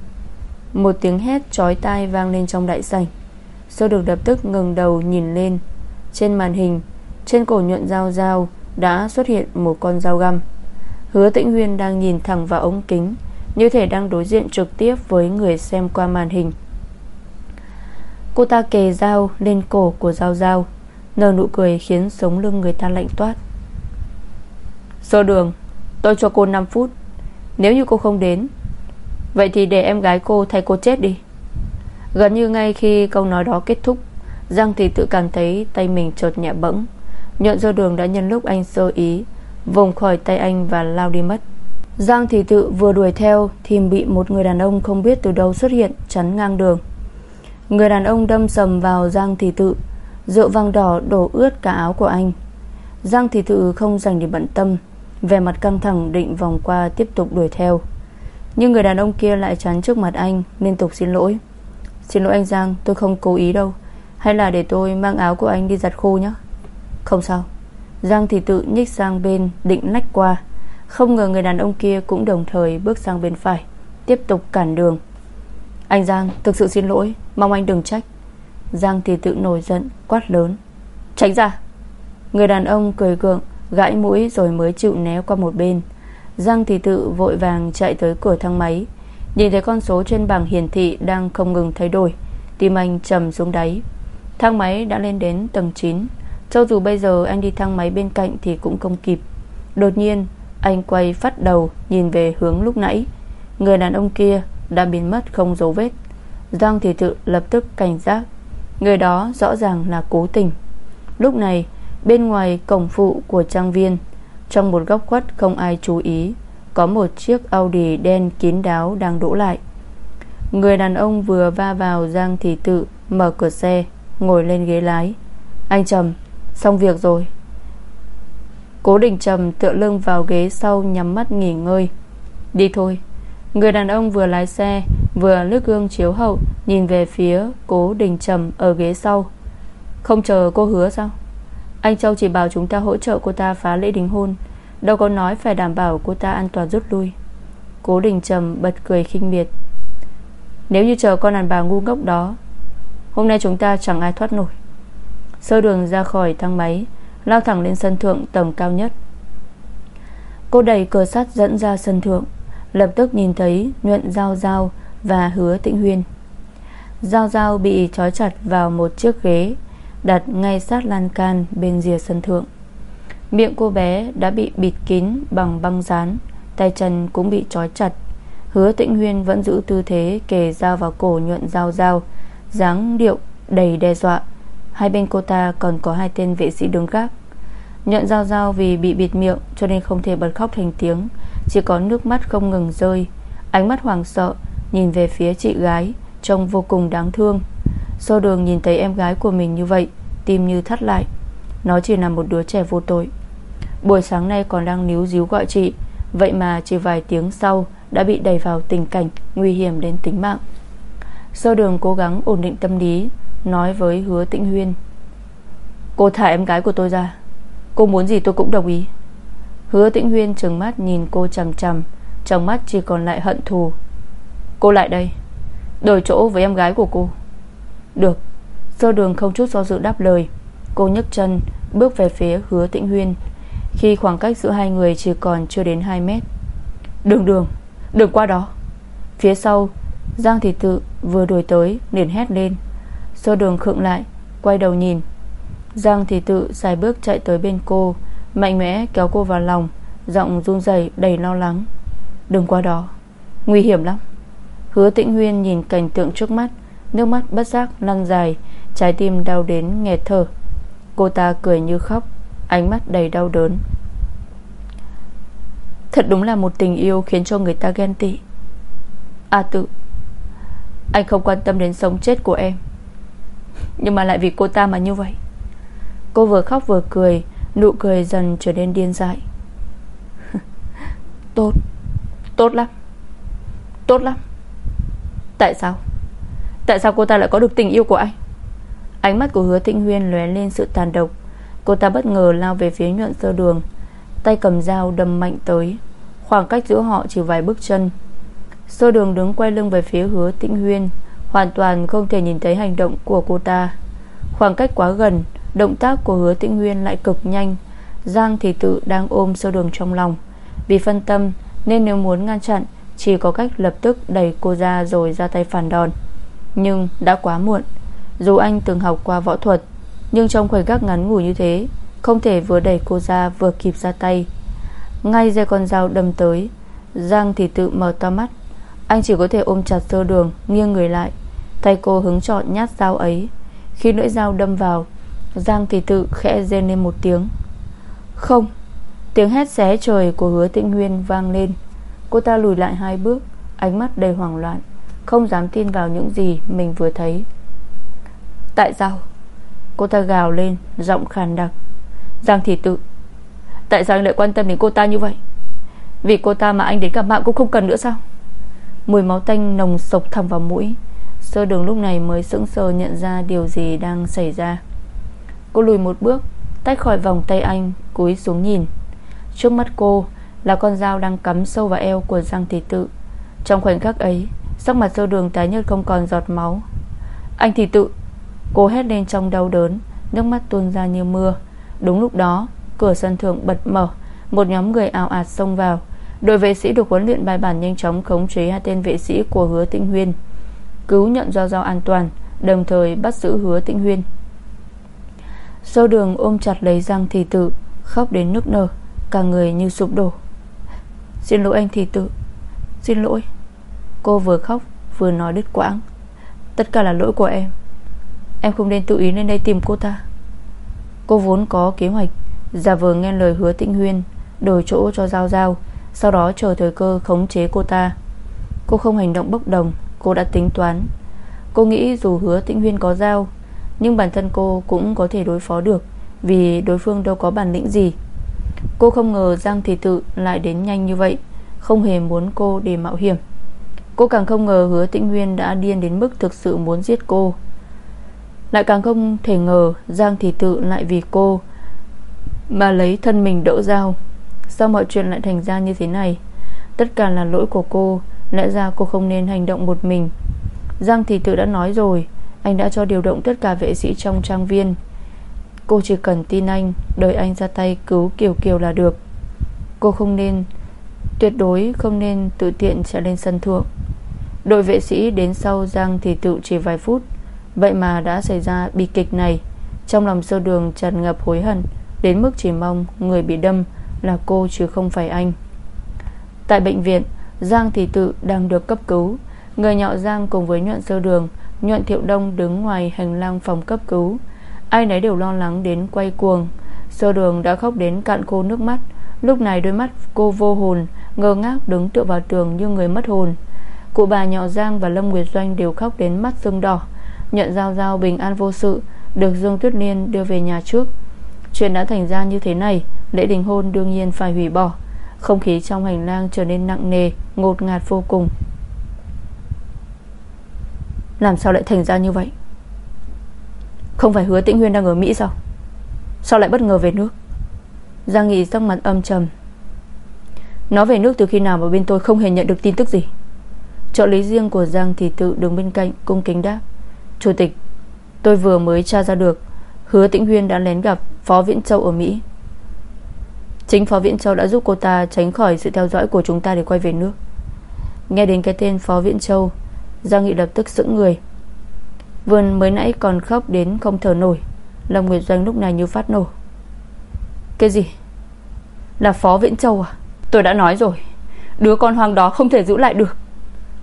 Một tiếng hét chói tai vang lên trong đại sảnh. Sơ đường lập tức ngừng đầu nhìn lên. Trên màn hình, Trên cổ nhuận dao dao Đã xuất hiện một con dao găm. Hứa tĩnh huyên đang nhìn thẳng vào ống kính, Như thể đang đối diện trực tiếp Với người xem qua màn hình. Cô ta kề dao lên cổ của dao dao Nở nụ cười khiến sống lưng người ta lạnh toát. Sơ đường, Tôi cho cô 5 phút. Nếu như cô không đến, Vậy thì để em gái cô thay cô chết đi. Gần như ngay khi câu nói đó kết thúc, Giang thì tự cảm thấy tay mình chợt nhẹ bẫng. Nhọn do đường đã nhân lúc anh sơ ý Vùng khỏi tay anh và lao đi mất. Giang Thị tự vừa đuổi theo Thì bị một người đàn ông không biết từ đâu xuất hiện, Chắn ngang đường. Người đàn ông đâm sầm vào Giang Thị tự, Rượu vang đỏ đổ ướt cả áo của anh. Giang Thị tự không dành để bận tâm Về mặt căng thẳng định vòng qua tiếp tục đuổi theo. Nhưng người đàn ông kia lại chắn trước mặt anh, Liên tục xin lỗi. Xin lỗi anh Giang, tôi không cố ý đâu, Hay là để tôi mang áo của anh đi giặt khô nhé Không sao. Giang thì tự nhích sang bên định lách qua. Không ngờ người đàn ông kia cũng đồng thời bước sang bên phải, Tiếp tục cản đường. Anh Giang, thực sự xin lỗi, Mong anh đừng trách. Giang thì tự nổi giận, quát lớn. Tránh ra! Người đàn ông cười gượng, Gãi mũi rồi mới chịu né qua một bên. Giang thì tự vội vàng chạy tới cửa thang máy. Nhìn thấy con số trên bảng hiển thị Đang không ngừng thay đổi, Tim anh trầm xuống đáy. Thang máy đã lên đến tầng 9 cho dù bây giờ anh đi thang máy bên cạnh Thì cũng không kịp. Đột nhiên, anh quay phát đầu, Nhìn về hướng lúc nãy. Người đàn ông kia đã biến mất không dấu vết. Giang thì tự lập tức cảnh giác. Người đó rõ ràng là cố tình. Lúc này, Bên ngoài cổng phụ của trang viên, Trong một góc khuất không ai chú ý, Có một chiếc Audi đen kín đáo đang đỗ lại. Người đàn ông vừa va vào Giang Thị Tự Mở cửa xe, Ngồi lên ghế lái. Anh Trầm Xong việc rồi. Cố Đình Trầm tựa lưng vào ghế sau Nhắm mắt nghỉ ngơi. Đi thôi. Người đàn ông vừa lái xe, Vừa lướt gương chiếu hậu, Nhìn về phía cố Đình Trầm ở ghế sau. Không chờ cô hứa sao? Anh Châu chỉ bảo chúng ta hỗ trợ cô ta phá lễ đính hôn. Đâu có nói phải đảm bảo cô ta an toàn rút lui. Cố Đình Trầm bật cười khinh miệt. Nếu như chờ con đàn bà ngu ngốc đó, Hôm nay chúng ta chẳng ai thoát nổi. Sơ đường ra khỏi thang máy, Lao thẳng lên sân thượng tầng cao nhất. Cô đẩy cửa sắt dẫn ra sân thượng, Lập tức nhìn thấy nhuận giao giao Và hứa tĩnh huyên. Giao giao bị trói chặt vào một chiếc ghế Đặt ngay sát lan can Bên rìa sân thượng. Miệng cô bé đã bị bịt kín Bằng băng dán, Tay chân cũng bị trói chặt. Hứa tĩnh huyên vẫn giữ tư thế Kề dao vào cổ nhuận giao giao, dáng điệu đầy đe dọa. Hai bên cô ta còn có hai tên vệ sĩ đứng gác. Nhuận giao giao vì bị bịt miệng Cho nên không thể bật khóc thành tiếng. Chỉ có nước mắt không ngừng rơi. Ánh mắt hoảng sợ, Nhìn về phía chị gái, Trông vô cùng đáng thương. Sô đường nhìn thấy em gái của mình như vậy, Tim như thắt lại. Nó chỉ là một đứa trẻ vô tội. Buổi sáng nay còn đang níu díu gọi chị. Vậy mà chỉ vài tiếng sau Đã bị đẩy vào tình cảnh nguy hiểm đến tính mạng. Sơ đường cố gắng ổn định tâm lý Nói với hứa tĩnh huyên. Cô thả em gái của tôi ra. Cô muốn gì tôi cũng đồng ý. Hứa tĩnh huyên trừng mắt nhìn cô chằm chằm Trong mắt chỉ còn lại hận thù. Cô lại đây Đổi chỗ với em gái của cô. Được Sơ đường không chút do dự đáp lời Cô nhấc chân bước về phía hứa tĩnh huyên Khi khoảng cách giữa hai người Chỉ còn chưa đến 2 mét. Đường đường, đừng qua đó. Phía sau Giang Thị Tự vừa đuổi tới liền hét lên. Sơ đường khựng lại, Quay đầu nhìn. Giang thì Tự xài bước chạy tới bên cô, Mạnh mẽ kéo cô vào lòng, Giọng run rẩy đầy lo lắng. Đừng qua đó, Nguy hiểm lắm. Hứa tĩnh huyên nhìn cảnh tượng trước mắt, Nước mắt bất giác lăn dài, Trái tim đau đến nghẹt thở. Cô ta cười như khóc, Ánh mắt đầy đau đớn. Thật đúng là một tình yêu khiến cho người ta ghen tị. A tự, Anh không quan tâm đến sống chết của em. Nhưng mà lại vì cô ta mà như vậy. Cô vừa khóc vừa cười, Nụ cười dần trở nên điên dại. Tốt Tốt lắm Tốt lắm. Tại sao? Tại sao cô ta lại có được tình yêu của anh? Ánh mắt của hứa tĩnh huyên lóe lên sự tàn độc. Cô ta bất ngờ lao về phía nhuận sơ đường, Tay cầm dao đâm mạnh tới. Khoảng cách giữa họ chỉ vài bước chân. Sơ đường đứng quay lưng về phía hứa tĩnh huyên. Hoàn toàn không thể nhìn thấy hành động của cô ta. Khoảng cách quá gần, Động tác của hứa tĩnh huyên lại cực nhanh. Giang thì tự đang ôm sơ đường trong lòng. Vì phân tâm, Nên nếu muốn ngăn chặn, Chỉ có cách lập tức đẩy cô ra rồi ra tay phản đòn. Nhưng đã quá muộn. Dù anh từng học qua võ thuật, Nhưng trong khoảnh khắc ngắn ngủi như thế, Không thể vừa đẩy cô ra vừa kịp ra tay. Ngay dây con dao đâm tới, Giang thì tự mở to mắt. Anh chỉ có thể ôm chặt sơ đường, Nghiêng người lại. Tay cô hứng chọn nhát dao ấy. Khi lưỡi dao đâm vào, Giang thì tự khẽ rên lên một tiếng. Không, Tiếng hét xé trời của hứa tĩnh nguyên vang lên. Cô ta lùi lại hai bước, Ánh mắt đầy hoảng loạn, Không dám tin vào những gì mình vừa thấy. Tại sao? Cô ta gào lên, Giọng khàn đặc. Giang thì tự, Tại sao anh lại quan tâm đến cô ta như vậy? Vì cô ta mà anh đến cả mạng cũng không cần nữa sao? Mùi máu tanh nồng sộc thẳng vào mũi. Sơ đường lúc này mới sững sờ nhận ra Điều gì đang xảy ra. Cô lùi một bước, Tách khỏi vòng tay anh, Cúi xuống nhìn. Trước mắt cô là con dao đang cắm sâu vào eo của Giang Thị Tự. Trong khoảnh khắc ấy, Sắc mặt sơ đường tái nhợt không còn giọt máu. Anh Thị Tự. Cô hét lên trong đau đớn, Nước mắt tuôn ra như mưa. Đúng lúc đó, Cửa sân thượng bật mở, Một nhóm người ảo ạt xông vào. Đội vệ sĩ được huấn luyện bài bản nhanh chóng khống chế hai tên vệ sĩ của hứa tĩnh huyên. Cứu nhận do giao an toàn, Đồng thời bắt giữ hứa tĩnh huyên. Sâu đường ôm chặt lấy Giang Thị Tự, Khóc đến nước nở, Cả người như sụp đổ. Xin lỗi anh Thị Tự, Xin lỗi. Cô vừa khóc, vừa nói đứt quãng. Tất cả là lỗi của em. Em không nên tự ý lên đây tìm cô ta. Cô vốn có kế hoạch, Giả vờ nghe lời hứa tĩnh huyên, Đổi chỗ cho Giao Giao, Sau đó chờ thời cơ khống chế cô ta. Cô không hành động bốc đồng Cô đã tính toán. Cô nghĩ dù hứa tĩnh huyên có Giao, Nhưng bản thân cô cũng có thể đối phó được, Vì đối phương đâu có bản lĩnh gì. Cô không ngờ Giang Thị Tự lại đến nhanh như vậy, Không hề muốn cô để mạo hiểm. Cô càng không ngờ hứa tĩnh huyên đã điên đến mức thực sự muốn giết cô. Lại càng không thể ngờ Giang Thị Tự lại vì cô Mà lấy thân mình đỡ dao Sao mọi chuyện lại thành ra như thế này? Tất cả là lỗi của cô Lẽ ra cô không nên hành động một mình. Giang thì Tự đã nói rồi, Anh đã cho điều động tất cả vệ sĩ trong trang viên. Cô chỉ cần tin anh, Đợi anh ra tay cứu Kiều Kiều là được. Cô không nên, Tuyệt đối không nên tự tiện chạy lên sân thượng. Đội vệ sĩ đến sau Giang thì Tự chỉ vài phút. Vậy mà đã xảy ra bi kịch này. Trong lòng sơ đường tràn ngập hối hận, Đến mức chỉ mong người bị đâm Là cô chứ không phải anh. Tại bệnh viện Giang Thị Tự đang được cấp cứu. Người nhọ Giang cùng với nhuận sơ đường, Nhuận Thiệu Đông đứng ngoài hành lang phòng cấp cứu. Ai nấy đều lo lắng đến quay cuồng. Sơ đường đã khóc đến cạn khô nước mắt. Lúc này đôi mắt cô vô hồn, Ngơ ngác đứng tựa vào tường như người mất hồn. Cụ bà nhọ Giang và Lâm Nguyệt Doanh Đều khóc đến mắt sưng đỏ. Nhận giao giao bình an vô sự, Được Dương Tuyết Liên đưa về nhà trước. Chuyện đã thành ra như thế này, Lễ đình hôn đương nhiên phải hủy bỏ. Không khí trong hành lang trở nên nặng nề, Ngột ngạt vô cùng. Làm sao lại thành ra như vậy? Không phải hứa tĩnh Huyên đang ở Mỹ sao? Sao lại bất ngờ về nước? Giang Nghị sắc mặt âm trầm. Nó về nước từ khi nào mà bên tôi không hề nhận được tin tức gì? Trợ lý riêng của Giang thì tự đứng bên cạnh, Cung kính đáp. Chủ tịch, Tôi vừa mới tra ra được, Hứa Tĩnh Huyên đã lén gặp Phó Viễn Châu ở Mỹ. Chính Phó Viễn Châu đã giúp cô ta Tránh khỏi sự theo dõi của chúng ta để quay về nước. Nghe đến cái tên Phó Viễn Châu, Giang Nghị lập tức sững người. Vườn mới nãy còn khóc đến không thở nổi, Lâm Nguyệt Doanh lúc này như phát nổ. Cái gì? Là Phó Viễn Châu à? Tôi đã nói rồi, Đứa con hoang đó không thể giữ lại được.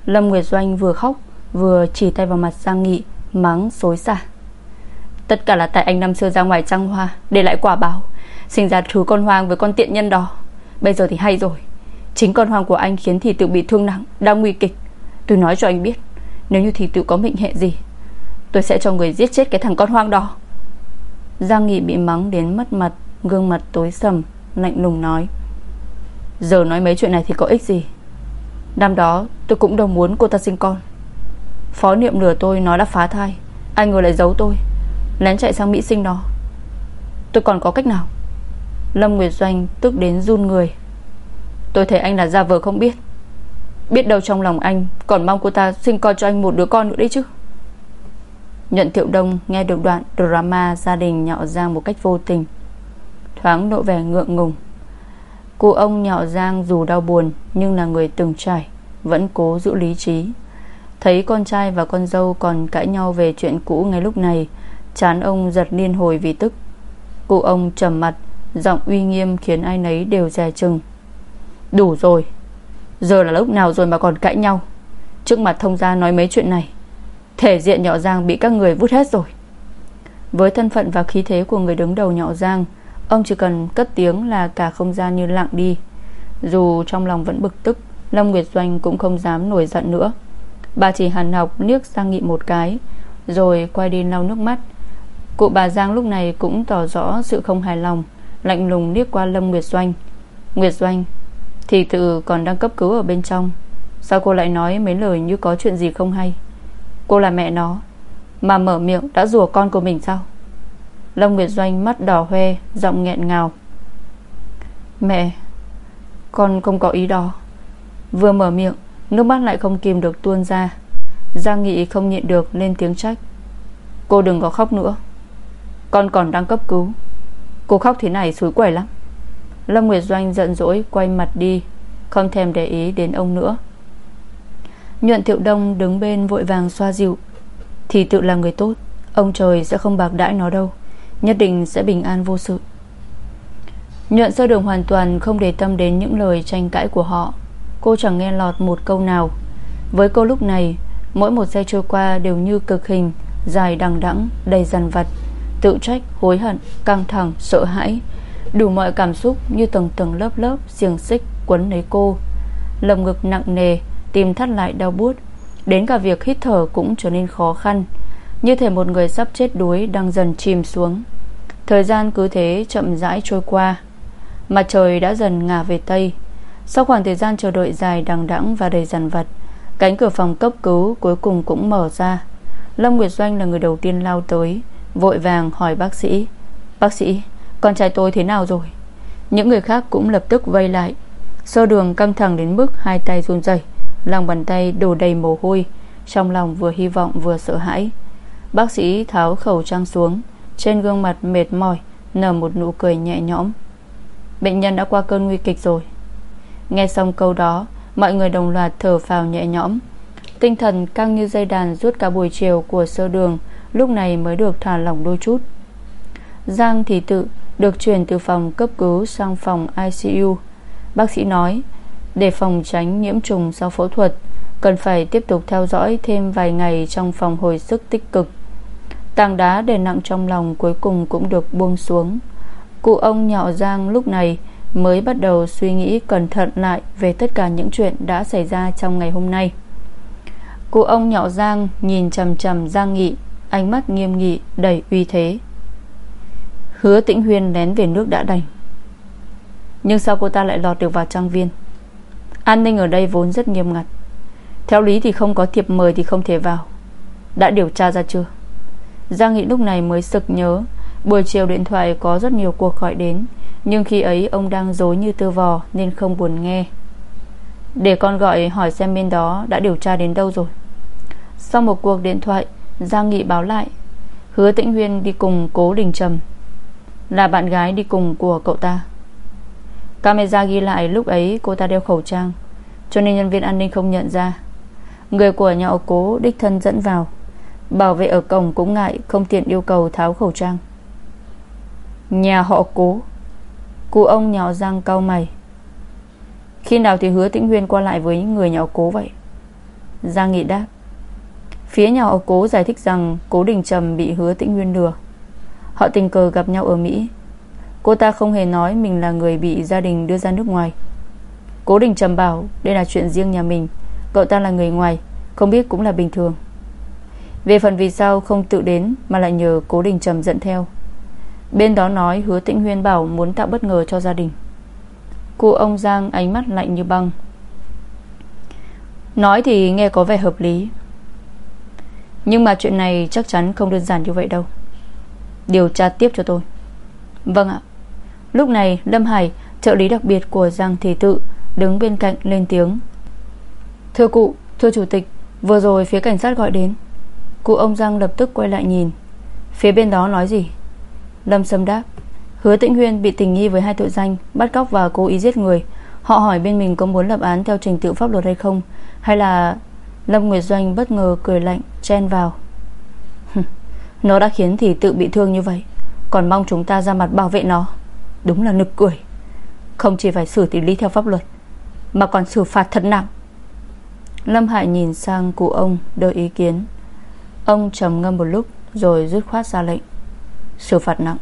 Lâm Nguyệt Doanh vừa khóc, Vừa chỉ tay vào mặt Giang Nghị, Mắng xối xả. Tất cả là tại anh năm xưa ra ngoài trăng hoa, Để lại quả báo. Sinh ra thứ con hoang với con tiện nhân đó. Bây giờ thì hay rồi. Chính con hoang của anh khiến thị tự bị thương nặng Đang nguy kịch. Tôi nói cho anh biết, Nếu như thị tự có mệnh hệ gì, Tôi sẽ cho người giết chết cái thằng con hoang đó. Giang Nghị bị mắng đến mất mặt, Gương mặt tối sầm, Lạnh lùng nói, Giờ nói mấy chuyện này thì có ích gì? Năm đó tôi cũng đâu muốn cô ta sinh con. Phó niệm lừa tôi nói đã phá thai, Anh ngờ lại giấu tôi, Lén chạy sang Mỹ sinh nó Tôi còn có cách nào? Lâm Nguyệt Doanh tức đến run người. Tôi thấy anh là gia vờ không biết. Biết đâu trong lòng anh Còn mong cô ta sinh con cho anh một đứa con nữa đấy chứ. Nhận Thiệu Đông nghe được đoạn drama gia đình nhạo Giang một cách vô tình, Thoáng lộ vẻ ngượng ngùng. Cụ ông nhạo Giang dù đau buồn Nhưng là người từng trải, Vẫn cố giữ lý trí. Thấy con trai và con dâu còn cãi nhau về chuyện cũ ngay lúc này, Chán ông giật liên hồi vì tức. Cụ ông trầm mặt Giọng uy nghiêm khiến ai nấy đều dè chừng. Đủ rồi. Giờ là lúc nào rồi mà còn cãi nhau? Trước mặt thông gia nói mấy chuyện này, Thể diện nhỏ Giang bị các người vút hết rồi. Với thân phận và khí thế của người đứng đầu nhỏ Giang, Ông chỉ cần cất tiếng là cả không gian như lặng đi. Dù trong lòng vẫn bực tức, Lâm Nguyệt Doanh cũng không dám nổi giận nữa. Bà chỉ hàn học liếc sang nghị một cái, Rồi quay đi lau nước mắt. Cụ bà Giang lúc này cũng tỏ rõ sự không hài lòng. Lạnh lùng liếc qua Lâm Nguyệt Doanh. Nguyệt Doanh, Thì tự còn đang cấp cứu ở bên trong, Sao cô lại nói mấy lời như có chuyện gì không hay? Cô là mẹ nó, Mà mở miệng đã rủa con của mình sao? Lâm Nguyệt Doanh mắt đỏ hoe, Giọng nghẹn ngào. Mẹ, Con không có ý đó. Vừa mở miệng, Nước mắt lại không kìm được tuôn ra. Giang Nghị không nhịn được lên tiếng trách. Cô đừng có khóc nữa, Con còn đang cấp cứu. Cô khóc thế này xúi quẩy lắm. Lâm Nguyệt Doanh giận dỗi, quay mặt đi, Không thèm để ý đến ông nữa. Nhuận Thiệu Đông đứng bên vội vàng xoa dịu. Thì tự là người tốt, Ông trời sẽ không bạc đãi nó đâu, Nhất định sẽ bình an vô sự. Nhuận sơ đường hoàn toàn không để tâm đến những lời tranh cãi của họ. Cô chẳng nghe lọt một câu nào. Với cô lúc này, Mỗi một xe trôi qua đều như cực hình, Dài đằng đẵng, đầy dằn vặt. Tự trách, hối hận, căng thẳng, sợ hãi. Đủ mọi cảm xúc như tầng tầng lớp lớp xiềng xích quấn lấy cô. Lồng ngực nặng nề Tim thắt lại đau buốt. Đến cả việc hít thở cũng trở nên khó khăn Như thể một người sắp chết đuối Đang dần chìm xuống. Thời gian cứ thế chậm rãi trôi qua. Mặt trời đã dần ngả về Tây. Sau khoảng thời gian chờ đợi dài đằng đẵng và đầy dằn vặt Cánh cửa phòng cấp cứu cuối cùng cũng mở ra. Lâm Nguyệt Doanh là người đầu tiên lao tới. Vội vàng hỏi bác sĩ. Bác sĩ, Con trai tôi thế nào rồi? Những người khác cũng lập tức vây lại. Sơ đường căng thẳng đến mức hai tay run rẩy, Lòng bàn tay đổ đầy mồ hôi, Trong lòng vừa hy vọng vừa sợ hãi. Bác sĩ tháo khẩu trang xuống, Trên gương mặt mệt mỏi Nở một nụ cười nhẹ nhõm. Bệnh nhân đã qua cơn nguy kịch rồi. Nghe xong câu đó, Mọi người đồng loạt thở phào nhẹ nhõm. Tinh thần căng như dây đàn rút cả buổi chiều của sơ đường Lúc này mới được thả lỏng đôi chút. Giang thì tự Được chuyển từ phòng cấp cứu sang phòng ICU Bác sĩ nói, Để phòng tránh nhiễm trùng sau phẫu thuật, Cần phải tiếp tục theo dõi thêm vài ngày Trong phòng hồi sức tích cực. Tàng đá đè nặng trong lòng Cuối cùng cũng được buông xuống. Cụ ông nhỏ Giang lúc này Mới bắt đầu suy nghĩ cẩn thận lại Về tất cả những chuyện đã xảy ra trong ngày hôm nay. Cụ ông nhỏ Giang Nhìn chầm chầm Giang Nghị. Ánh mắt nghiêm nghị, đầy uy thế. Hứa tĩnh huyên lén về nước đã đành. Nhưng sao cô ta lại lọt được vào trang viên? An ninh ở đây vốn rất nghiêm ngặt. Theo lý thì không có thiệp mời thì không thể vào. Đã điều tra ra chưa? Giang Nghị lúc này mới sực nhớ, Buổi chiều điện thoại có rất nhiều cuộc gọi đến, Nhưng khi ấy ông đang dối như tơ vò Nên không buồn nghe. Để con gọi hỏi xem bên đó Đã điều tra đến đâu rồi. Sau một cuộc điện thoại Giang Nghị báo lại, Hứa Tĩnh Huyên đi cùng Cố Đình Trầm, Là bạn gái đi cùng của cậu ta. Camera ghi lại lúc ấy cô ta đeo khẩu trang, Cho nên nhân viên an ninh không nhận ra. Người của nhà cố đích thân dẫn vào, Bảo vệ ở cổng cũng ngại, Không tiện yêu cầu tháo khẩu trang. Nhà họ cố, Cụ ông nhỏ răng cau mày. Khi nào thì hứa tĩnh huyên qua lại với những người nhà cố vậy? Giang Nghị đáp. Phía nhà họ cố giải thích rằng Cố Đình Trầm bị hứa tĩnh nguyên lừa. Họ tình cờ gặp nhau ở Mỹ. Cô ta không hề nói mình là người bị gia đình đưa ra nước ngoài. Cố Đình Trầm bảo, Đây là chuyện riêng nhà mình. Cậu ta là người ngoài, Không biết cũng là bình thường. Về phần vì sao không tự đến Mà lại nhờ Cố Đình Trầm dẫn theo. Bên đó nói hứa tĩnh huyên bảo Muốn tạo bất ngờ cho gia đình. Cô ông Giang ánh mắt lạnh như băng. Nói thì nghe có vẻ hợp lý. Nhưng mà chuyện này chắc chắn không đơn giản như vậy đâu. Điều tra tiếp cho tôi. Vâng ạ. Lúc này Lâm Hải Trợ lý đặc biệt của Giang Thị Tự Đứng bên cạnh lên tiếng. Thưa cụ, thưa chủ tịch Vừa rồi phía cảnh sát gọi đến. Cụ ông Giang lập tức quay lại nhìn. Phía bên đó nói gì? Lâm Sâm đáp. Hứa Tĩnh Huyên bị tình nghi với hai tội danh Bắt cóc và cố ý giết người. Họ hỏi bên mình có muốn lập án theo trình tự pháp luật hay không Hay là Lâm Nguyệt Doanh bất ngờ cười lạnh, Chen vào. Nó đã khiến thì tự bị thương như vậy, Còn mong chúng ta ra mặt bảo vệ nó. Đúng là nực cười. Không chỉ phải xử tỷ lý theo pháp luật, Mà còn xử phạt thật nặng. Lâm Hải nhìn sang cụ ông Đợi ý kiến. Ông trầm ngâm một lúc, Rồi rút khoát ra lệnh. Xử phạt nặng.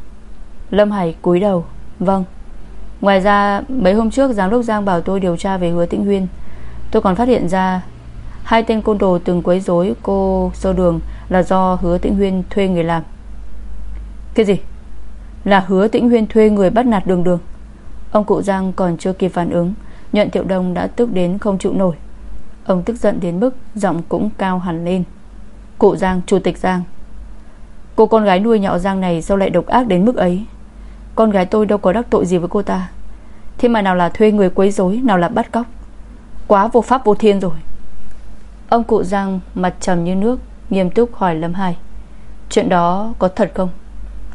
Lâm Hải cúi đầu. Vâng. Ngoài ra, mấy hôm trước, giám đốc Giang bảo tôi điều tra về hứa tĩnh huyên. Tôi còn phát hiện ra Hai tên côn đồ từng quấy rối cô sơ đường Là do hứa tĩnh huyên thuê người làm. Cái gì? Là hứa tĩnh huyên thuê người bắt nạt đường đường. Ông cụ Giang còn chưa kịp phản ứng Nhuận Thiệu Đông đã tức đến không chịu nổi. Ông tức giận đến mức Giọng cũng cao hẳn lên. Cụ Giang, Chủ tịch Giang Cô con gái nuôi nhạo Giang này sao lại độc ác đến mức ấy? Con gái tôi đâu có đắc tội gì với cô ta. Thế mà nào là thuê người quấy rối Nào là bắt cóc? Quá vô pháp vô thiên rồi. Ông cụ Giang mặt trầm như nước, Nghiêm túc hỏi Lâm Hải Chuyện đó có thật không?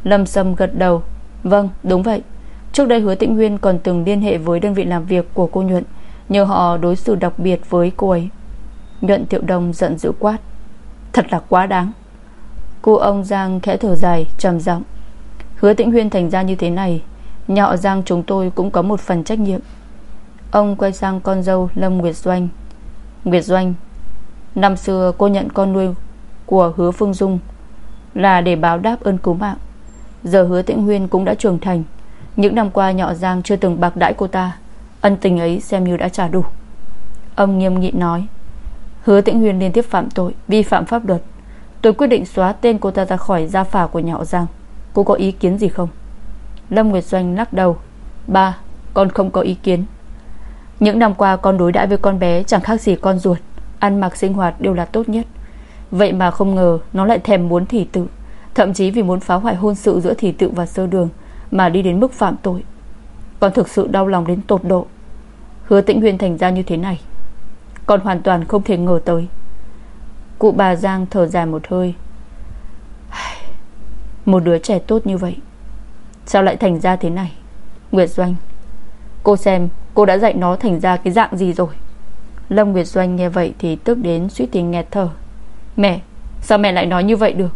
Lâm Sâm gật đầu. Vâng đúng vậy. Trước đây hứa tĩnh Nguyên còn từng liên hệ với đơn vị làm việc của cô Nhuận, Nhờ họ đối xử đặc biệt với cô ấy. Nhuận Thiệu Đồng giận dữ quát. Thật là quá đáng. Cô ông Giang khẽ thở dài, trầm giọng. Hứa tĩnh Huyên thành ra như thế này, Nhọ Giang chúng tôi cũng có một phần trách nhiệm. Ông quay sang con dâu Lâm Nguyệt Doanh. Nguyệt Doanh Năm xưa cô nhận con nuôi Của hứa Phương Dung Là để báo đáp ơn cứu mạng. Giờ hứa tĩnh Huyên cũng đã trưởng thành. Những năm qua nhọ Giang chưa từng bạc đãi cô ta. Ân tình ấy xem như đã trả đủ. Ông nghiêm nghị nói, Hứa tĩnh Huyên liên tiếp phạm tội, Vi phạm pháp luật. Tôi quyết định xóa tên cô ta ra khỏi gia phả của nhọ Giang. Cô có ý kiến gì không? Lâm Nguyệt Doanh lắc đầu, Ba, con không có ý kiến. Những năm qua con đối đãi với con bé Chẳng khác gì con ruột. Ăn mặc sinh hoạt đều là tốt nhất. Vậy mà không ngờ nó lại thèm muốn thị tự, Thậm chí vì muốn phá hoại hôn sự giữa thị tự và sơ đường Mà đi đến mức phạm tội. Còn thực sự đau lòng đến tột độ. Hứa tĩnh huyền thành ra như thế này còn hoàn toàn không thể ngờ tới. Cụ bà Giang thở dài một hơi. Một đứa trẻ tốt như vậy, Sao lại thành ra thế này, Nguyệt Doanh? Cô xem, cô đã dạy nó thành ra cái dạng gì rồi? Lâm Nguyệt Doanh nghe vậy Thì tức đến suýt tiếng nghẹt thở. Mẹ sao mẹ lại nói như vậy được?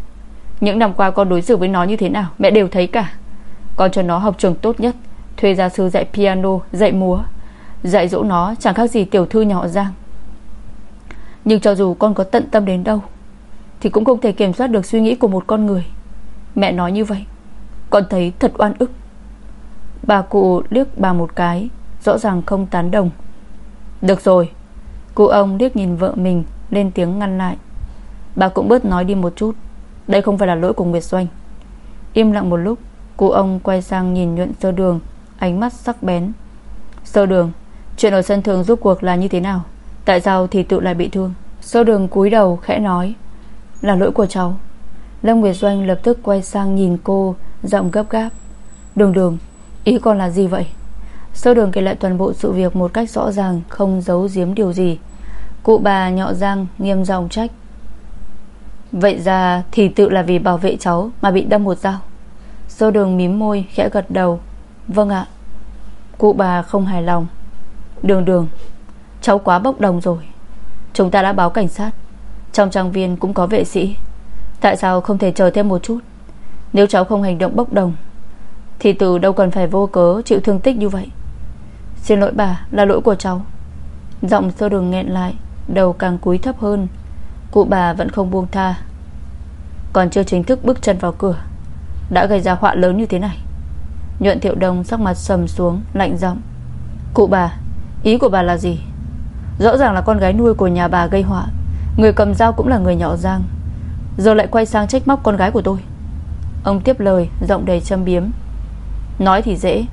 Những năm qua con đối xử với nó như thế nào Mẹ đều thấy cả. Con cho nó học trường tốt nhất Thuê gia sư dạy piano, dạy múa Dạy dỗ nó chẳng khác gì tiểu thư nhỏ Giang. Nhưng cho dù con có tận tâm đến đâu Thì cũng không thể kiểm soát được suy nghĩ của một con người. Mẹ nói như vậy Con thấy thật oan ức. Bà cụ liếc bà một cái Rõ ràng không tán đồng. Được rồi Cụ ông liếc nhìn vợ mình, Lên tiếng ngăn lại. Bà cũng bớt nói đi một chút. Đây không phải là lỗi của Nguyệt Doanh. Im lặng một lúc, Cụ ông quay sang nhìn nhuận sơ đường, Ánh mắt sắc bén. Sơ đường, Chuyện ở sân thường giúp cuộc là như thế nào? Tại sao thì tự lại bị thương? Sơ đường cúi đầu khẽ nói, Là lỗi của cháu. Lâm Nguyệt Doanh lập tức quay sang nhìn cô, Giọng gấp gáp. Đường đường, Ý con là gì vậy? Sơ đường kể lại toàn bộ sự việc một cách rõ ràng, Không giấu giếm điều gì. Cụ bà nhọ răng nghiêm giọng trách. Vậy ra thì tự là vì bảo vệ cháu Mà bị đâm một dao. Dô đường mím môi, khẽ gật đầu. Vâng ạ. Cụ bà không hài lòng. Đường đường, Cháu quá bốc đồng rồi. Chúng ta đã báo cảnh sát. Trong trang viên cũng có vệ sĩ. Tại sao không thể chờ thêm một chút? Nếu cháu không hành động bốc đồng, Thì từ đâu cần phải vô cớ chịu thương tích như vậy? Xin lỗi bà, là lỗi của cháu. Giọng sơ đường nghẹn lại. Đầu càng cúi thấp hơn. Cụ bà vẫn không buông tha. Còn chưa chính thức bước chân vào cửa, Đã gây ra họa lớn như thế này. Nhuận thiệu đồng sắc mặt sầm xuống, Lạnh giọng. Cụ bà, Ý của bà là gì? Rõ ràng là con gái nuôi của nhà bà gây họa. Người cầm dao cũng là người nhỏ giang. Giờ lại quay sang trách móc con gái của tôi. Ông tiếp lời, Giọng đầy châm biếm. Nói thì dễ,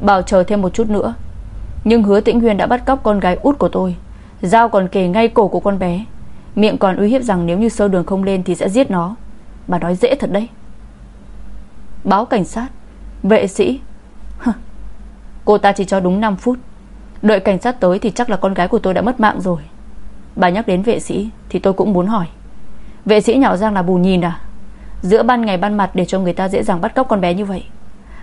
Bảo chờ thêm một chút nữa. Nhưng hứa tĩnh huyền đã bắt cóc con gái út của tôi. Dao còn kề ngay cổ của con bé. Miệng còn uy hiếp rằng nếu như sơ đường không lên Thì sẽ giết nó. Bà nói dễ thật đấy. Báo cảnh sát. Vệ sĩ. Cô ta chỉ cho đúng 5 phút. Đợi cảnh sát tới thì chắc là con gái của tôi đã mất mạng rồi. Bà nhắc đến vệ sĩ Thì tôi cũng muốn hỏi. Vệ sĩ nhỏ Giang là bù nhìn à? Giữa ban ngày ban mặt để cho người ta dễ dàng bắt cóc con bé như vậy.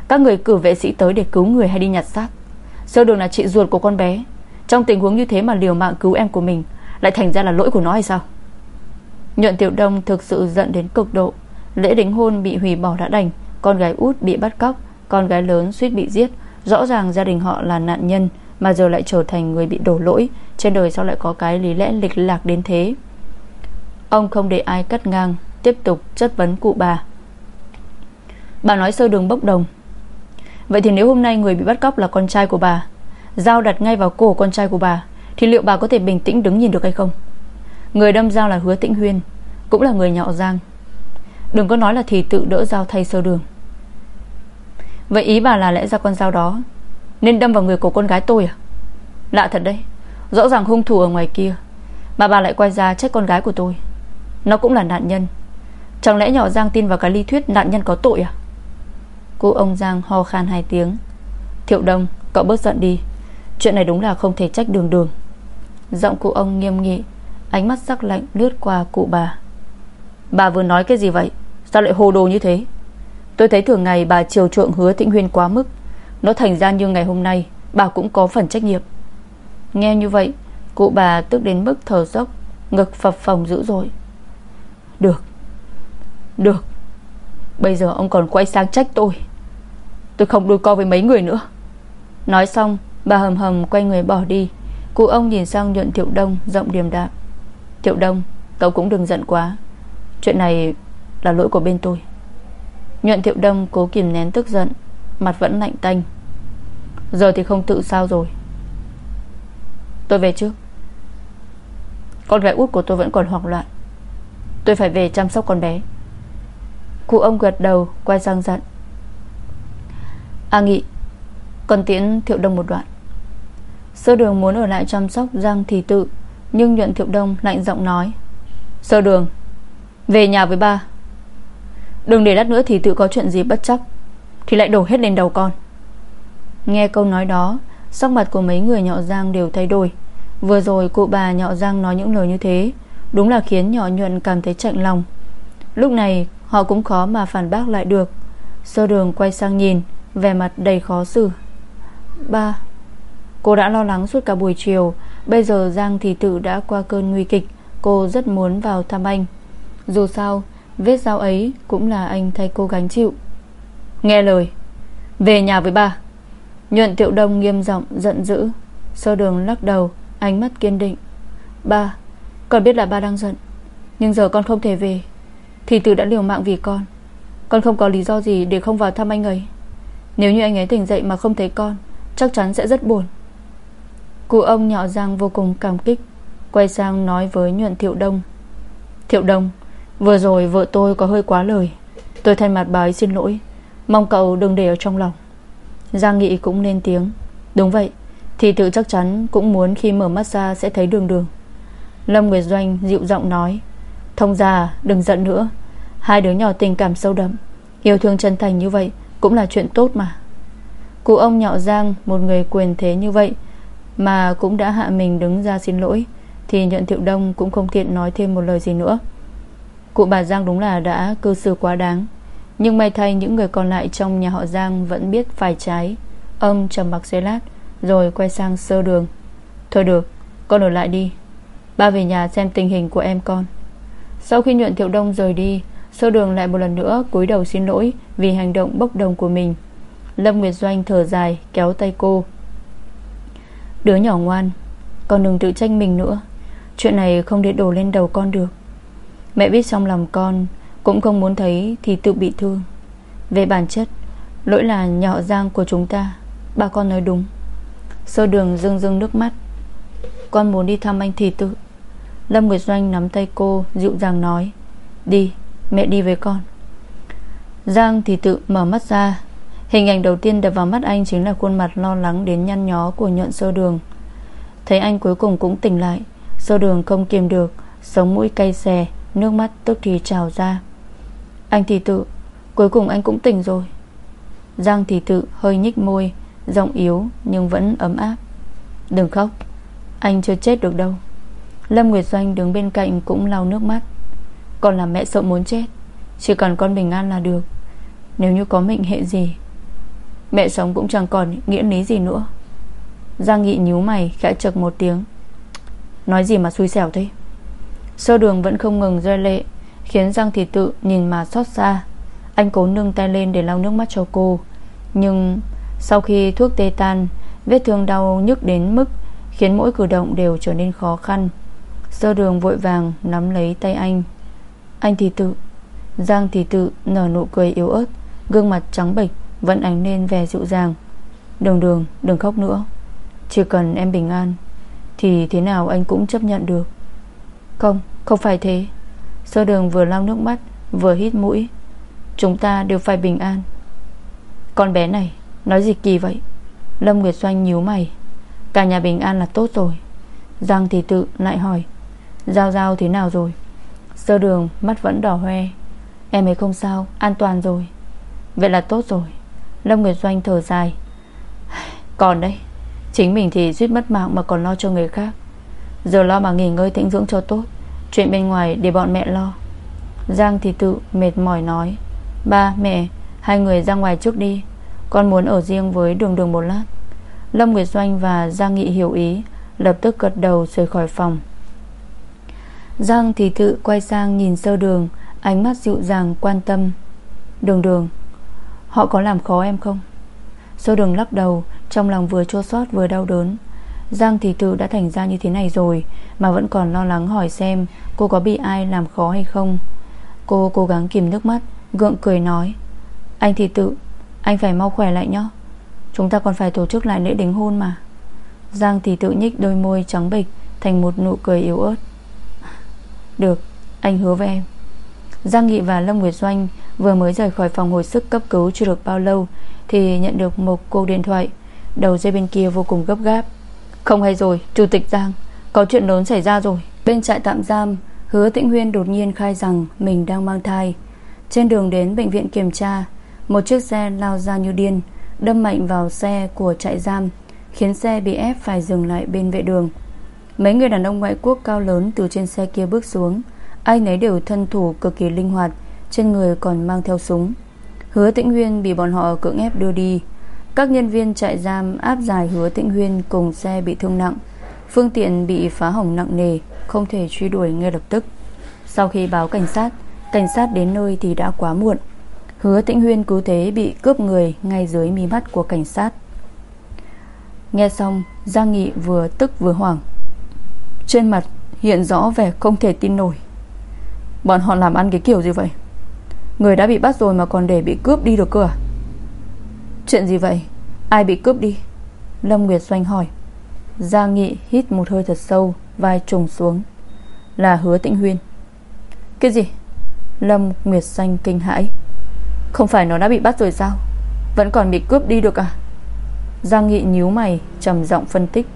Các người cử vệ sĩ tới để cứu người hay đi nhặt xác. Sơ đường là chị ruột của con bé. Trong tình huống như thế mà liều mạng cứu em của mình, Lại thành ra là lỗi của nó hay sao? Nhuận Tiểu Đông thực sự giận đến cực độ. Lễ đính hôn bị hủy bỏ đã đành, Con gái út bị bắt cóc, Con gái lớn suýt bị giết. Rõ ràng gia đình họ là nạn nhân, Mà giờ lại trở thành người bị đổ lỗi, Trên đời sao lại có cái lý lẽ lịch lạc đến thế? Ông không để ai cắt ngang, Tiếp tục chất vấn cụ bà. Bà nói sơ đường bốc đồng. Vậy thì nếu hôm nay người bị bắt cóc là con trai của bà Dao đặt ngay vào cổ con trai của bà, Thì liệu bà có thể bình tĩnh đứng nhìn được hay không? Người đâm dao là hứa tĩnh huyên, Cũng là người nhạo giang. Đừng có nói là thì tự đỡ dao thay sơ đường. Vậy ý bà là lẽ ra con dao đó Nên đâm vào người của con gái tôi à? Lạ thật đấy, Rõ ràng hung thủ ở ngoài kia, Mà bà lại quay ra trách con gái của tôi. Nó cũng là nạn nhân. Chẳng lẽ nhỏ Giang tin vào cái lý thuyết nạn nhân có tội à? Cô ông Giang ho khan hai tiếng. Thiệu Đông, Cậu bớt giận đi. Chuyện này đúng là không thể trách đường đường. Giọng cụ ông nghiêm nghị, Ánh mắt sắc lạnh lướt qua cụ bà. Bà vừa nói cái gì vậy? Sao lại hồ đồ như thế? Tôi thấy thường ngày bà chiều chuộng hứa Tĩnh Huyên quá mức. Nó thành ra như ngày hôm nay, Bà cũng có phần trách nhiệm. Nghe như vậy, Cụ bà tức đến mức thở dốc, Ngực phập phồng dữ dội. Được Được. Bây giờ ông còn quay sang trách tôi. Tôi không đôi co với mấy người nữa. Nói xong Bà hầm hầm quay người bỏ đi. Cụ ông nhìn sang nhuận Thiệu Đông, Giọng điềm đạm. Thiệu Đông Cậu cũng đừng giận quá. Chuyện này là lỗi của bên tôi. Nhuận Thiệu Đông cố kìm nén tức giận, Mặt vẫn lạnh tanh. Giờ thì không tự sao rồi. Tôi về trước. Con gái út của tôi vẫn còn hoảng loạn. Tôi phải về chăm sóc con bé. Cụ ông gật đầu, Quay sang dặn A à, Nghị Còn tiễn Thiệu Đông một đoạn. Sơ đường muốn ở lại chăm sóc Giang Thị Tự, Nhưng nhuận Thiệu Đông lạnh giọng nói, Sơ đường, Về nhà với ba. Đừng để lát nữa thì tự có chuyện gì bất chắc, Thì lại đổ hết lên đầu con. Nghe câu nói đó, Sắc mặt của mấy người nhọ Giang đều thay đổi. Vừa rồi cụ bà nhọ Giang nói những lời như thế, Đúng là khiến nhỏ nhuận cảm thấy chạnh lòng. Lúc này, họ cũng khó mà phản bác lại được. Sơ đường quay sang nhìn, Vẻ mặt đầy khó xử. Ba Cô đã lo lắng suốt cả buổi chiều. Bây giờ Giang thì tự đã qua cơn nguy kịch. Cô rất muốn vào thăm anh. Dù sao, Vết dao ấy cũng là anh thay cô gánh chịu. Nghe lời. Về nhà với ba. Nhuận Tiệu Đông nghiêm giọng giận dữ. Sơ đường lắc đầu, Ánh mắt kiên định. Ba, Con biết là ba đang giận. Nhưng giờ con không thể về. Thì từ đã liều mạng vì con. Con không có lý do gì để không vào thăm anh ấy. Nếu như anh ấy tỉnh dậy mà không thấy con, Chắc chắn sẽ rất buồn. Cụ ông nhỏ Giang vô cùng cảm kích, Quay sang nói với nhuận Thiệu Đông. Thiệu Đông, Vừa rồi vợ tôi có hơi quá lời. Tôi thay mặt bà ấy xin lỗi. Mong cậu đừng để ở trong lòng. Giang Nghị cũng lên tiếng. Đúng vậy, Thì tự chắc chắn cũng muốn khi mở mắt ra sẽ thấy đường đường. Lâm Nguyệt Doanh dịu giọng nói. Thông già đừng giận nữa. Hai đứa nhỏ tình cảm sâu đậm. Yêu thương chân thành như vậy Cũng là chuyện tốt mà. Cụ ông nhạo Giang, Một người quyền thế như vậy mà cũng đã hạ mình đứng ra xin lỗi, Thì nhận thiệu đông cũng không tiện nói thêm một lời gì nữa. Cụ bà Giang đúng là đã cư xử quá đáng, Nhưng may thay những người còn lại trong nhà họ Giang Vẫn biết phải trái Ông trầm mặc giây lát, Rồi quay sang sơ đường. Thôi được, con ở lại đi, Ba về nhà xem tình hình của em con. Sau khi nhuận thiệu đông rời đi, Sơ đường lại một lần nữa cúi đầu xin lỗi Vì hành động bốc đồng của mình. Lâm Nguyệt Doanh thở dài, kéo tay cô. Đứa nhỏ ngoan, Con đừng tự tranh mình nữa. Chuyện này không để đổ lên đầu con được. Mẹ biết trong lòng con Cũng không muốn thấy thì tự bị thương. Về bản chất, Lỗi là nhỏ giang của chúng ta, Ba con nói đúng. Sơ đường rưng rưng nước mắt. Con muốn đi thăm anh thì tự. Lâm Nguyệt Doanh nắm tay cô, Dịu dàng nói, Đi, mẹ đi với con. Giang thì tự mở mắt ra Hình ảnh đầu tiên đập vào mắt anh Chính là khuôn mặt lo lắng đến nhăn nhó Của nhuận sơ đường. Thấy anh cuối cùng cũng tỉnh lại Sơ đường không kiềm được, Sống mũi cay xè, Nước mắt tức thì trào ra. Anh thì tự, Cuối cùng anh cũng tỉnh rồi. Giang thì tự, hơi nhích môi, Giọng yếu nhưng vẫn ấm áp. Đừng khóc, Anh chưa chết được đâu. Lâm Nguyệt Doanh đứng bên cạnh cũng lau nước mắt. Còn là mẹ sợ muốn chết, Chỉ cần con bình an là được. Nếu như có mệnh hệ gì Mẹ sống cũng chẳng còn nghĩa lý gì nữa. Giang Nghị nhíu mày, khẽ chật một tiếng. Nói gì mà xui xẻo thế? Sơ đường vẫn không ngừng rơi lệ, Khiến Giang Thị Tự nhìn mà xót xa. Anh cố nâng tay lên để lau nước mắt cho cô. Nhưng sau khi thuốc tê tan, Vết thương đau nhức đến mức Khiến mỗi cử động đều trở nên khó khăn. Sơ đường vội vàng nắm lấy tay anh. Anh Thị Tự, Giang Thị Tự nở nụ cười yếu ớt, Gương mặt trắng bệch. Vẫn ánh lên vẻ dịu dàng. Đường đường, đừng khóc nữa. Chỉ cần em bình an, Thì thế nào anh cũng chấp nhận được. Không không phải thế. Sơ đường vừa lau nước mắt, Vừa hít mũi. Chúng ta đều phải bình an. Con bé này, Nói gì kỳ vậy? Lâm Nguyệt Doanh nhíu mày. Cả nhà bình an là tốt rồi. Giang thì tự lại hỏi. Giao giao thế nào rồi? Sơ đường mắt vẫn đỏ hoe. Em ấy không sao, An toàn rồi. Vậy là tốt rồi. Lâm Nguyệt Doanh thở dài. Còn đấy, Chính mình thì suýt mất mạng mà còn lo cho người khác. Giờ lo mà nghỉ ngơi tĩnh dưỡng cho tốt, Chuyện bên ngoài để bọn mẹ lo. Giang thì tự mệt mỏi nói, Ba, mẹ, Hai người ra ngoài trước đi, Con muốn ở riêng với đường đường một lát. Lâm Nguyệt Doanh và Giang Nghị hiểu ý, Lập tức gật đầu rời khỏi phòng. Giang thì tự quay sang nhìn sơ đường, Ánh mắt dịu dàng quan tâm. Đường đường Họ có làm khó em không? Sơ đường lắc đầu, Trong lòng vừa chua xót vừa đau đớn. Giang thì tự đã thành ra như thế này rồi, Mà vẫn còn lo lắng hỏi xem Cô có bị ai làm khó hay không. Cô cố gắng kìm nước mắt, Gượng cười nói, Anh thì tự Anh phải mau khỏe lại nhé. Chúng ta còn phải tổ chức lại lễ đính hôn mà. Giang thì tự nhích đôi môi trắng bịch Thành một nụ cười yếu ớt. Được, Anh hứa với em. Giang Nghị và Lâm Nguyệt Doanh Vừa mới rời khỏi phòng hồi sức cấp cứu chưa được bao lâu, Thì nhận được một cuộc điện thoại. Đầu dây bên kia vô cùng gấp gáp. Không hay rồi, Chủ tịch Giang, Có chuyện lớn xảy ra rồi. Bên trại tạm giam, Hứa Tĩnh Huyên đột nhiên khai rằng Mình đang mang thai. Trên đường đến bệnh viện kiểm tra, Một chiếc xe lao ra như điên, Đâm mạnh vào xe của trại giam, Khiến xe bị ép phải dừng lại bên vệ đường. Mấy người đàn ông ngoại quốc cao lớn Từ trên xe kia bước xuống. Ai nấy đều thân thủ cực kỳ linh hoạt trên người còn mang theo súng. Hứa Tĩnh Huyên bị bọn họ cưỡng ép đưa đi. Các nhân viên trại giam áp giải Hứa Tĩnh Huyên cùng xe bị thương nặng. Phương tiện bị phá hỏng nặng nề, Không thể truy đuổi ngay lập tức. Sau khi báo cảnh sát Cảnh sát đến nơi thì đã quá muộn. Hứa Tĩnh Huyên cứ thế bị cướp người Ngay dưới mí mắt của cảnh sát. Nghe xong, Giang Nghị vừa tức vừa hoảng. Trên mặt hiện rõ vẻ không thể tin nổi. Bọn họ làm ăn cái kiểu gì vậy? Người đã bị bắt rồi mà còn để bị cướp đi được cơ à? Chuyện gì vậy? Ai bị cướp đi? Lâm Nguyệt Doanh hỏi. Giang Nghị hít một hơi thật sâu, Vai trùng xuống. Là hứa tĩnh huyên. Cái gì? Lâm Nguyệt Doanh kinh hãi. Không phải nó đã bị bắt rồi sao? Vẫn còn bị cướp đi được à? Giang Nghị nhíu mày, trầm giọng phân tích.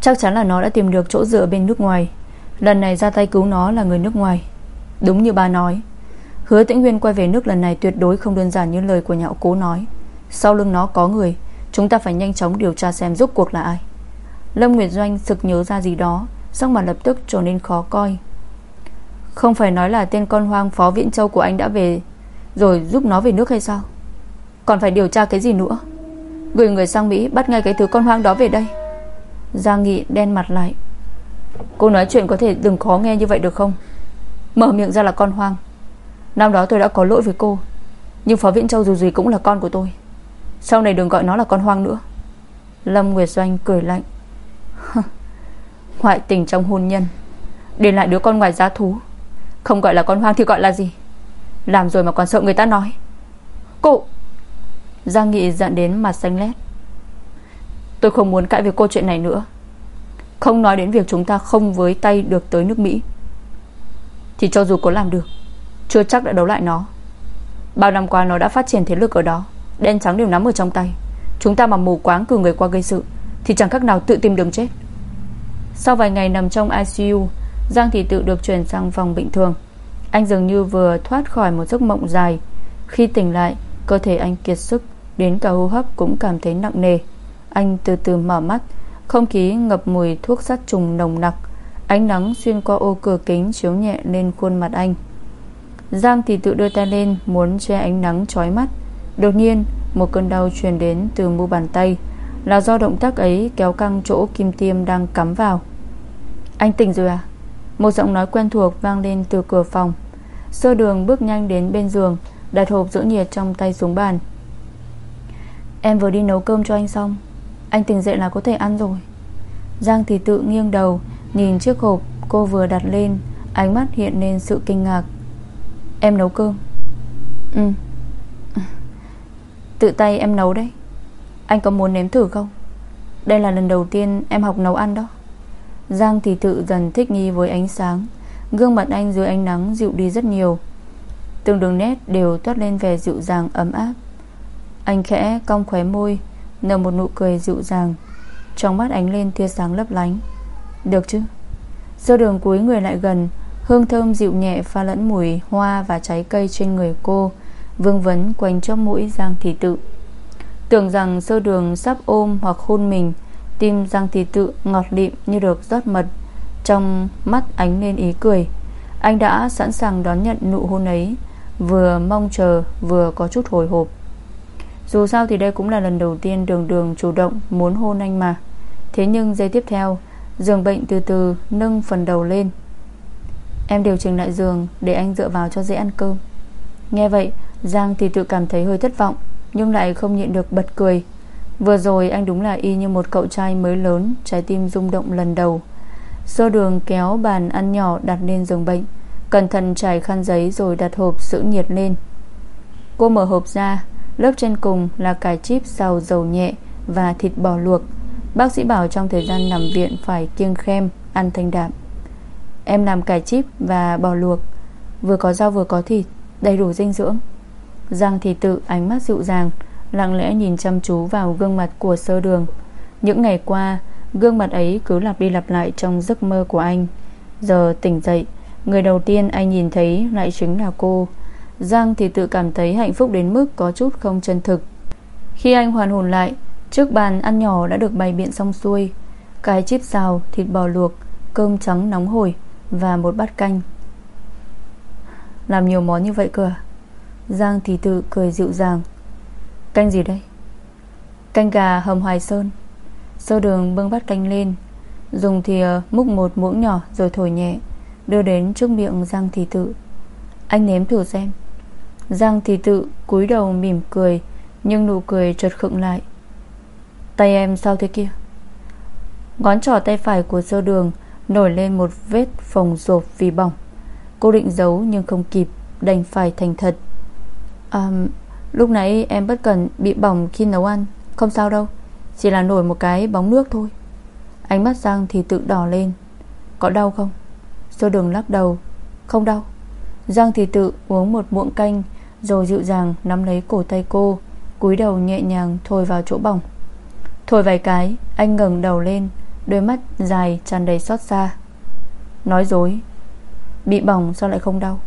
Chắc chắn là nó đã tìm được chỗ dựa bên nước ngoài. Lần này ra tay cứu nó là người nước ngoài. Đúng như bà nói. Hứa tĩnh nguyên quay về nước lần này tuyệt đối không đơn giản như lời của nhạo cố nói. Sau lưng nó có người, Chúng ta phải nhanh chóng điều tra xem rốt cuộc là ai. Lâm Nguyệt Doanh sực nhớ ra gì đó Xong mà lập tức trở nên khó coi. Không phải nói là tên con hoang Phó Viễn Châu của anh đã về, Rồi giúp nó về nước hay sao? Còn phải điều tra cái gì nữa? Gửi người sang Mỹ, bắt ngay cái thứ con hoang đó về đây. Giang Nghị đen mặt lại. Cô nói chuyện có thể đừng khó nghe như vậy được không? Mở miệng ra là con hoang. Năm đó tôi đã có lỗi với cô, Nhưng Phó Viễn Châu dù gì cũng là con của tôi. Sau này đừng gọi nó là con hoang nữa. Lâm Nguyệt Doanh cười lạnh. Ngoại tình trong hôn nhân, Để lại đứa con ngoài giá thú, Không gọi là con hoang thì gọi là gì? Làm rồi mà còn sợ người ta nói. Cô! Giang Nghị giận đến mặt xanh lét. Tôi không muốn cãi về cô chuyện này nữa. Không nói đến việc chúng ta không với tay được tới nước Mỹ. Thì cho dù có làm được chưa chắc đã đấu lại nó. Bao năm qua nó đã phát triển thế lực ở đó, Đen trắng đều nắm ở trong tay. Chúng ta mà mù quáng cử người qua gây sự, Thì chẳng khác nào tự tìm đường chết. Sau vài ngày nằm trong ICU Giang Thị tự được chuyển sang phòng bệnh thường. Anh dường như vừa thoát khỏi một giấc mộng dài. Khi tỉnh lại, Cơ thể anh kiệt sức, Đến cả hô hấp cũng cảm thấy nặng nề. Anh từ từ mở mắt, Không khí ngập mùi thuốc sát trùng nồng nặc. Ánh nắng xuyên qua ô cửa kính Chiếu nhẹ lên khuôn mặt anh. Giang thì tự đưa tay lên, Muốn che ánh nắng chói mắt. Đột nhiên, một cơn đau truyền đến từ mu bàn tay. Là do động tác ấy kéo căng chỗ kim tiêm đang cắm vào. Anh tỉnh rồi à? Một giọng nói quen thuộc vang lên từ cửa phòng. Sơ đường bước nhanh đến bên giường, Đặt hộp giữ nhiệt trong tay xuống bàn. Em vừa đi nấu cơm cho anh xong. Anh tỉnh dậy là có thể ăn rồi. Giang thì tự nghiêng đầu, Nhìn chiếc hộp cô vừa đặt lên. Ánh mắt hiện lên sự kinh ngạc. Em nấu cơm. Ừ. Tự tay em nấu đấy. Anh có muốn nếm thử không? Đây là lần đầu tiên em học nấu ăn đó. Giang thì tự dần thích nghi với ánh sáng. Gương mặt anh dưới ánh nắng dịu đi rất nhiều. Từng đường nét đều toát lên vẻ dịu dàng ấm áp. Anh khẽ cong khóe môi, Nở một nụ cười dịu dàng. Trong mắt ánh lên tia sáng lấp lánh. Được chứ? Sơ đường cuối người lại gần Hương thơm dịu nhẹ pha lẫn mùi hoa và trái cây trên người cô, Vương vấn quanh chóp mũi Giang Thị Tự. Tưởng rằng sơ đường sắp ôm hoặc hôn mình, Tim Giang Thị Tự ngọt lịm như được rót mật. Trong mắt ánh lên ý cười, Anh đã sẵn sàng đón nhận nụ hôn ấy, Vừa mong chờ Vừa có chút hồi hộp. Dù sao thì đây cũng là lần đầu tiên Đường đường chủ động muốn hôn anh mà. Thế nhưng giây tiếp theo, Giường bệnh từ từ nâng phần đầu lên. Em điều chỉnh lại giường Để anh dựa vào cho dễ ăn cơm. Nghe vậy Giang thì tự cảm thấy hơi thất vọng Nhưng lại không nhịn được bật cười. Vừa rồi anh đúng là y như một cậu trai mới lớn Trái tim rung động lần đầu. Sơ đường kéo bàn ăn nhỏ đặt lên giường bệnh Cẩn thận trải khăn giấy Rồi đặt hộp sữa nhiệt lên. Cô mở hộp ra Lớp trên cùng là cải chip xào dầu nhẹ Và thịt bò luộc. Bác sĩ bảo trong thời gian nằm viện Phải kiêng khem, ăn thanh đạm. Em làm cải chip và bò luộc. Vừa có rau vừa có thịt Đầy đủ dinh dưỡng. Giang thì tự ánh mắt dịu dàng Lặng lẽ nhìn chăm chú vào gương mặt của sơ đường. Những ngày qua Gương mặt ấy cứ lặp đi lặp lại Trong giấc mơ của anh. Giờ tỉnh dậy Người đầu tiên anh nhìn thấy lại chính là cô. Giang thì tự cảm thấy hạnh phúc đến mức Có chút không chân thực. Khi anh hoàn hồn lại Trước bàn ăn nhỏ đã được bày biện xong xuôi. Cái chip xào, thịt bò luộc Cơm trắng nóng hổi. Và một bát canh. Làm nhiều món như vậy cơ à? Giang thì tự cười dịu dàng. Canh gì đây? Canh gà hầm hoài sơn. Sơ đường bưng bát canh lên. Dùng thìa ờ, múc một muỗng nhỏ Rồi thổi nhẹ. Đưa đến trước miệng Giang Thị Tự. Anh nếm thử xem. Giang Thị Tự cúi đầu mỉm cười, Nhưng nụ cười chợt khựng lại. Tay em sao thế kia? Ngón trỏ tay phải của sơ đường Nổi lên một vết phồng rộp vì bỏng. Cô định giấu nhưng không kịp Đành phải thành thật. À, Lúc nãy em bất cẩn bị bỏng khi nấu ăn Không sao đâu Chỉ là nổi một cái bóng nước thôi. Ánh mắt Giang thì tự đỏ lên. Có đau không? Sô đường lắc đầu. Không đau. Giang thì tự uống một muỗng canh Rồi dịu dàng nắm lấy cổ tay cô cúi đầu nhẹ nhàng thôi vào chỗ bỏng. Thôi vài cái Anh ngẩng đầu lên Đôi mắt dài tràn đầy xót xa. Nói dối. Bị bỏng sao lại không đau?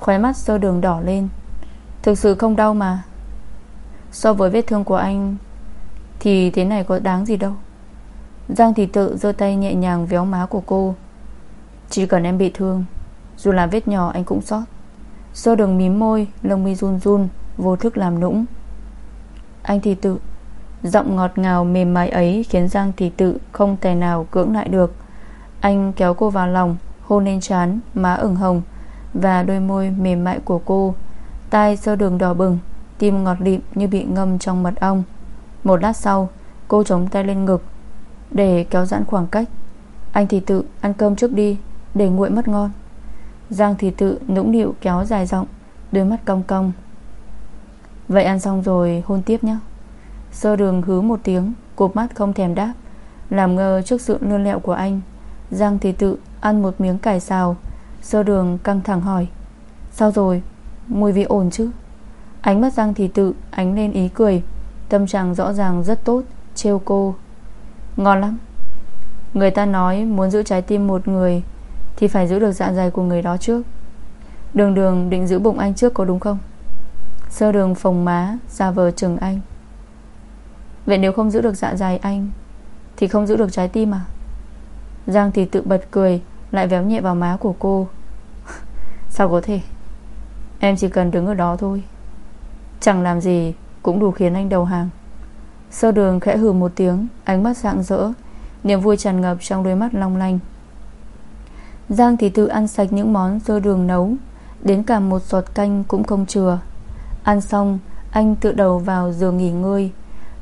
Khóe mắt sơ đường đỏ lên. Thực sự không đau mà. So với vết thương của anh, Thì thế này có đáng gì đâu. Giang thì tự giơ tay nhẹ nhàng véo má của cô. Chỉ cần em bị thương, Dù là vết nhỏ anh cũng sót. Sơ đường mím môi, Lông mi run run, Vô thức làm nũng. Anh thì tự Giọng ngọt ngào mềm mại ấy Khiến Giang thị tự không thể nào cưỡng lại được. Anh kéo cô vào lòng Hôn lên trán, má ửng hồng Và đôi môi mềm mại của cô. Tai sơ đường đỏ bừng Tim ngọt lịm như bị ngâm trong mật ong. Một lát sau Cô chống tay lên ngực Để kéo giãn khoảng cách. Anh thì tự ăn cơm trước đi Để nguội mất ngon. Giang thì tự nũng nịu kéo dài giọng Đôi mắt cong cong. Vậy ăn xong rồi hôn tiếp nhé Sơ đường hứ một tiếng Cục mắt không thèm đáp. Làm ngơ trước sự lươn lẹo của anh, Giang thì tự ăn một miếng cải xào. Sơ đường căng thẳng hỏi, Sao rồi? Mùi vị ổn chứ? Ánh mắt Giang thì tự ánh lên ý cười, Tâm trạng rõ ràng rất tốt, Trêu cô. Ngon lắm. Người ta nói muốn giữ trái tim một người Thì phải giữ được dạ dày của người đó trước. Đường đường định giữ bụng anh trước có đúng không? Sơ đường phồng má Ra vờ chừng anh. Vậy nếu không giữ được dạ dày anh, Thì không giữ được trái tim à? Giang thì tự bật cười, Lại véo nhẹ vào má của cô. Sao có thể? Em chỉ cần đứng ở đó thôi. Chẳng làm gì Cũng đủ khiến anh đầu hàng. Sơ đường khẽ hừ một tiếng, Ánh mắt rạng rỡ, Niềm vui tràn ngập trong đôi mắt long lanh. Giang thì tự ăn sạch những món sơ đường nấu, Đến cả một giọt canh cũng không chừa. Ăn xong, Anh tự đầu vào giường nghỉ ngơi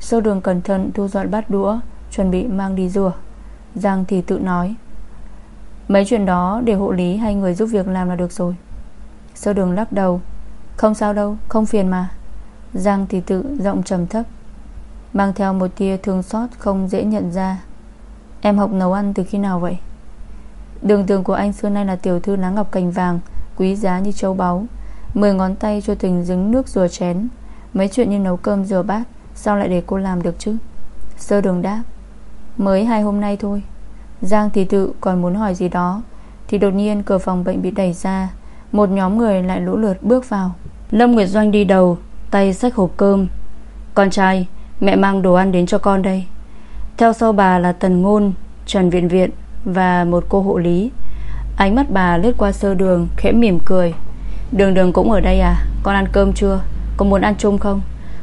Sơ đường cẩn thận thu dọn bát đũa Chuẩn bị mang đi rửa Giang thì tự nói Mấy chuyện đó để hộ lý hay người giúp việc làm là được rồi. Sơ đường lắc đầu Không sao đâu, không phiền mà. Giang thì tự giọng trầm thấp Mang theo một tia thương xót Không dễ nhận ra. Em học nấu ăn từ khi nào vậy? Đường tường của anh xưa nay là tiểu thư lá ngọc cành vàng Quý giá như châu báu Mười ngón tay cho tình dính nước rửa chén. Mấy chuyện như nấu cơm rửa bát Sao lại để cô làm được chứ? Sơ đường đáp, Mới hai hôm nay thôi. Giang thì tự còn muốn hỏi gì đó. Thì đột nhiên cửa phòng bệnh bị đẩy ra, Một nhóm người lại lũ lượt bước vào. Lâm Nguyệt Doanh đi đầu, Tay xách hộp cơm. Con trai, mẹ mang đồ ăn đến cho con đây. Theo sau bà là Tần Ngôn, Trần Viện Viện Và một cô hộ lý. Ánh mắt bà lướt qua sơ đường, khẽ mỉm cười. Đường đường cũng ở đây à? Con ăn cơm chưa? Con muốn ăn chung không?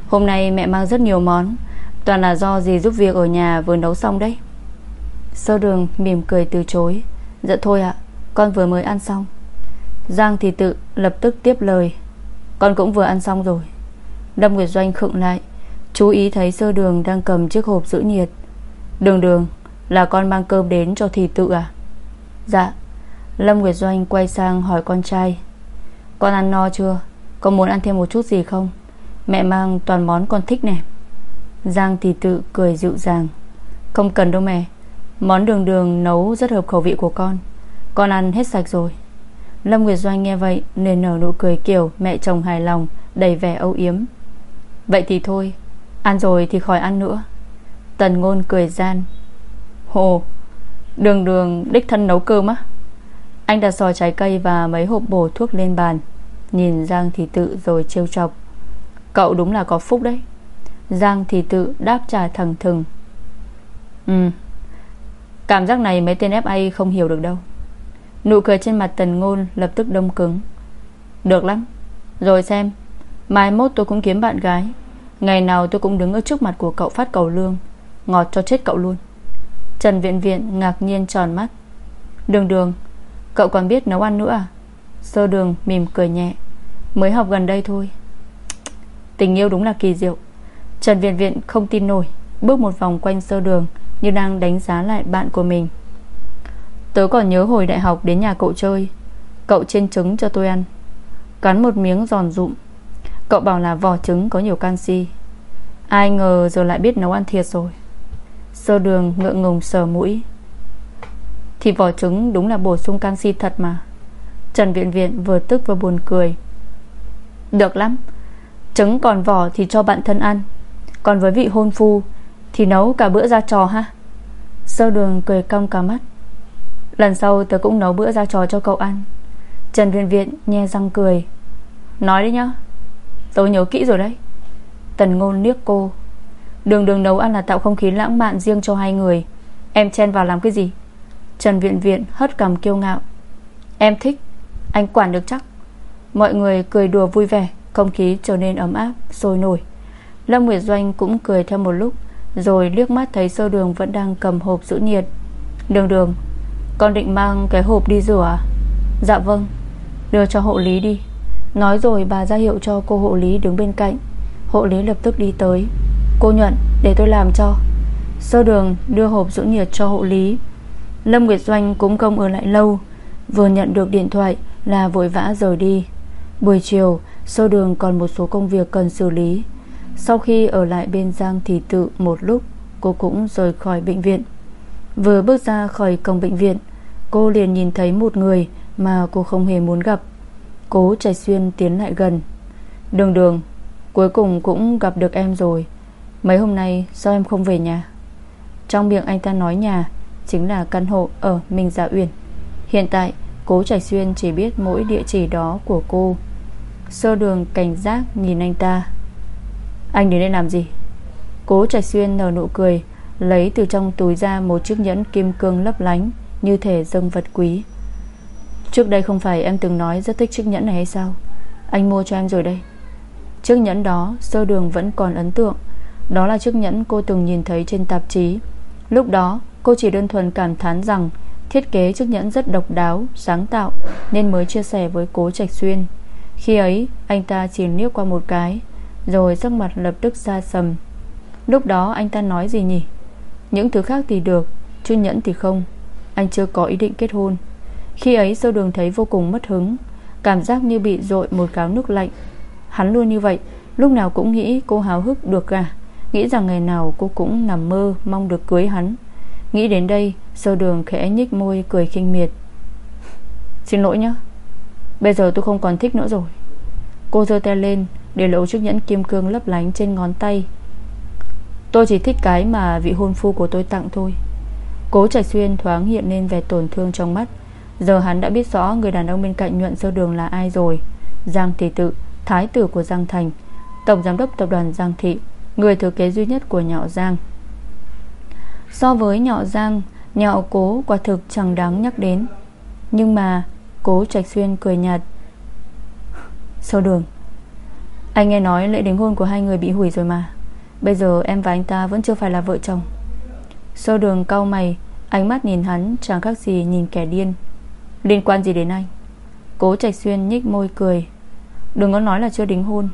Hôm nay mẹ mang rất nhiều món. Toàn là do gì giúp việc ở nhà vừa nấu xong đấy. Sơ đường, mỉm cười từ chối. Dạ thôi ạ, Con vừa mới ăn xong. Giang thì tự lập tức tiếp lời. Con cũng vừa ăn xong rồi. Lâm Nguyệt Doanh khựng lại, Chú ý thấy sơ đường đang cầm chiếc hộp giữ nhiệt. Đường đường, Là con mang cơm đến cho thì tự à? Dạ. Lâm Nguyệt Doanh quay sang hỏi con trai. Con ăn no chưa? Con muốn ăn thêm một chút gì không? Mẹ mang toàn món con thích nè Giang thì tự cười dịu dàng. Không cần đâu mẹ, Món đường đường nấu rất hợp khẩu vị của con. Con ăn hết sạch rồi. Lâm Nguyệt Doanh nghe vậy nên nở nụ cười kiểu Mẹ chồng hài lòng, Đầy vẻ âu yếm. Vậy thì thôi, Ăn rồi thì khỏi ăn nữa. Tần ngôn cười gian. Hồ, Đường đường đích thân nấu cơm á. Anh đặt sò trái cây và mấy hộp bổ thuốc lên bàn. Nhìn Giang thì tự rồi trêu chọc. Cậu đúng là có phúc đấy. Giang thì tự đáp trả thẳng thừng. Ừ Cảm giác này mấy tên FA không hiểu được đâu. Nụ cười trên mặt tần ngôn Lập tức đông cứng. Được lắm. Rồi xem, Mai mốt tôi cũng kiếm bạn gái. Ngày nào tôi cũng đứng ở trước mặt của cậu phát cầu lương. Ngọt cho chết cậu luôn. Trần Viện Viện ngạc nhiên tròn mắt. Đường đường, Cậu còn biết nấu ăn nữa à? Sơ đường mỉm cười nhẹ. Mới học gần đây thôi. Tình yêu đúng là kỳ diệu. Trần Viện Viện không tin nổi, Bước một vòng quanh sơ đường Như đang đánh giá lại bạn của mình. Tớ còn nhớ hồi đại học đến nhà cậu chơi, Cậu chiên trứng cho tôi ăn. Cắn một miếng giòn rụm, Cậu bảo là vỏ trứng có nhiều canxi. Ai ngờ giờ lại biết nấu ăn thiệt rồi. Sơ đường ngượng ngùng sờ mũi. Thì vỏ trứng đúng là bổ sung canxi thật mà. Trần Viện Viện vừa tức vừa buồn cười. Được lắm Trứng còn vỏ thì cho bạn thân ăn. Còn với vị hôn phu Thì nấu cả bữa ra trò ha. Sơ đường cười cong cả mắt. Lần sau tớ cũng nấu bữa ra trò cho cậu ăn. Trần Viện Viện nhe răng cười. Nói đi nhá. Tớ nhớ kỹ rồi đấy. Tần ngôn liếc cô. Đường đường nấu ăn là tạo không khí lãng mạn riêng cho hai người. Em chen vào làm cái gì? Trần Viện Viện hất cằm kiêu ngạo. Em thích. Anh quản được chắc. Mọi người cười đùa vui vẻ. Không khí trở nên ấm áp, sôi nổi. Lâm Nguyệt Doanh cũng cười theo một lúc Rồi liếc mắt thấy sơ đường vẫn đang cầm hộp giữ nhiệt. Đường đường Con định mang cái hộp đi rửa à? Dạ vâng Đưa cho hộ lý đi. Nói rồi bà ra hiệu cho cô hộ lý đứng bên cạnh. Hộ lý lập tức đi tới. Cô nhuận để tôi làm cho. Sơ đường đưa hộp giữ nhiệt cho hộ lý. Lâm Nguyệt Doanh cũng không ở lại lâu. Vừa nhận được điện thoại Là vội vã rời đi. Buổi chiều sau đường còn một số công việc cần xử lý. Sau khi ở lại bên Giang Thị Tự một lúc, Cô cũng rời khỏi bệnh viện. Vừa bước ra khỏi cổng bệnh viện, Cô liền nhìn thấy một người Mà cô không hề muốn gặp. Cố Trạch Xuyên tiến lại gần. Đường đường, Cuối cùng cũng gặp được em rồi. Mấy hôm nay sao em không về nhà? Trong miệng anh ta nói nhà Chính là căn hộ ở Minh Dạ Uyển. Hiện tại, Cố Trạch Xuyên chỉ biết mỗi địa chỉ đó của cô. Sơ đường cảnh giác nhìn anh ta. Anh đến đây làm gì? Cố Trạch Xuyên nở nụ cười, Lấy từ trong túi ra một chiếc nhẫn kim cương lấp lánh Như thể dâng vật quý. Trước đây không phải em từng nói rất thích chiếc nhẫn này hay sao? Anh mua cho em rồi đây. Chiếc nhẫn đó, sơ đường vẫn còn ấn tượng. Đó là chiếc nhẫn cô từng nhìn thấy trên tạp chí. Lúc đó, cô chỉ đơn thuần cảm thán rằng Thiết kế chiếc nhẫn rất độc đáo, Sáng tạo, Nên mới chia sẻ với cố Trạch Xuyên. Khi ấy, anh ta chỉ liếc qua một cái, Rồi sắc mặt lập tức xa sầm. Lúc đó anh ta nói gì nhỉ? Những thứ khác thì được, Chứ nhẫn thì không. Anh chưa có ý định kết hôn. Khi ấy, sâu đường thấy vô cùng mất hứng, Cảm giác như bị dội một cáo nước lạnh. Hắn luôn như vậy, Lúc nào cũng nghĩ cô háo hức được cả Nghĩ rằng ngày nào cô cũng nằm mơ, Mong được cưới hắn. Nghĩ đến đây, sâu đường khẽ nhích môi, cười khinh miệt. Xin lỗi nhé Bây giờ tôi không còn thích nữa rồi. Cô giơ tay lên Để lộ chiếc nhẫn kim cương lấp lánh trên ngón tay. Tôi chỉ thích cái mà vị hôn phu của tôi tặng thôi. Cố Trạch Xuyên thoáng hiện lên vẻ tổn thương trong mắt. Giờ hắn đã biết rõ người đàn ông bên cạnh nhuận sơ đường là ai rồi. Giang Thị Tự, Thái tử của Giang Thành, Tổng giám đốc tập đoàn Giang Thị, Người thừa kế duy nhất của nhạo Giang. So với nhạo Giang nhạo cố quả thực chẳng đáng nhắc đến. Nhưng mà Cố Trạch Xuyên cười nhạt. Sau đường? Anh nghe nói lễ đính hôn của hai người bị hủy rồi mà. Bây giờ em và anh ta vẫn chưa phải là vợ chồng. Sau đường cau mày, Ánh mắt nhìn hắn chẳng khác gì nhìn kẻ điên. Liên quan gì đến anh? Cố Trạch Xuyên nhích môi cười. Đừng có nói là chưa đính hôn.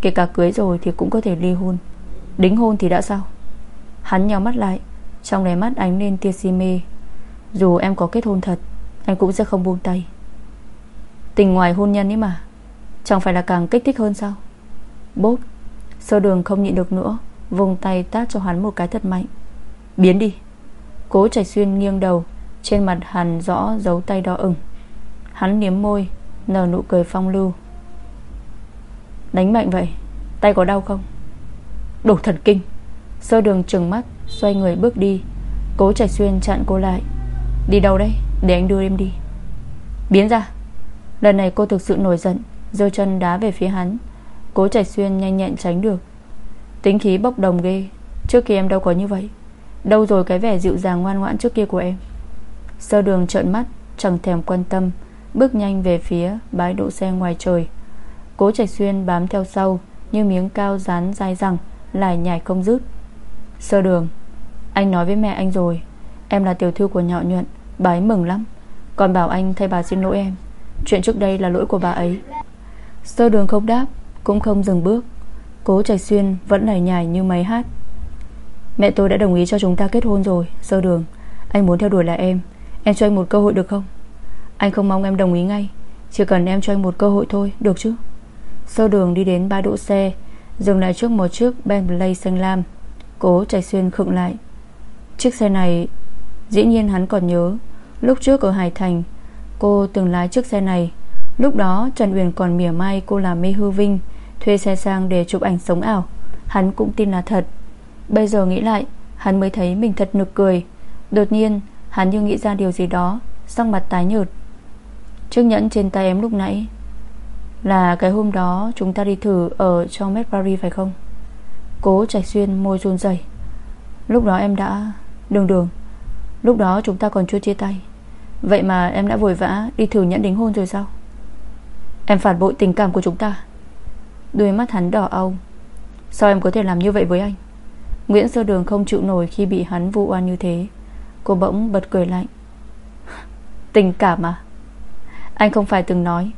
Kể cả cưới rồi thì cũng có thể ly hôn. Đính hôn thì đã sao? Hắn nhau mắt lại, Trong đáy mắt ánh lên tia si mê. Dù em có kết hôn thật anh cũng sẽ không buông tay. Tình ngoài hôn nhân ấy mà. Chẳng phải là càng kích thích hơn sao? Bốp Sơ đường không nhịn được nữa Vùng tay tát cho hắn một cái thật mạnh. Biến đi. Cố trạch xuyên nghiêng đầu, Trên mặt hắn rõ dấu tay đỏ ửng. Hắn liếm môi, Nở nụ cười phong lưu. Đánh mạnh vậy, Tay có đau không? Đổ thần kinh. Sơ đường trừng mắt, Xoay người bước đi. Cố trạch xuyên chặn cô lại. Đi đâu đây để anh đưa em đi. Biến ra. Lần này cô thực sự nổi giận, giơ chân đá về phía hắn. Cố trạch xuyên nhanh nhẹn tránh được. Tính khí bốc đồng ghê, Trước kia em đâu có như vậy. Đâu rồi cái vẻ dịu dàng ngoan ngoãn trước kia của em? Sơ đường trợn mắt, Chẳng thèm quan tâm, Bước nhanh về phía bãi đỗ xe ngoài trời. Cố Trạch Xuyên bám theo sau, Như miếng cao dán dai rằng Lại nhảy không dứt. Sơ đường. Anh nói với mẹ anh rồi, Em là tiểu thư của nhọ nhuận Bà ấy mừng lắm. Còn bảo anh thay bà xin lỗi em. Chuyện trước đây là lỗi của bà ấy. Sơ đường không đáp, Cũng không dừng bước. Cố Trạch Xuyên vẫn lải nhải như máy hát. Mẹ tôi đã đồng ý cho chúng ta kết hôn rồi, Sơ đường. Anh muốn theo đuổi lại em. Em cho anh một cơ hội được không? Anh không mong em đồng ý ngay. Chỉ cần em cho anh một cơ hội thôi, Được chứ? Sơ đường đi đến ba đỗ xe, Dừng lại trước một chiếc Bentley xanh lam. Cố Trạch Xuyên khựng lại. Chiếc xe này Dĩ nhiên hắn còn nhớ, Lúc trước ở Hải Thành, Cô từng lái chiếc xe này. Lúc đó, Trần Uyển còn mỉa mai cô là mê hư vinh, Thuê xe sang để chụp ảnh sống ảo. Hắn cũng tin là thật. Bây giờ nghĩ lại, Hắn mới thấy mình thật nực cười. Đột nhiên, hắn như nghĩ ra điều gì đó sang mặt tái nhợt. Chiếc nhẫn trên tay em lúc nãy, Là cái hôm đó chúng ta đi thử Ở trong Met Paris phải không? Cố trạch xuyên môi run rẩy. Lúc đó em đã, Đường đường. Lúc đó chúng ta còn chưa chia tay. Vậy mà em đã vội vã đi thử nhẫn đính hôn rồi sao? Em phản bội tình cảm của chúng ta. Đôi mắt hắn đỏ âu. Sao em có thể làm như vậy với anh? Nguyễn Sơ Đường không chịu nổi khi bị hắn vu oan như thế. Cô bỗng bật cười lạnh. Tình cảm à? Anh không phải từng nói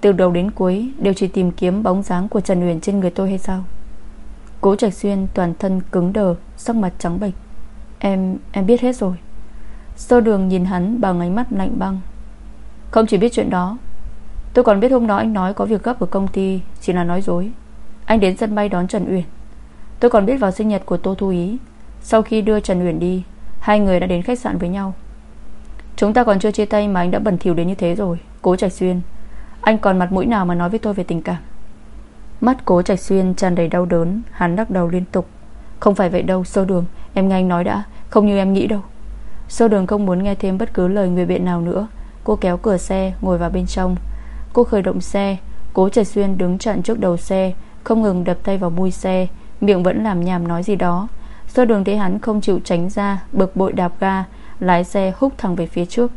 Từ đầu đến cuối đều chỉ tìm kiếm bóng dáng của Trần Uyển trên người tôi hay sao? Cố Trạch Xuyên toàn thân cứng đờ Sắc mặt trắng bệch. Em, em biết hết rồi. Sơ đường nhìn hắn bằng ánh mắt lạnh băng. Không chỉ biết chuyện đó, Tôi còn biết hôm đó anh nói có việc gấp ở công ty, Chỉ là nói dối. Anh đến sân bay đón Trần Uyển. Tôi còn biết vào sinh nhật của Tô Thu Ý. Sau khi đưa Trần Uyển đi, Hai người đã đến khách sạn với nhau. Chúng ta còn chưa chia tay mà anh đã bẩn thỉu đến như thế rồi, Cố Trạch Xuyên. Anh còn mặt mũi nào mà nói với tôi về tình cảm? Mắt Cố Trạch Xuyên tràn đầy đau đớn, Hắn đắc đầu liên tục. Không phải vậy đâu, sơ đường, Em nghe anh nói đã, Không như em nghĩ đâu. Sơ đường không muốn nghe thêm bất cứ lời người biện nào nữa. Cô kéo cửa xe, ngồi vào bên trong. Cô khởi động xe. Cố Trạch Xuyên đứng chặn trước đầu xe, Không ngừng đập tay vào mui xe. Miệng vẫn làm nhảm nói gì đó. Sơ đường thấy hắn không chịu tránh ra, Bực bội đạp ga, Lái xe húc thẳng về phía trước.